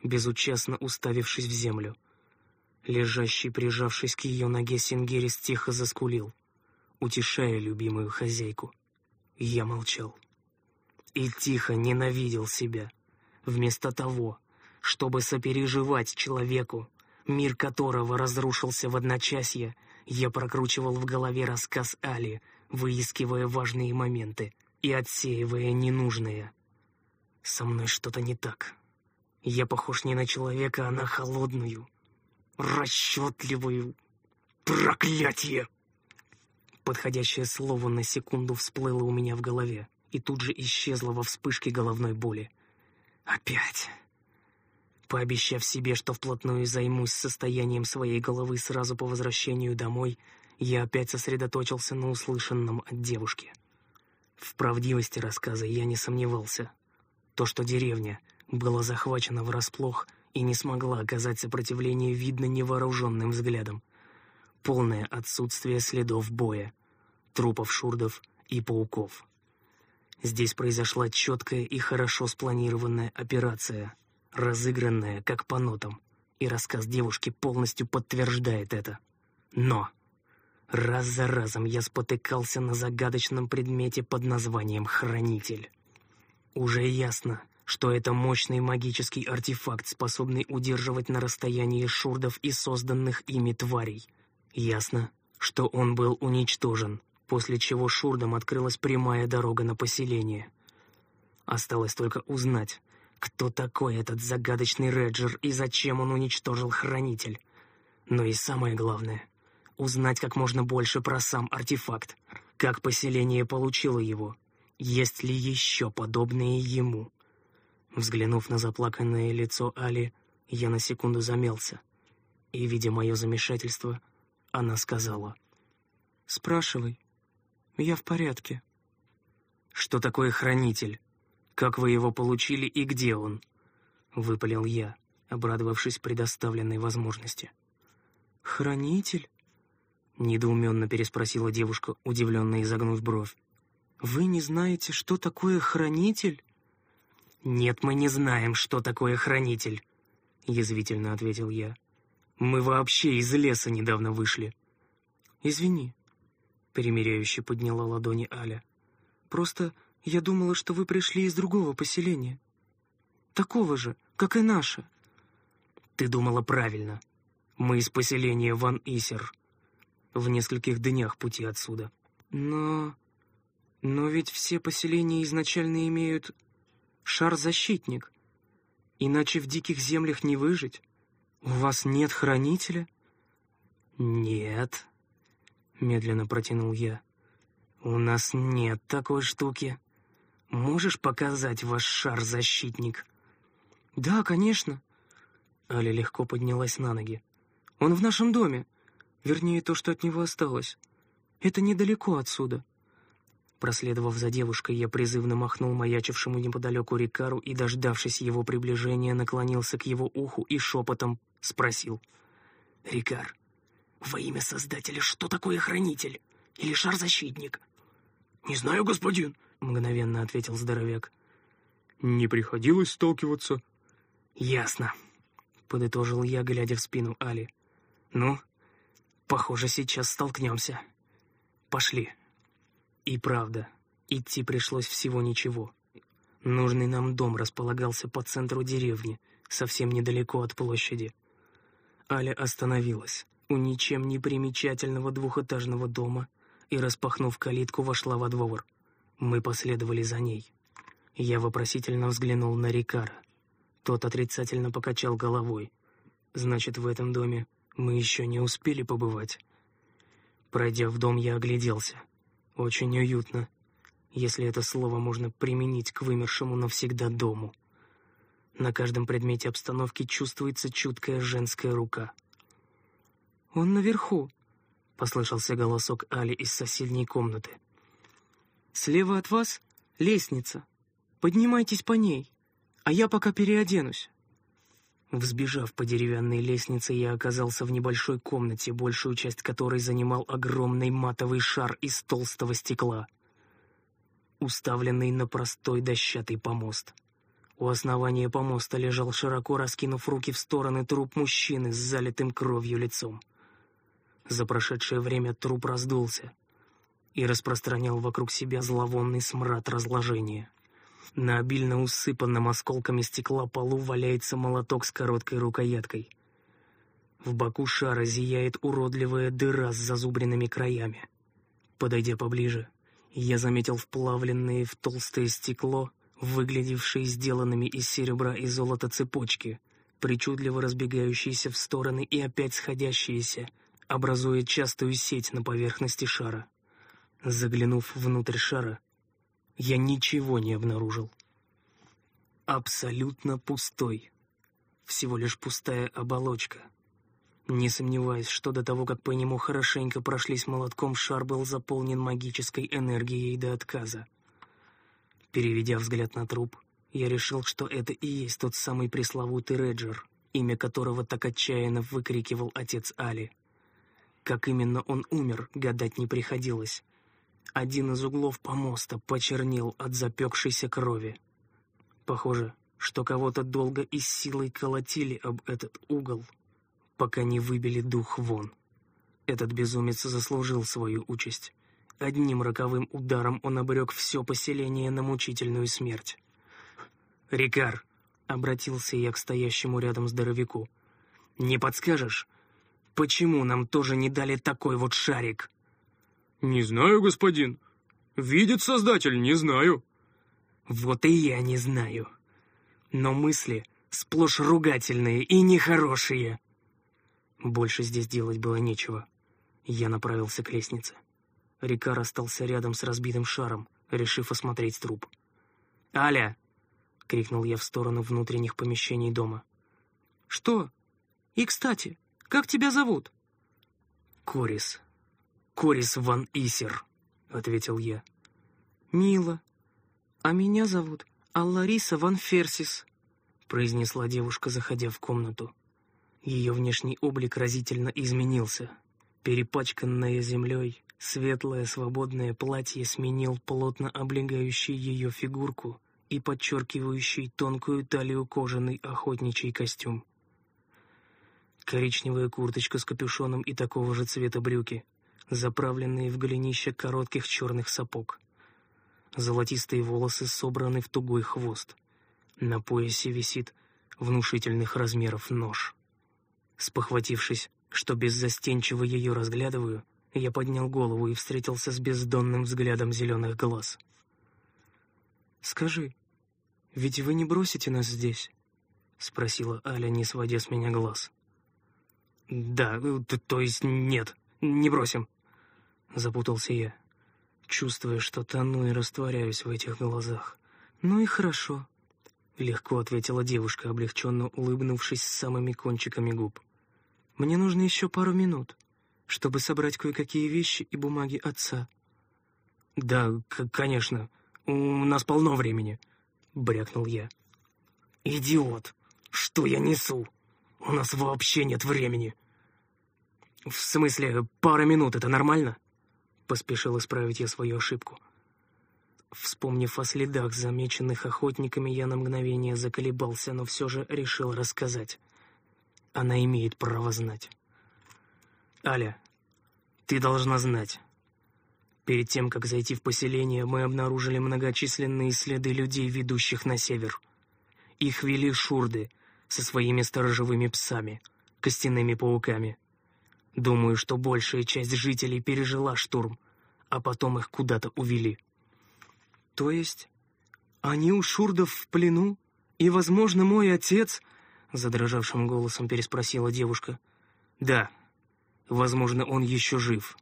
безучастно уставившись в землю. Лежащий, прижавшись к ее ноге, Сингерис тихо заскулил, утешая любимую хозяйку. Я молчал. И тихо ненавидел себя. Вместо того, чтобы сопереживать человеку, мир которого разрушился в одночасье, я прокручивал в голове рассказ Али, выискивая важные моменты и отсеивая ненужные. Со мной что-то не так. Я похож не на человека, а на холодную, расчетливую... Проклятие! Подходящее слово на секунду всплыло у меня в голове. и тут же исчезла во вспышке головной боли. Опять. Пообещав себе, что вплотную займусь состоянием своей головы сразу по возвращению домой, я опять сосредоточился на услышанном от девушки. В правдивости рассказа я не сомневался. То, что деревня была захвачена врасплох и не смогла оказать сопротивление, видно невооруженным взглядом. Полное отсутствие следов боя, трупов шурдов и пауков. Здесь произошла четкая и хорошо спланированная операция — разыгранная как по нотам, и рассказ девушки полностью подтверждает это. Но раз за разом я спотыкался на загадочном предмете под названием «Хранитель». Уже ясно, что это мощный магический артефакт, способный удерживать на расстоянии шурдов и созданных ими тварей. Ясно, что он был уничтожен, после чего шурдам открылась прямая дорога на поселение. Осталось только узнать, кто такой этот загадочный Реджер и зачем он уничтожил Хранитель? Но и самое главное — узнать как можно больше про сам артефакт, как поселение получило его, есть ли еще подобные ему. Взглянув на заплаканное лицо Али, я на секунду замялся, и, видя мое замешательство, она сказала. «Спрашивай. Я в порядке». «Что такое хранитель?» «Как вы его получили и где он?» — выпалил я, обрадовавшись предоставленной возможности. «Хранитель?» — недоуменно переспросила девушка, удивленно изогнув бровь. «Вы не знаете, что такое хранитель?» «Нет, мы не знаем, что такое хранитель», — язвительно ответил я. «Мы вообще из леса недавно вышли». «Извини», — примиряюще подняла ладони Аля. «Просто я думала, что вы пришли из другого поселения. Такого же, как и наше. Ты думала правильно. Мы из поселения Ван Исер. В нескольких днях пути отсюда. Но... Но ведь все поселения изначально имеют шар-защитник. Иначе в диких землях не выжить. У вас нет хранителя? Нет, медленно протянул я. У нас нет такой штуки. Можешь показать ваш шар-защитник?» «Да, конечно». Аля легко поднялась на ноги. «Он в нашем доме. Вернее, то, что от него осталось. Это недалеко отсюда». Проследовав за девушкой, я призывно махнул маячившему неподалеку Рикару и, дождавшись его приближения, наклонился к его уху и шепотом спросил. «Рикар, во имя Создателя, что такое Хранитель? Или Шар-защитник?» «Не знаю, господин», — мгновенно ответил здоровяк. «Не приходилось сталкиваться». «Ясно», — подытожил я, глядя в спину Али. «Ну, похоже, сейчас столкнемся. Пошли». И правда, идти пришлось всего ничего. Нужный нам дом располагался по центру деревни, совсем недалеко от площади. Аля остановилась у ничем не примечательного двухэтажного дома и, распахнув калитку, вошла во двор. Мы последовали за ней. Я вопросительно взглянул на Рикара. Тот отрицательно покачал головой. Значит, в этом доме мы еще не успели побывать. Пройдя в дом, я огляделся. Очень уютно, если это слово можно применить к вымершему навсегда дому. На каждом предмете обстановки чувствуется чуткая женская рука. «Он наверху», — послышался голосок Али из соседней комнаты. Слева от вас лестница. Поднимайтесь по ней, а я пока переоденусь». Взбежав по деревянной лестнице, я оказался в небольшой комнате, большую часть которой занимал огромный матовый шар из толстого стекла, уставленный на простой дощатый помост. У основания помоста лежал, широко раскинув руки в стороны, труп мужчины с залитым кровью лицом. За прошедшее время труп раздулся, и распространял вокруг себя зловонный смрад разложения. На обильно усыпанном осколками стекла полу валяется молоток с короткой рукояткой. В боку шара зияет уродливая дыра с зазубренными краями. Подойдя поближе, я заметил вплавленные в толстое стекло, выглядевшие сделанными из серебра и золота цепочки, причудливо разбегающиеся в стороны и опять сходящиеся, образуя частую сеть на поверхности шара. Заглянув внутрь шара, я ничего не обнаружил. Абсолютно пустой. Всего лишь пустая оболочка. Не сомневаюсь, что до того, как по нему хорошенько прошлись молотком, шар был заполнен магической энергией до отказа. Переведя взгляд на труп, я решил, что это и есть тот самый пресловутый Реджер, имя которого так отчаянно выкрикивал отец Али. Как именно он умер, гадать не приходилось. Один из углов помоста почернел от запекшейся крови. Похоже, что кого-то долго и силой колотили об этот угол, пока не выбили дух вон. Этот безумец заслужил свою участь. Одним роковым ударом он обрек все поселение на мучительную смерть. «Рикар!» — обратился я к стоящему рядом здоровяку. «Не подскажешь, почему нам тоже не дали такой вот шарик?» «Не знаю, господин. Видит Создатель, не знаю». «Вот и я не знаю. Но мысли сплошь ругательные и нехорошие». Больше здесь делать было нечего. Я направился к лестнице. Рикар остался рядом с разбитым шаром, решив осмотреть труп. «Аля!» — крикнул я в сторону внутренних помещений дома. «Что? И, кстати, как тебя зовут?» «Корис. Корис ван Исер», — ответил я. «Мило. А меня зовут Аллариса ван Ферсис», — произнесла девушка, заходя в комнату. Ее внешний облик разительно изменился. Перепачканная землей, светлое свободное платье сменил плотно облегающий ее фигурку и подчеркивающий тонкую талию кожаный охотничий костюм. Коричневая курточка с капюшоном и такого же цвета брюки, заправленные в голенище коротких черных сапог. Золотистые волосы собраны в тугой хвост. На поясе висит внушительных размеров нож. Спохватившись, что беззастенчиво ее разглядываю, я поднял голову и встретился с бездонным взглядом зеленых глаз. «Скажи, ведь вы не бросите нас здесь?» — спросила Аля, не сводя с меня глаз. «Да, то, то есть нет, не бросим», — запутался я, чувствуя, что тону и растворяюсь в этих глазах. «Ну и хорошо», — легко ответила девушка, облегченно улыбнувшись самыми кончиками губ. «Мне нужно еще пару минут, чтобы собрать кое-какие вещи и бумаги отца». «Да, конечно», «У нас полно времени», — брякнул я. «Идиот! Что я несу? У нас вообще нет времени!» «В смысле, пара минут — это нормально?» Поспешил исправить я свою ошибку. Вспомнив о следах, замеченных охотниками, я на мгновение заколебался, но все же решил рассказать. Она имеет право знать. «Аля, ты должна знать. Перед тем, как зайти в поселение, мы обнаружили многочисленные следы людей, ведущих на север. Их вели шурды со своими сторожевыми псами, костяными пауками. Думаю, что большая часть жителей пережила штурм, а потом их куда-то увели. То есть они у шурдов в плену, и, возможно, мой отец... Задрожавшим голосом переспросила девушка. «Да, возможно, он еще жив».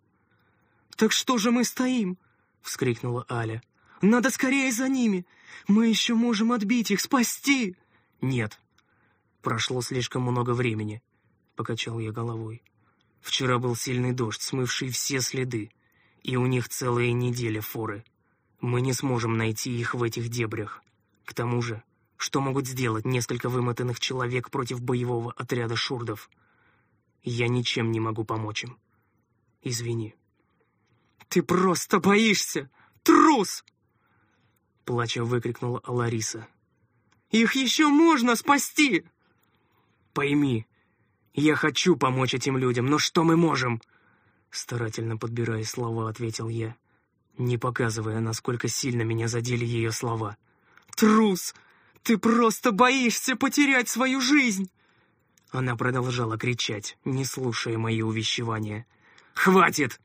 «Так что же мы стоим?» — вскрикнула Аля. «Надо скорее за ними! Мы еще можем отбить их, спасти!» «Нет, прошло слишком много времени», — покачал я головой. «Вчера был сильный дождь, смывший все следы, и у них целая неделя форы. Мы не сможем найти их в этих дебрях. К тому же, что могут сделать несколько вымотанных человек против боевого отряда шурдов? Я ничем не могу помочь им. Извини». «Ты просто боишься! Трус!» Плача выкрикнула Лариса. «Их еще можно спасти!» «Пойми, я хочу помочь этим людям, но что мы можем?» Старательно подбирая слова, ответил я, не показывая, насколько сильно меня задели ее слова. «Трус! Ты просто боишься потерять свою жизнь!» Она продолжала кричать, не слушая мои увещевания. «Хватит!»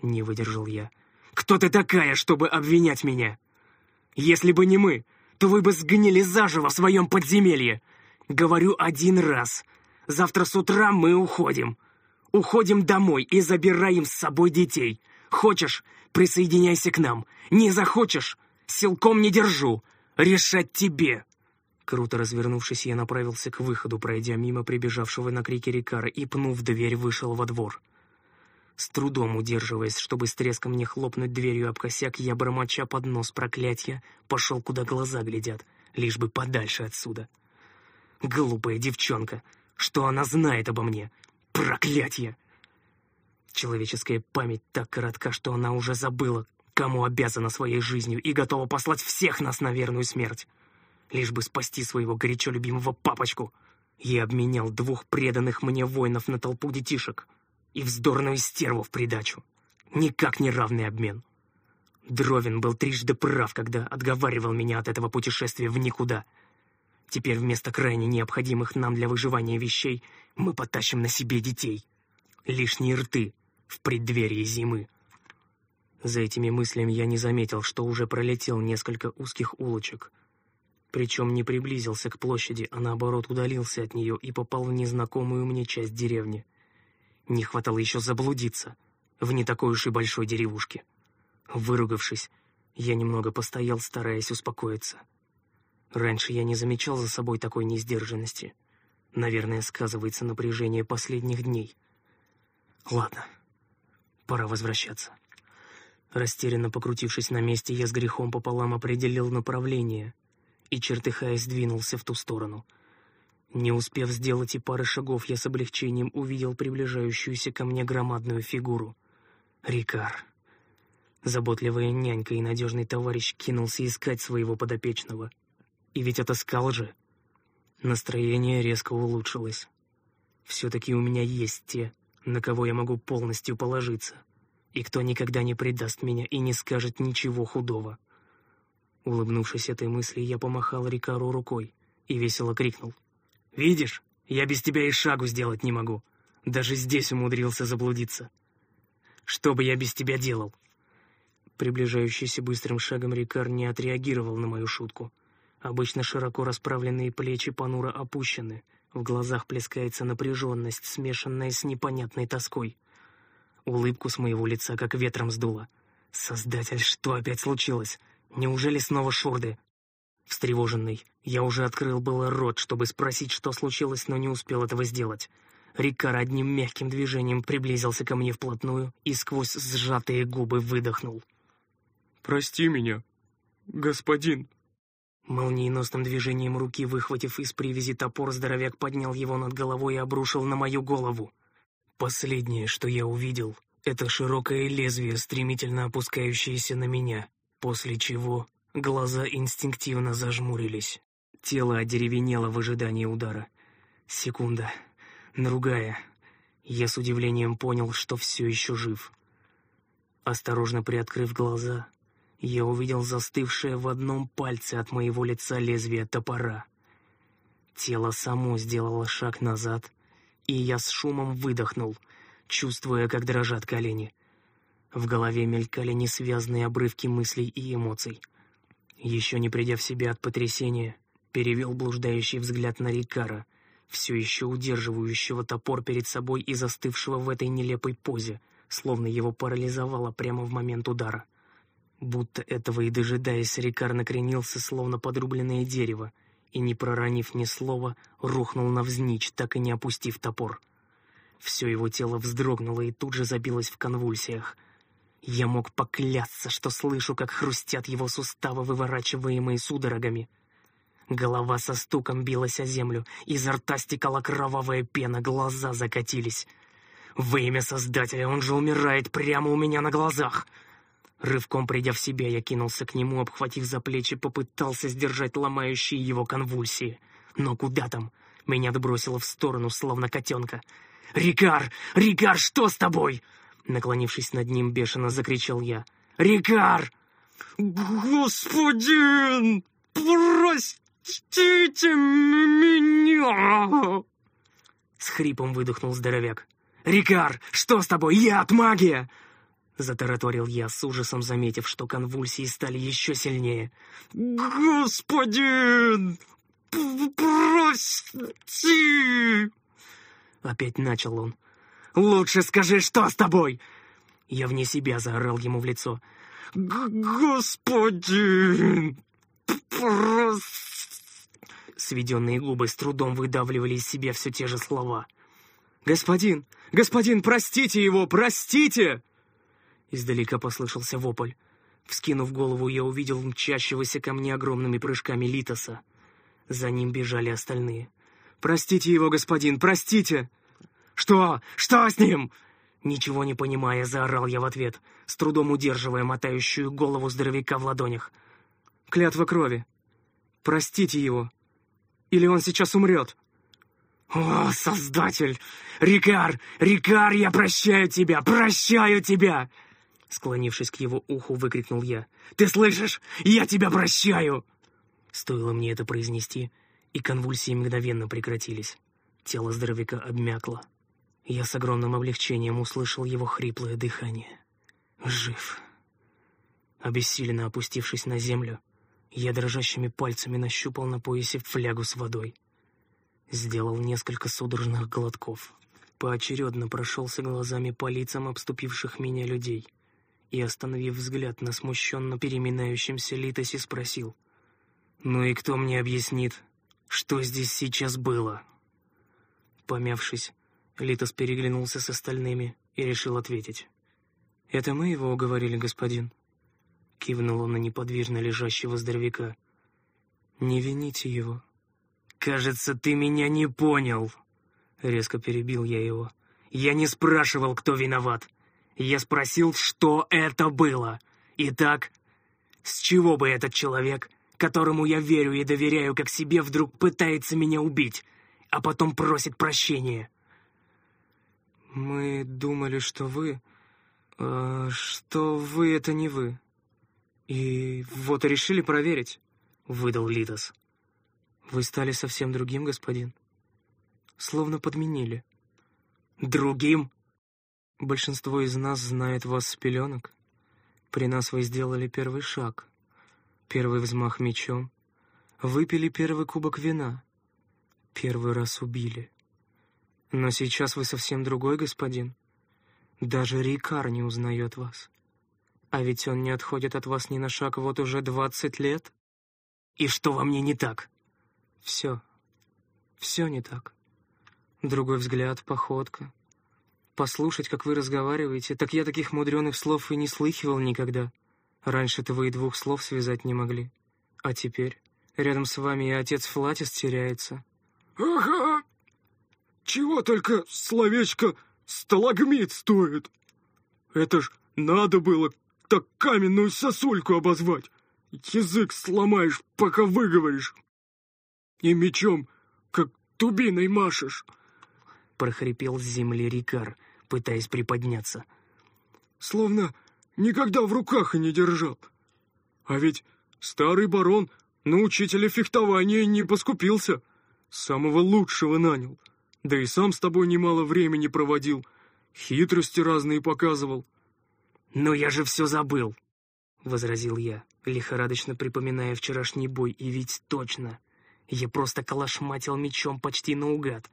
Не выдержал я. «Кто ты такая, чтобы обвинять меня? Если бы не мы, то вы бы сгнили заживо в своем подземелье. Говорю один раз. Завтра с утра мы уходим. Уходим домой и забираем с собой детей. Хочешь, присоединяйся к нам. Не захочешь, Силком не держу! Решать тебе!» Круто развернувшись, я направился к выходу, пройдя мимо прибежавшего на крики Рикара и, пнув дверь, вышел во двор. С трудом удерживаясь, чтобы с треском не хлопнуть дверью об косяк, я, бормоча под нос проклятия, пошел, куда глаза глядят, лишь бы подальше отсюда. Глупая девчонка! Что она знает обо мне? Проклятье! Человеческая память так коротка, что она уже забыла, кому обязана своей жизнью и готова послать всех нас на верную смерть лишь бы спасти своего горячо любимого папочку. Я обменял двух преданных мне воинов на толпу детишек и вздорную стерву в придачу. Никак не равный обмен. Дровин был трижды прав, когда отговаривал меня от этого путешествия в никуда. Теперь вместо крайне необходимых нам для выживания вещей мы потащим на себе детей. Лишние рты в преддверии зимы. За этими мыслями я не заметил, что уже пролетел несколько узких улочек — причем не приблизился к площади, а наоборот удалился от нее и попал в незнакомую мне часть деревни. Не хватало еще заблудиться в не такой уж и большой деревушке. Выругавшись, я немного постоял, стараясь успокоиться. Раньше я не замечал за собой такой несдержанности. Наверное, сказывается напряжение последних дней. Ладно, пора возвращаться. Растерянно покрутившись на месте, я с грехом пополам определил направление и, чертыхаясь, двинулся в ту сторону. Не успев сделать и пары шагов, я с облегчением увидел приближающуюся ко мне громадную фигуру. Рикар. Заботливая нянька и надежный товарищ кинулся искать своего подопечного. И ведь отыскал же. Настроение резко улучшилось. Все-таки у меня есть те, на кого я могу полностью положиться, и кто никогда не предаст меня и не скажет ничего худого. Улыбнувшись этой мысли, я помахал Рикару рукой и весело крикнул. «Видишь, я без тебя и шагу сделать не могу. Даже здесь умудрился заблудиться. Что бы я без тебя делал?» Приближающийся быстрым шагом Рикар не отреагировал на мою шутку. Обычно широко расправленные плечи понуро опущены, в глазах плескается напряженность, смешанная с непонятной тоской. Улыбку с моего лица как ветром сдуло. «Создатель, что опять случилось? Неужели снова шурды? Встревоженный, я уже открыл было рот, чтобы спросить, что случилось, но не успел этого сделать. Рикар одним мягким движением приблизился ко мне вплотную и сквозь сжатые губы выдохнул. «Прости меня, господин». Молниеносным движением руки, выхватив из привязи топор, здоровяк поднял его над головой и обрушил на мою голову. Последнее, что я увидел, это широкое лезвие, стремительно опускающееся на меня после чего глаза инстинктивно зажмурились. Тело одеревенело в ожидании удара. Секунда, другая. Я с удивлением понял, что все еще жив. Осторожно приоткрыв глаза, я увидел застывшее в одном пальце от моего лица лезвие топора. Тело само сделало шаг назад, и я с шумом выдохнул, чувствуя, как дрожат колени. В голове мелькали несвязные обрывки мыслей и эмоций. Еще не придя в себя от потрясения, перевел блуждающий взгляд на Рикара, все еще удерживающего топор перед собой и застывшего в этой нелепой позе, словно его парализовало прямо в момент удара. Будто этого и дожидаясь, Рикар накренился, словно подрубленное дерево, и, не проронив ни слова, рухнул навзничь, так и не опустив топор. Все его тело вздрогнуло и тут же забилось в конвульсиях — я мог поклясться, что слышу, как хрустят его суставы, выворачиваемые судорогами. Голова со стуком билась о землю, изо рта стекала кровавая пена, глаза закатились. Во имя Создателя, он же умирает прямо у меня на глазах. Рывком придя в себя, я кинулся к нему, обхватив за плечи, попытался сдержать ломающие его конвульсии. Но куда там? Меня отбросило в сторону, словно котенка. «Рикар! Рикар, что с тобой?» Наклонившись над ним, бешено закричал я. «Рикар!» «Господин! Простите меня!» С хрипом выдохнул здоровяк. «Рикар, что с тобой? Яд, магия!» Затараторил я, с ужасом заметив, что конвульсии стали еще сильнее. «Господин! Прости!» Опять начал он. «Лучше скажи, что с тобой!» Я вне себя заорал ему в лицо. господин! Сведенные губы с трудом выдавливали из себя все те же слова. «Господин! Господин, простите его! Простите!» Издалека послышался вопль. Вскинув голову, я увидел мчащегося ко мне огромными прыжками Литоса. За ним бежали остальные. «Простите его, господин, простите!» «Что? Что с ним?» Ничего не понимая, заорал я в ответ, с трудом удерживая мотающую голову здоровяка в ладонях. «Клятва крови. Простите его. Или он сейчас умрет». «О, Создатель! Рикар! Рикар, я прощаю тебя! Прощаю тебя!» Склонившись к его уху, выкрикнул я. «Ты слышишь? Я тебя прощаю!» Стоило мне это произнести, и конвульсии мгновенно прекратились. Тело здоровяка обмякло. Я с огромным облегчением услышал его хриплое дыхание. Жив. Обессиленно опустившись на землю, я дрожащими пальцами нащупал на поясе флягу с водой. Сделал несколько судорожных глотков. Поочередно прошелся глазами по лицам обступивших меня людей и, остановив взгляд на смущенно переминающемся Литосе, спросил. «Ну и кто мне объяснит, что здесь сейчас было?» Помявшись, Литос переглянулся с остальными и решил ответить. «Это мы его уговорили, господин?» Кивнул он на неподвижно лежащего здоровяка. «Не вините его». «Кажется, ты меня не понял!» Резко перебил я его. «Я не спрашивал, кто виноват. Я спросил, что это было. Итак, с чего бы этот человек, которому я верю и доверяю как себе, вдруг пытается меня убить, а потом просит прощения?» «Мы думали, что вы... Э, что вы — это не вы. И вот решили проверить», — выдал Литос. «Вы стали совсем другим, господин. Словно подменили». «Другим?» «Большинство из нас знает вас с пеленок. При нас вы сделали первый шаг, первый взмах мечом, выпили первый кубок вина, первый раз убили». Но сейчас вы совсем другой господин. Даже Рикар не узнает вас. А ведь он не отходит от вас ни на шаг вот уже двадцать лет. И что во мне не так? Все. Все не так. Другой взгляд, походка. Послушать, как вы разговариваете, так я таких мудреных слов и не слыхивал никогда. Раньше-то вы и двух слов связать не могли. А теперь рядом с вами и отец Флатис теряется. «Ага!» Чего только словечко «сталагмит» стоит? Это ж надо было так каменную сосульку обозвать. Язык сломаешь, пока выговоришь. И мечом, как тубиной машешь. Прохрипел с земли Рикар, пытаясь приподняться. Словно никогда в руках и не держал. А ведь старый барон на учителя фехтования не поскупился. Самого лучшего нанял. Да и сам с тобой немало времени проводил. Хитрости разные показывал. «Но я же все забыл!» — возразил я, лихорадочно припоминая вчерашний бой. И ведь точно, я просто калашматил мечом почти наугад.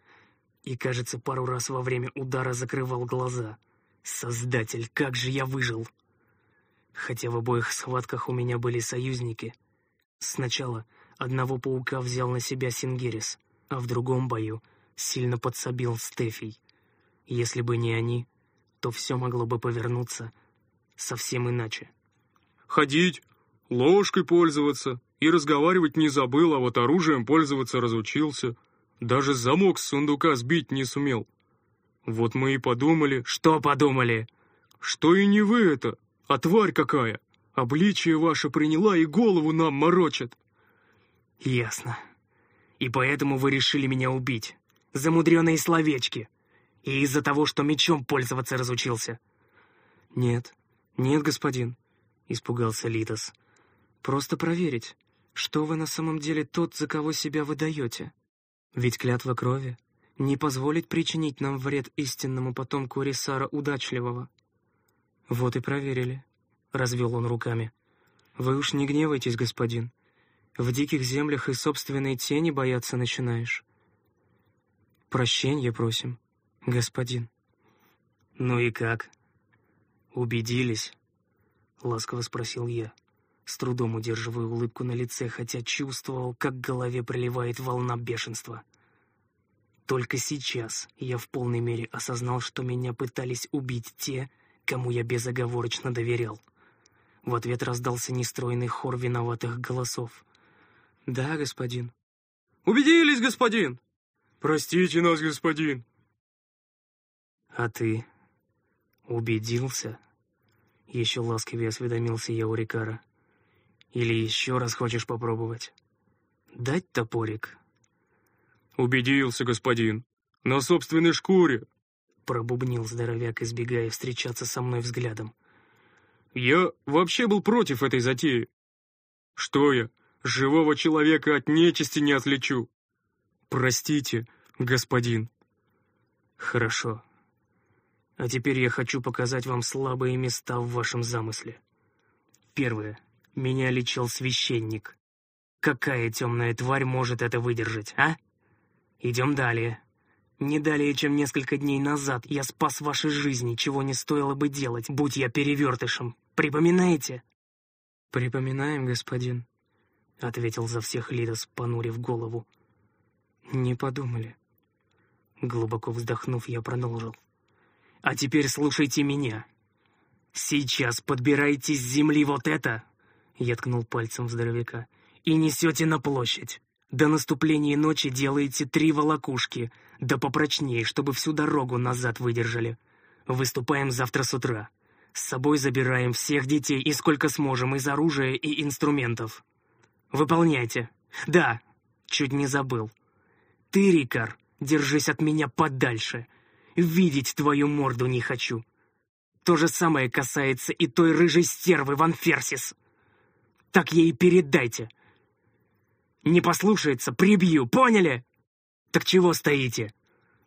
И, кажется, пару раз во время удара закрывал глаза. Создатель, как же я выжил! Хотя в обоих схватках у меня были союзники. Сначала одного паука взял на себя Сингерис, а в другом бою сильно подсобил Стефий. Если бы не они, то все могло бы повернуться совсем иначе. «Ходить, ложкой пользоваться и разговаривать не забыл, а вот оружием пользоваться разучился. Даже замок с сундука сбить не сумел. Вот мы и подумали...» «Что подумали?» «Что и не вы это, а тварь какая. Обличие ваше приняла и голову нам морочит». «Ясно. И поэтому вы решили меня убить?» замудренные словечки. И из-за того, что мечом пользоваться разучился. «Нет, нет, господин», — испугался Литос. «Просто проверить, что вы на самом деле тот, за кого себя выдаете. Ведь клятва крови не позволит причинить нам вред истинному потомку Рисара Удачливого». «Вот и проверили», — развел он руками. «Вы уж не гневайтесь, господин. В диких землях и собственной тени бояться начинаешь. Прощения просим, господин. Ну и как? Убедились? — ласково спросил я. С трудом удерживая улыбку на лице, хотя чувствовал, как к голове приливает волна бешенства. Только сейчас я в полной мере осознал, что меня пытались убить те, кому я безоговорочно доверял. В ответ раздался нестройный хор виноватых голосов. «Да, господин». «Убедились, господин!» «Простите нас, господин!» «А ты убедился?» Еще ласковее осведомился я у Рикара. «Или еще раз хочешь попробовать? Дать топорик?» «Убедился, господин. На собственной шкуре!» Пробубнил здоровяк, избегая встречаться со мной взглядом. «Я вообще был против этой затеи. Что я, живого человека от нечисти не отличу? Простите, господин». «Хорошо. А теперь я хочу показать вам слабые места в вашем замысле. Первое. Меня лечил священник. Какая темная тварь может это выдержать, а?» Идем далее. Не далее, чем несколько дней назад я спас ваши жизни, чего не стоило бы делать, будь я перевертышем. Припоминаете?» «Припоминаем, господин», — ответил за всех Лидос, понурив голову. «Не подумали». Глубоко вздохнув, я продолжил. «А теперь слушайте меня. Сейчас подбирайте с земли вот это!» Я ткнул пальцем в здоровяка. «И несете на площадь. До наступления ночи делаете три волокушки, да попрочнее, чтобы всю дорогу назад выдержали. Выступаем завтра с утра. С собой забираем всех детей и сколько сможем из оружия и инструментов. Выполняйте. Да, чуть не забыл. Ты, Рикар, держись от меня подальше. Видеть твою морду не хочу. То же самое касается и той рыжей стервы Ван Ферсис. Так ей передайте. Не послушается, прибью, поняли? Так чего стоите?»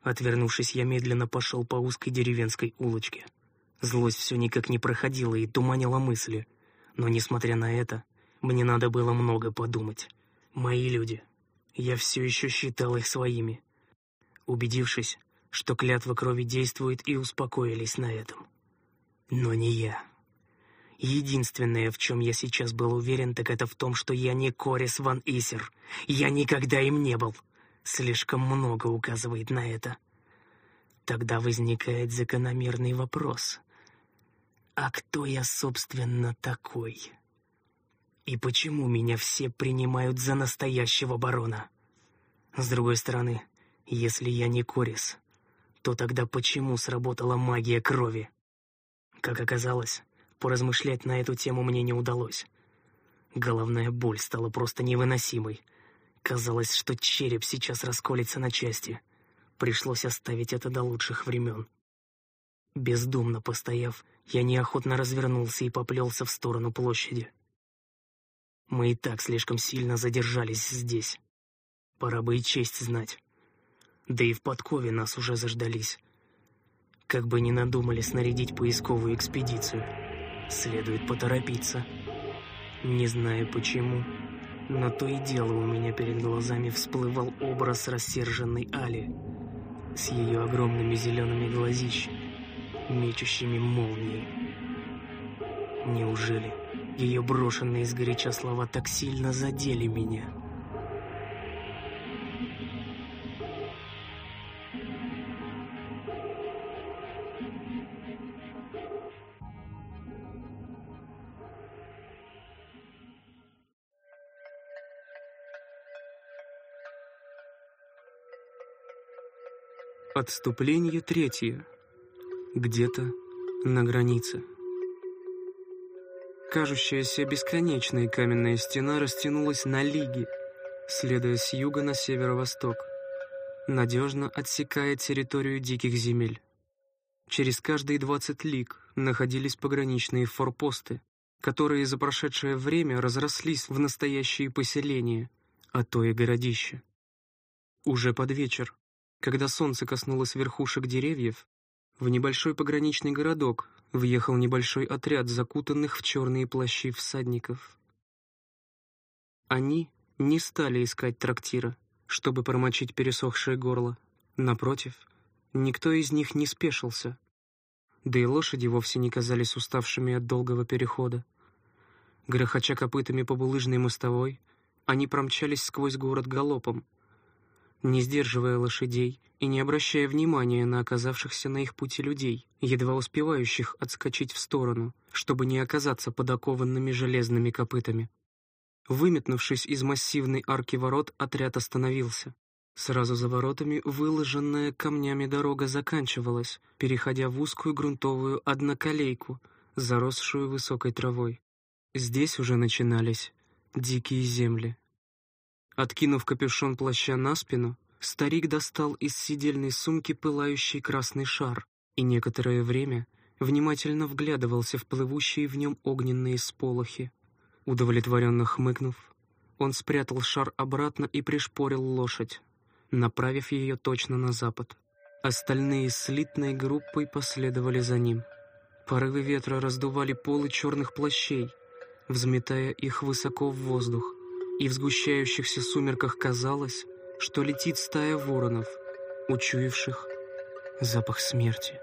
Отвернувшись, я медленно пошел по узкой деревенской улочке. Злость все никак не проходила и туманила мысли. Но, несмотря на это, мне надо было много подумать. Мои люди. Я все еще считал их своими. Убедившись, что клятва крови действует, и успокоились на этом. Но не я. Единственное, в чем я сейчас был уверен, так это в том, что я не Корис Ван Исер. Я никогда им не был. Слишком много указывает на это. Тогда возникает закономерный вопрос. А кто я, собственно, такой? И почему меня все принимают за настоящего барона? С другой стороны, если я не Корис, то тогда почему сработала магия крови? Как оказалось, Поразмышлять на эту тему мне не удалось. Головная боль стала просто невыносимой. Казалось, что череп сейчас расколется на части. Пришлось оставить это до лучших времен. Бездумно постояв, я неохотно развернулся и поплелся в сторону площади. Мы и так слишком сильно задержались здесь. Пора бы и честь знать. Да и в подкове нас уже заждались. Как бы ни надумали снарядить поисковую экспедицию. Следует поторопиться. Не знаю почему, но то и дело у меня перед глазами всплывал образ рассерженной Али с ее огромными зелеными глазищами, мечущими молнии. Неужели ее брошенные сгоряча слова так сильно задели меня?» Отступление третье. Где-то на границе. Кажущаяся бесконечная каменная стена растянулась на лиги, следуя с юга на северо-восток, надежно отсекая территорию диких земель. Через каждые 20 лиг находились пограничные форпосты, которые за прошедшее время разрослись в настоящие поселения, а то и городища. Уже под вечер когда солнце коснулось верхушек деревьев, в небольшой пограничный городок въехал небольшой отряд закутанных в черные плащи всадников. Они не стали искать трактира, чтобы промочить пересохшее горло. Напротив, никто из них не спешился. да и лошади вовсе не казались уставшими от долгого перехода. Грохоча копытами по булыжной мостовой, они промчались сквозь город галопом, не сдерживая лошадей и не обращая внимания на оказавшихся на их пути людей, едва успевающих отскочить в сторону, чтобы не оказаться под окованными железными копытами. Выметнувшись из массивной арки ворот, отряд остановился. Сразу за воротами выложенная камнями дорога заканчивалась, переходя в узкую грунтовую одноколейку, заросшую высокой травой. Здесь уже начинались дикие земли. Откинув капюшон плаща на спину, старик достал из сидельной сумки пылающий красный шар и некоторое время внимательно вглядывался в плывущие в нем огненные сполохи. Удовлетворенно хмыкнув, он спрятал шар обратно и пришпорил лошадь, направив ее точно на запад. Остальные слитной группой последовали за ним. Порывы ветра раздували полы черных плащей, взметая их высоко в воздух, и в сгущающихся сумерках казалось, что летит стая воронов, учуявших запах смерти.